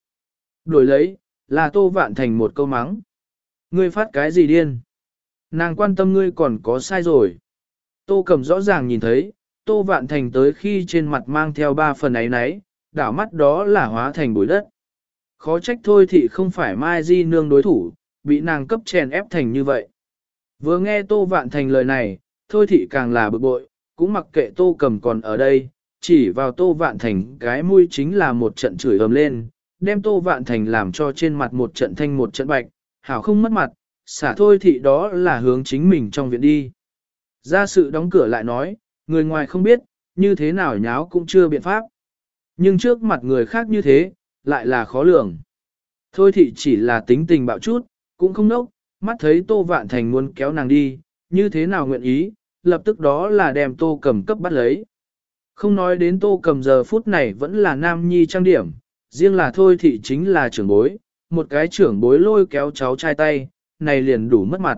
Đổi lấy, là tô vạn thành một câu mắng. Ngươi phát cái gì điên? Nàng quan tâm ngươi còn có sai rồi. Tô cầm rõ ràng nhìn thấy, tô vạn thành tới khi trên mặt mang theo ba phần ấy nấy, đảo mắt đó là hóa thành bụi đất. Khó trách thôi thì không phải Mai Di nương đối thủ, bị nàng cấp chèn ép thành như vậy. Vừa nghe tô vạn thành lời này, thôi thị càng là bực bội, cũng mặc kệ tô cầm còn ở đây, chỉ vào tô vạn thành cái mũi chính là một trận chửi ầm lên, đem tô vạn thành làm cho trên mặt một trận thanh một trận bạch, hảo không mất mặt, xả thôi thị đó là hướng chính mình trong viện đi. Ra sự đóng cửa lại nói, người ngoài không biết, như thế nào nháo cũng chưa biện pháp. Nhưng trước mặt người khác như thế, lại là khó lường. Thôi thị chỉ là tính tình bạo chút, cũng không nốc, mắt thấy Tô Vạn Thành muốn kéo nàng đi, như thế nào nguyện ý, lập tức đó là đem Tô Cầm cấp bắt lấy. Không nói đến tô cầm giờ phút này vẫn là nam nhi trang điểm, riêng là thôi thì chính là trưởng bối, một cái trưởng bối lôi kéo cháu trai tay, này liền đủ mất mặt.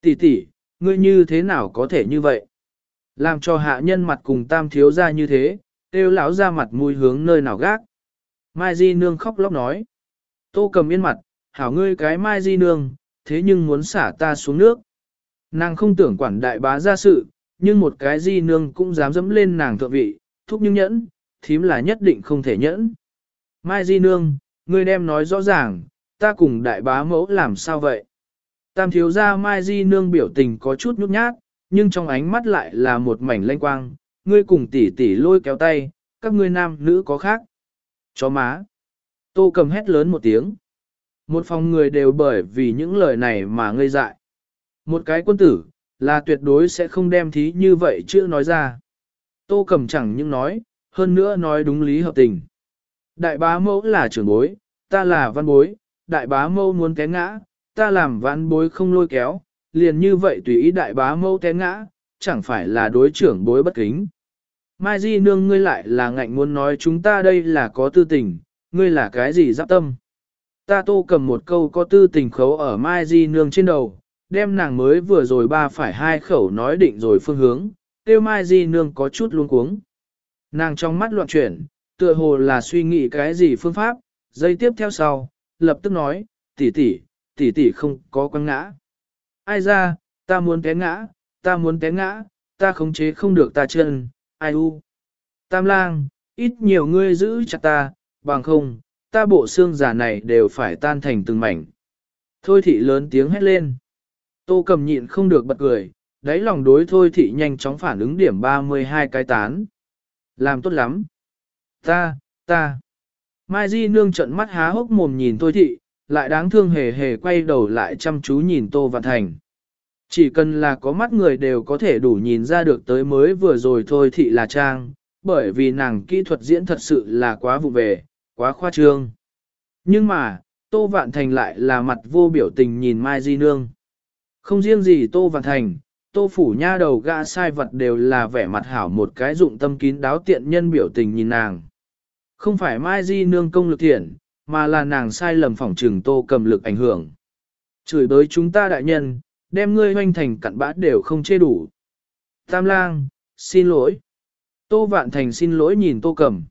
Tỷ tỷ, ngươi như thế nào có thể như vậy? Làm cho hạ nhân mặt cùng tam thiếu ra như thế, tiêu lão ra mặt mùi hướng nơi nào gác. Mai Di Nương khóc lóc nói. Tô cầm yên mặt, hảo ngươi cái Mai Di Nương, thế nhưng muốn xả ta xuống nước. Nàng không tưởng quản đại bá ra sự, nhưng một cái di nương cũng dám dẫm lên nàng thượng vị, thúc nhưng nhẫn, thím là nhất định không thể nhẫn. Mai di nương, ngươi đem nói rõ ràng, ta cùng đại bá mẫu làm sao vậy? Tam thiếu gia Mai di nương biểu tình có chút nhút nhát, nhưng trong ánh mắt lại là một mảnh lanh quang, ngươi cùng tỷ tỷ lôi kéo tay, các ngươi nam nữ có khác. Chó má. Tô cầm hét lớn một tiếng. Một phòng người đều bởi vì những lời này mà ngây dại. Một cái quân tử, là tuyệt đối sẽ không đem thí như vậy chưa nói ra. Tô cầm chẳng những nói, hơn nữa nói đúng lý hợp tình. Đại bá mẫu là trưởng bối, ta là văn bối, đại bá mẫu muốn té ngã, ta làm vãn bối không lôi kéo, liền như vậy tùy ý đại bá mâu té ngã, chẳng phải là đối trưởng bối bất kính. Mai Di nương ngươi lại là ngạnh muốn nói chúng ta đây là có tư tình, ngươi là cái gì giáp tâm. Ta tô cầm một câu có tư tình khấu ở Mai Di nương trên đầu, đem nàng mới vừa rồi ba phải hai khẩu nói định rồi phương hướng, tiêu mai di nương có chút luống cuống. Nàng trong mắt loạn chuyển, tựa hồ là suy nghĩ cái gì phương pháp, giây tiếp theo sau, lập tức nói, tỷ tỷ, tỷ tỷ không có quăng ngã. Ai ra, ta muốn té ngã, ta muốn té ngã, ta khống chế không được ta chân, ai u. Tam lang, ít nhiều ngươi giữ chặt ta, bằng không, ta bộ xương giả này đều phải tan thành từng mảnh. Thôi thị lớn tiếng hét lên. Tô cầm nhịn không được bật cười, đáy lòng đối thôi thị nhanh chóng phản ứng điểm 32 cái tán. Làm tốt lắm. Ta, ta. Mai Di nương trận mắt há hốc mồm nhìn thôi thị, lại đáng thương hề hề quay đầu lại chăm chú nhìn Tô Vạn Thành. Chỉ cần là có mắt người đều có thể đủ nhìn ra được tới mới vừa rồi thôi thị là trang, bởi vì nàng kỹ thuật diễn thật sự là quá vụ về, quá khoa trương. Nhưng mà, Tô Vạn Thành lại là mặt vô biểu tình nhìn Mai Di Nương. Không riêng gì Tô Vạn Thành, Tô Phủ Nha đầu gã sai vật đều là vẻ mặt hảo một cái dụng tâm kín đáo tiện nhân biểu tình nhìn nàng. Không phải Mai Di Nương công lực thiện, mà là nàng sai lầm phỏng trừng Tô cầm lực ảnh hưởng. Chửi bới chúng ta đại nhân, đem ngươi hoanh thành cặn bã đều không chê đủ. Tam lang, xin lỗi. Tô Vạn Thành xin lỗi nhìn Tô Cầm.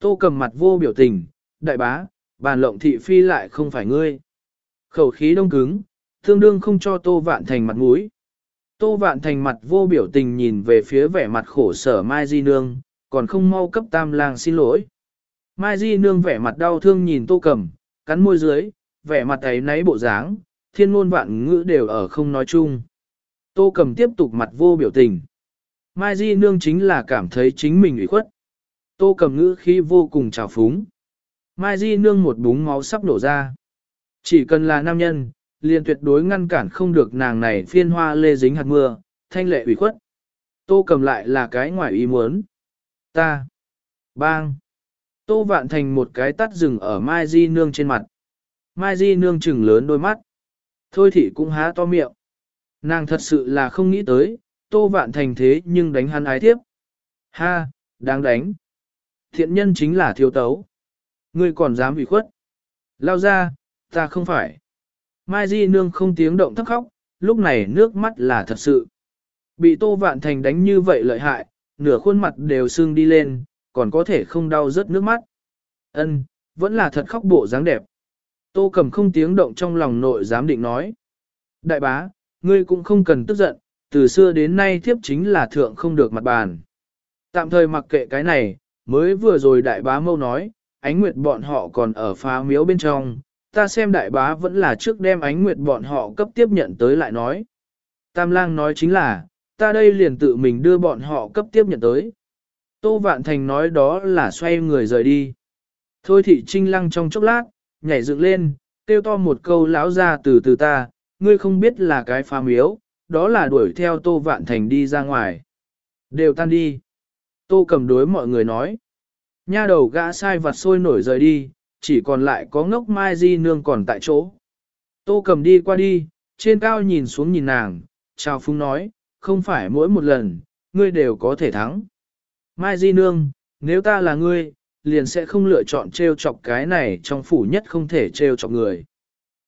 Tô Cầm mặt vô biểu tình, đại bá, bàn lộng thị phi lại không phải ngươi. Khẩu khí đông cứng, tương đương không cho Tô Vạn Thành mặt mũi. Tô Vạn Thành mặt vô biểu tình nhìn về phía vẻ mặt khổ sở Mai Di Nương, còn không mau cấp tam lang xin lỗi. Mai Di Nương vẻ mặt đau thương nhìn Tô Cầm, cắn môi dưới, vẻ mặt ấy náy bộ dáng, thiên ngôn vạn ngữ đều ở không nói chung. Tô Cầm tiếp tục mặt vô biểu tình. Mai Di Nương chính là cảm thấy chính mình ủy khuất. Tô Cầm ngữ khi vô cùng trào phúng. Mai Di Nương một búng máu sắp đổ ra. Chỉ cần là nam nhân, liền tuyệt đối ngăn cản không được nàng này phiên hoa lê dính hạt mưa, thanh lệ ủy khuất. Tô cầm lại là cái ngoài ý muốn. Ta. Bang. Tô vạn thành một cái tắt rừng ở Mai Di Nương trên mặt. Mai Di Nương chừng lớn đôi mắt. Thôi thì cũng há to miệng. Nàng thật sự là không nghĩ tới, Tô vạn thành thế nhưng đánh hắn ái tiếp. Ha, đáng đánh. Thiện nhân chính là thiếu tấu. Ngươi còn dám bị khuất. Lao ra, ta không phải. Mai Di Nương không tiếng động thấp khóc, lúc này nước mắt là thật sự. Bị Tô Vạn Thành đánh như vậy lợi hại, nửa khuôn mặt đều sưng đi lên, còn có thể không đau rớt nước mắt. Ân, vẫn là thật khóc bộ dáng đẹp. Tô Cầm không tiếng động trong lòng nội dám định nói. Đại bá, ngươi cũng không cần tức giận, từ xưa đến nay thiếp chính là thượng không được mặt bàn. Tạm thời mặc kệ cái này, mới vừa rồi đại bá mâu nói, ánh nguyệt bọn họ còn ở phá miếu bên trong, ta xem đại bá vẫn là trước đem ánh nguyệt bọn họ cấp tiếp nhận tới lại nói. Tam lang nói chính là, ta đây liền tự mình đưa bọn họ cấp tiếp nhận tới. Tô Vạn Thành nói đó là xoay người rời đi. Thôi thị trinh lăng trong chốc lát, nhảy dựng lên, kêu to một câu lão ra từ từ ta, ngươi không biết là cái phá miếu, đó là đuổi theo Tô Vạn Thành đi ra ngoài. Đều tan đi. Tô cầm đối mọi người nói. Nha đầu gã sai vặt sôi nổi rời đi, chỉ còn lại có ngốc Mai Di Nương còn tại chỗ. Tô cầm đi qua đi, trên cao nhìn xuống nhìn nàng, chào phúng nói, không phải mỗi một lần, ngươi đều có thể thắng. Mai Di Nương, nếu ta là ngươi, liền sẽ không lựa chọn treo chọc cái này trong phủ nhất không thể treo chọc người.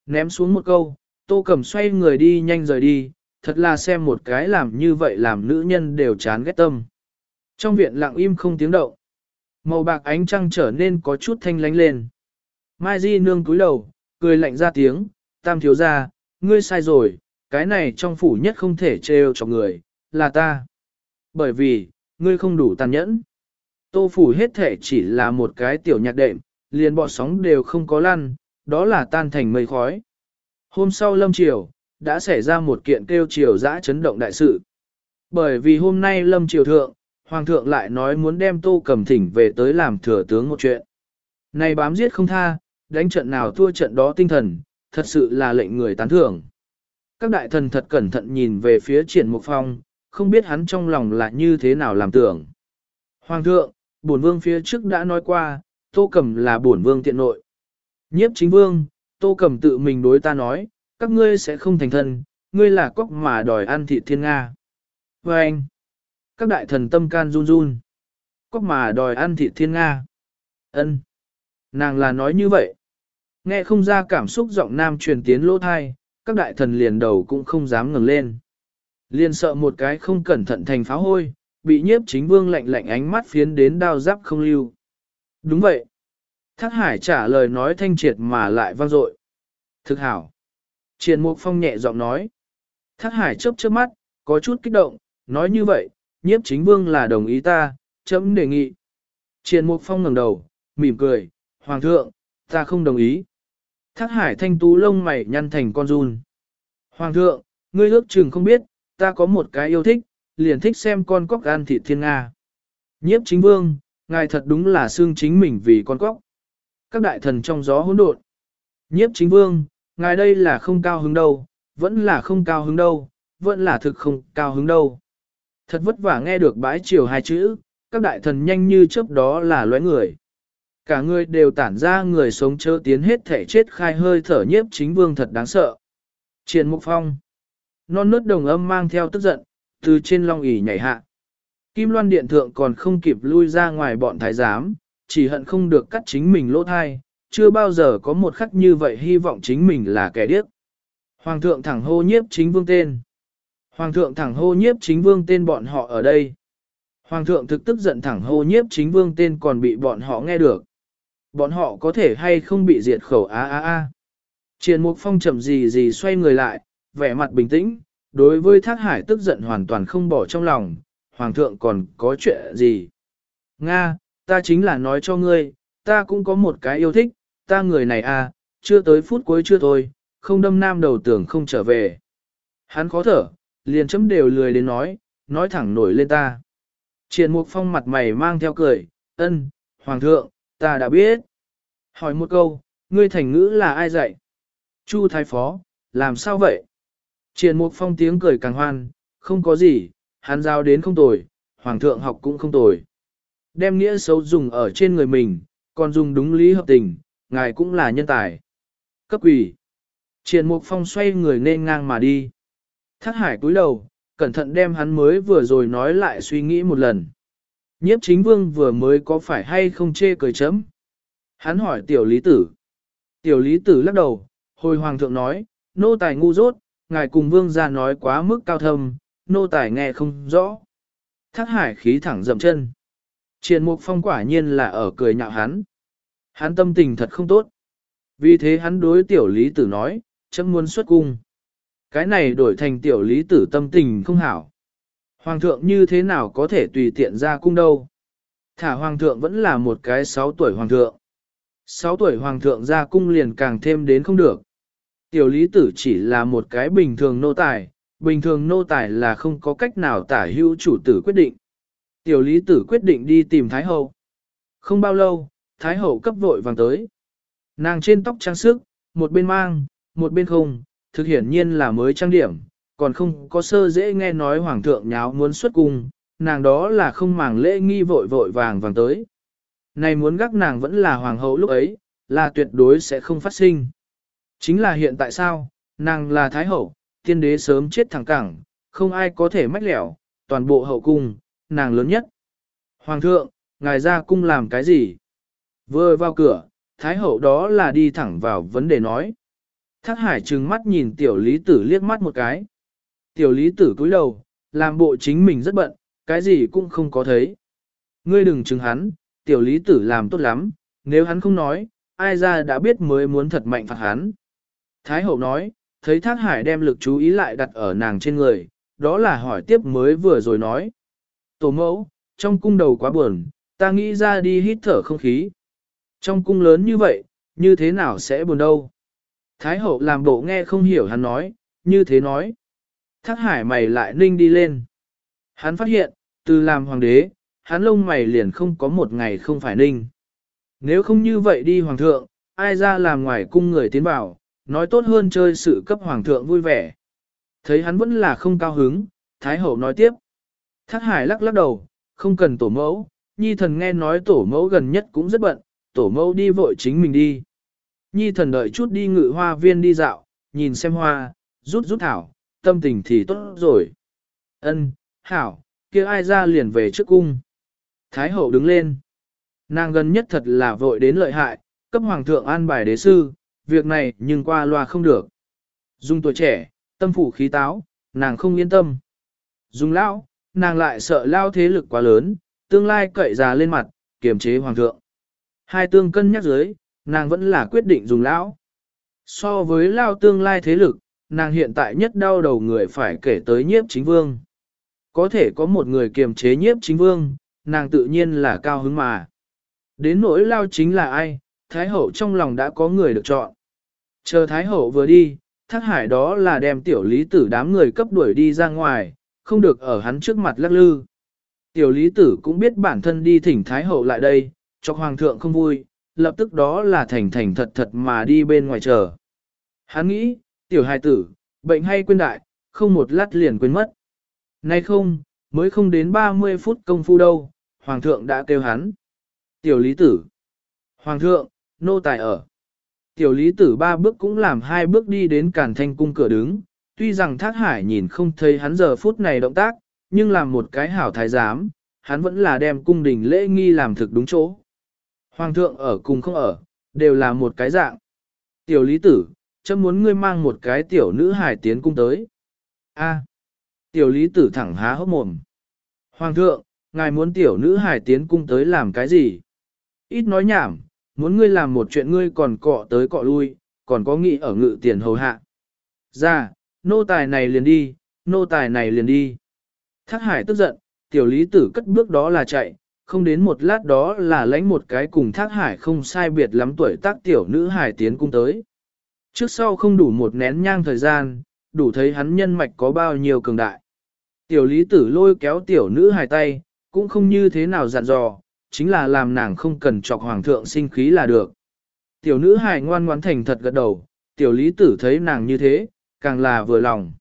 Ném xuống một câu, tô cầm xoay người đi nhanh rời đi, thật là xem một cái làm như vậy làm nữ nhân đều chán ghét tâm. Trong viện lặng im không tiếng động. Màu bạc ánh trăng trở nên có chút thanh lánh lên. Mai Di nương cúi đầu, cười lạnh ra tiếng, tam thiếu ra, ngươi sai rồi, cái này trong phủ nhất không thể trêu cho người, là ta. Bởi vì, ngươi không đủ tàn nhẫn. Tô phủ hết thể chỉ là một cái tiểu nhạc đệm, liền bọ sóng đều không có lăn, đó là tan thành mây khói. Hôm sau lâm triều, đã xảy ra một kiện kêu triều dã chấn động đại sự. Bởi vì hôm nay lâm triều thượng, Hoàng thượng lại nói muốn đem tô cầm thỉnh về tới làm thừa tướng một chuyện. Này bám giết không tha, đánh trận nào thua trận đó tinh thần, thật sự là lệnh người tán thưởng. Các đại thần thật cẩn thận nhìn về phía triển mục phong, không biết hắn trong lòng là như thế nào làm tưởng. Hoàng thượng, bổn vương phía trước đã nói qua, tô cầm là bổn vương tiện nội. Nhiếp chính vương, tô cầm tự mình đối ta nói, các ngươi sẽ không thành thân, ngươi là cóc mà đòi ăn thịt thiên Nga. Và anh, các đại thần tâm can run run. Cóc mà đòi ăn thịt thiên Nga. ân Nàng là nói như vậy. Nghe không ra cảm xúc giọng nam truyền tiến lỗ thai, các đại thần liền đầu cũng không dám ngừng lên. Liền sợ một cái không cẩn thận thành pháo hôi, bị nhiếp chính vương lạnh lạnh ánh mắt phiến đến đao giáp không lưu. Đúng vậy. Thác hải trả lời nói thanh triệt mà lại vang dội. Thực hảo. Triền Mục Phong nhẹ giọng nói. Thác hải chớp chớp mắt, có chút kích động, nói như vậy, nhiếp chính vương là đồng ý ta, chấm đề nghị. Triền Mục Phong ngẩng đầu, mỉm cười, Hoàng thượng, ta không đồng ý. Thác hải thanh tú lông mày nhăn thành con run. Hoàng thượng, ngươi ước chừng không biết, ta có một cái yêu thích, liền thích xem con cóc ăn thịt thiên Nga. Nhiếp chính vương, ngài thật đúng là xương chính mình vì con cóc. Các đại thần trong gió hỗn độn. Nhiếp chính vương, ngài đây là không cao hứng đâu, vẫn là không cao hứng đâu, vẫn là thực không cao hứng đâu. Thật vất vả nghe được bãi chiều hai chữ, các đại thần nhanh như chớp đó là lóe người. Cả người đều tản ra người sống chớ tiến hết thể chết khai hơi thở nhiếp chính vương thật đáng sợ. Triền Mục Phong. Non nớt đồng âm mang theo tức giận, từ trên long ỷ nhảy hạ. Kim loan điện thượng còn không kịp lui ra ngoài bọn thái giám, chỉ hận không được cắt chính mình lỗ thai, chưa bao giờ có một khắc như vậy hy vọng chính mình là kẻ điếc. Hoàng thượng thẳng hô nhiếp chính vương tên. Hoàng thượng thẳng hô nhiếp chính vương tên bọn họ ở đây. Hoàng thượng thực tức giận thẳng hô nhiếp chính vương tên còn bị bọn họ nghe được. Bọn họ có thể hay không bị diệt khẩu á á á. Triền Mục Phong chậm gì gì xoay người lại, vẻ mặt bình tĩnh, đối với Thác Hải tức giận hoàn toàn không bỏ trong lòng, Hoàng thượng còn có chuyện gì? Nga, ta chính là nói cho ngươi, ta cũng có một cái yêu thích, ta người này à, chưa tới phút cuối chưa thôi, không đâm nam đầu tưởng không trở về. Hắn khó thở, liền chấm đều lười đến nói, nói thẳng nổi lên ta. Triền Mục Phong mặt mày mang theo cười, ân, Hoàng thượng, ta đã biết. Hỏi một câu, ngươi thành ngữ là ai dạy? Chu Thái Phó, làm sao vậy? Triền Mục Phong tiếng cười càng hoan, không có gì, hắn giao đến không tồi, Hoàng thượng học cũng không tồi. Đem nghĩa xấu dùng ở trên người mình, còn dùng đúng lý hợp tình, ngài cũng là nhân tài. Cấp quỷ. Triền Mục Phong xoay người nên ngang mà đi. Thác hải cúi đầu, cẩn thận đem hắn mới vừa rồi nói lại suy nghĩ một lần. Nhiếp chính vương vừa mới có phải hay không chê cười chấm. Hắn hỏi tiểu lý tử. Tiểu lý tử lắc đầu, hồi hoàng thượng nói, nô tài ngu dốt, ngài cùng vương gia nói quá mức cao thâm, nô tài nghe không rõ. Thác hải khí thẳng dậm chân. Triền mục phong quả nhiên là ở cười nhạo hắn. Hắn tâm tình thật không tốt. Vì thế hắn đối tiểu lý tử nói, chấm muốn xuất cung. Cái này đổi thành tiểu lý tử tâm tình không hảo. Hoàng thượng như thế nào có thể tùy tiện ra cung đâu. Thả hoàng thượng vẫn là một cái 6 tuổi hoàng thượng. 6 tuổi hoàng thượng ra cung liền càng thêm đến không được. Tiểu lý tử chỉ là một cái bình thường nô tài, bình thường nô tài là không có cách nào tả hữu chủ tử quyết định. Tiểu lý tử quyết định đi tìm Thái Hậu. Không bao lâu, Thái Hậu cấp vội vàng tới. Nàng trên tóc trang sức, một bên mang, một bên không, thực hiển nhiên là mới trang điểm, còn không có sơ dễ nghe nói hoàng thượng nháo muốn xuất cung, nàng đó là không màng lễ nghi vội vội vàng vàng tới. Này muốn gác nàng vẫn là hoàng hậu lúc ấy, là tuyệt đối sẽ không phát sinh. Chính là hiện tại sao, nàng là thái hậu, tiên đế sớm chết thẳng cẳng, không ai có thể mách lẻo, toàn bộ hậu cung, nàng lớn nhất. Hoàng thượng, ngài ra cung làm cái gì? Vừa vào cửa, thái hậu đó là đi thẳng vào vấn đề nói. Thác hải trừng mắt nhìn tiểu lý tử liếc mắt một cái. Tiểu lý tử cúi đầu, làm bộ chính mình rất bận, cái gì cũng không có thấy. Ngươi đừng chừng hắn, tiểu lý tử làm tốt lắm, nếu hắn không nói, ai ra đã biết mới muốn thật mạnh phạt hắn. Thái hậu nói, thấy thác hải đem lực chú ý lại đặt ở nàng trên người, đó là hỏi tiếp mới vừa rồi nói. Tổ mẫu, trong cung đầu quá buồn, ta nghĩ ra đi hít thở không khí. Trong cung lớn như vậy, như thế nào sẽ buồn đâu? Thái hậu làm bộ nghe không hiểu hắn nói, như thế nói. Thác hải mày lại ninh đi lên. Hắn phát hiện, từ làm hoàng đế, hắn lông mày liền không có một ngày không phải ninh. Nếu không như vậy đi hoàng thượng, ai ra làm ngoài cung người tiến bảo, nói tốt hơn chơi sự cấp hoàng thượng vui vẻ. Thấy hắn vẫn là không cao hứng, Thái hậu nói tiếp. Thác hải lắc lắc đầu, không cần tổ mẫu, nhi thần nghe nói tổ mẫu gần nhất cũng rất bận, tổ mẫu đi vội chính mình đi. Nhi thần đợi chút đi ngự hoa viên đi dạo, nhìn xem hoa, rút rút thảo, tâm tình thì tốt rồi. Ân, hảo, kia ai ra liền về trước cung. Thái hậu đứng lên. Nàng gần nhất thật là vội đến lợi hại, cấp hoàng thượng an bài đế sư, việc này nhưng qua loa không được. Dung tuổi trẻ, tâm phủ khí táo, nàng không yên tâm. Dung lão, nàng lại sợ lao thế lực quá lớn, tương lai cậy già lên mặt, kiềm chế hoàng thượng. Hai tương cân nhắc dưới, nàng vẫn là quyết định dùng lão. So với lao tương lai thế lực, nàng hiện tại nhất đau đầu người phải kể tới nhiếp chính vương. Có thể có một người kiềm chế nhiếp chính vương, nàng tự nhiên là cao hứng mà. Đến nỗi lao chính là ai, Thái Hậu trong lòng đã có người được chọn. Chờ Thái Hậu vừa đi, thác hải đó là đem tiểu lý tử đám người cấp đuổi đi ra ngoài, không được ở hắn trước mặt lắc lư. Tiểu lý tử cũng biết bản thân đi thỉnh Thái Hậu lại đây, cho Hoàng thượng không vui, lập tức đó là thành thành thật thật mà đi bên ngoài chờ. Hắn nghĩ, tiểu hài tử, bệnh hay quên đại, không một lát liền quên mất. Nay không, mới không đến 30 phút công phu đâu, Hoàng thượng đã kêu hắn. Tiểu lý tử. Hoàng thượng, nô tài ở. Tiểu lý tử ba bước cũng làm hai bước đi đến càn thanh cung cửa đứng, tuy rằng thác hải nhìn không thấy hắn giờ phút này động tác, nhưng làm một cái hảo thái giám, hắn vẫn là đem cung đình lễ nghi làm thực đúng chỗ. Hoàng thượng ở cùng không ở, đều là một cái dạng. Tiểu lý tử, chấm muốn ngươi mang một cái tiểu nữ hải tiến cung tới. A. tiểu lý tử thẳng há hốc mồm. Hoàng thượng, ngài muốn tiểu nữ hải tiến cung tới làm cái gì? Ít nói nhảm, muốn ngươi làm một chuyện ngươi còn cọ tới cọ lui, còn có nghĩ ở ngự tiền hầu hạ. Ra, nô tài này liền đi, nô tài này liền đi. Thác hải tức giận, tiểu lý tử cất bước đó là chạy, không đến một lát đó là lãnh một cái cùng thác hải không sai biệt lắm tuổi tác tiểu nữ hải tiến cung tới. Trước sau không đủ một nén nhang thời gian, đủ thấy hắn nhân mạch có bao nhiêu cường đại. Tiểu lý tử lôi kéo tiểu nữ hải tay, cũng không như thế nào dặn dò, chính là làm nàng không cần chọc hoàng thượng sinh khí là được. Tiểu nữ hài ngoan ngoãn thành thật gật đầu, tiểu lý tử thấy nàng như thế, càng là vừa lòng.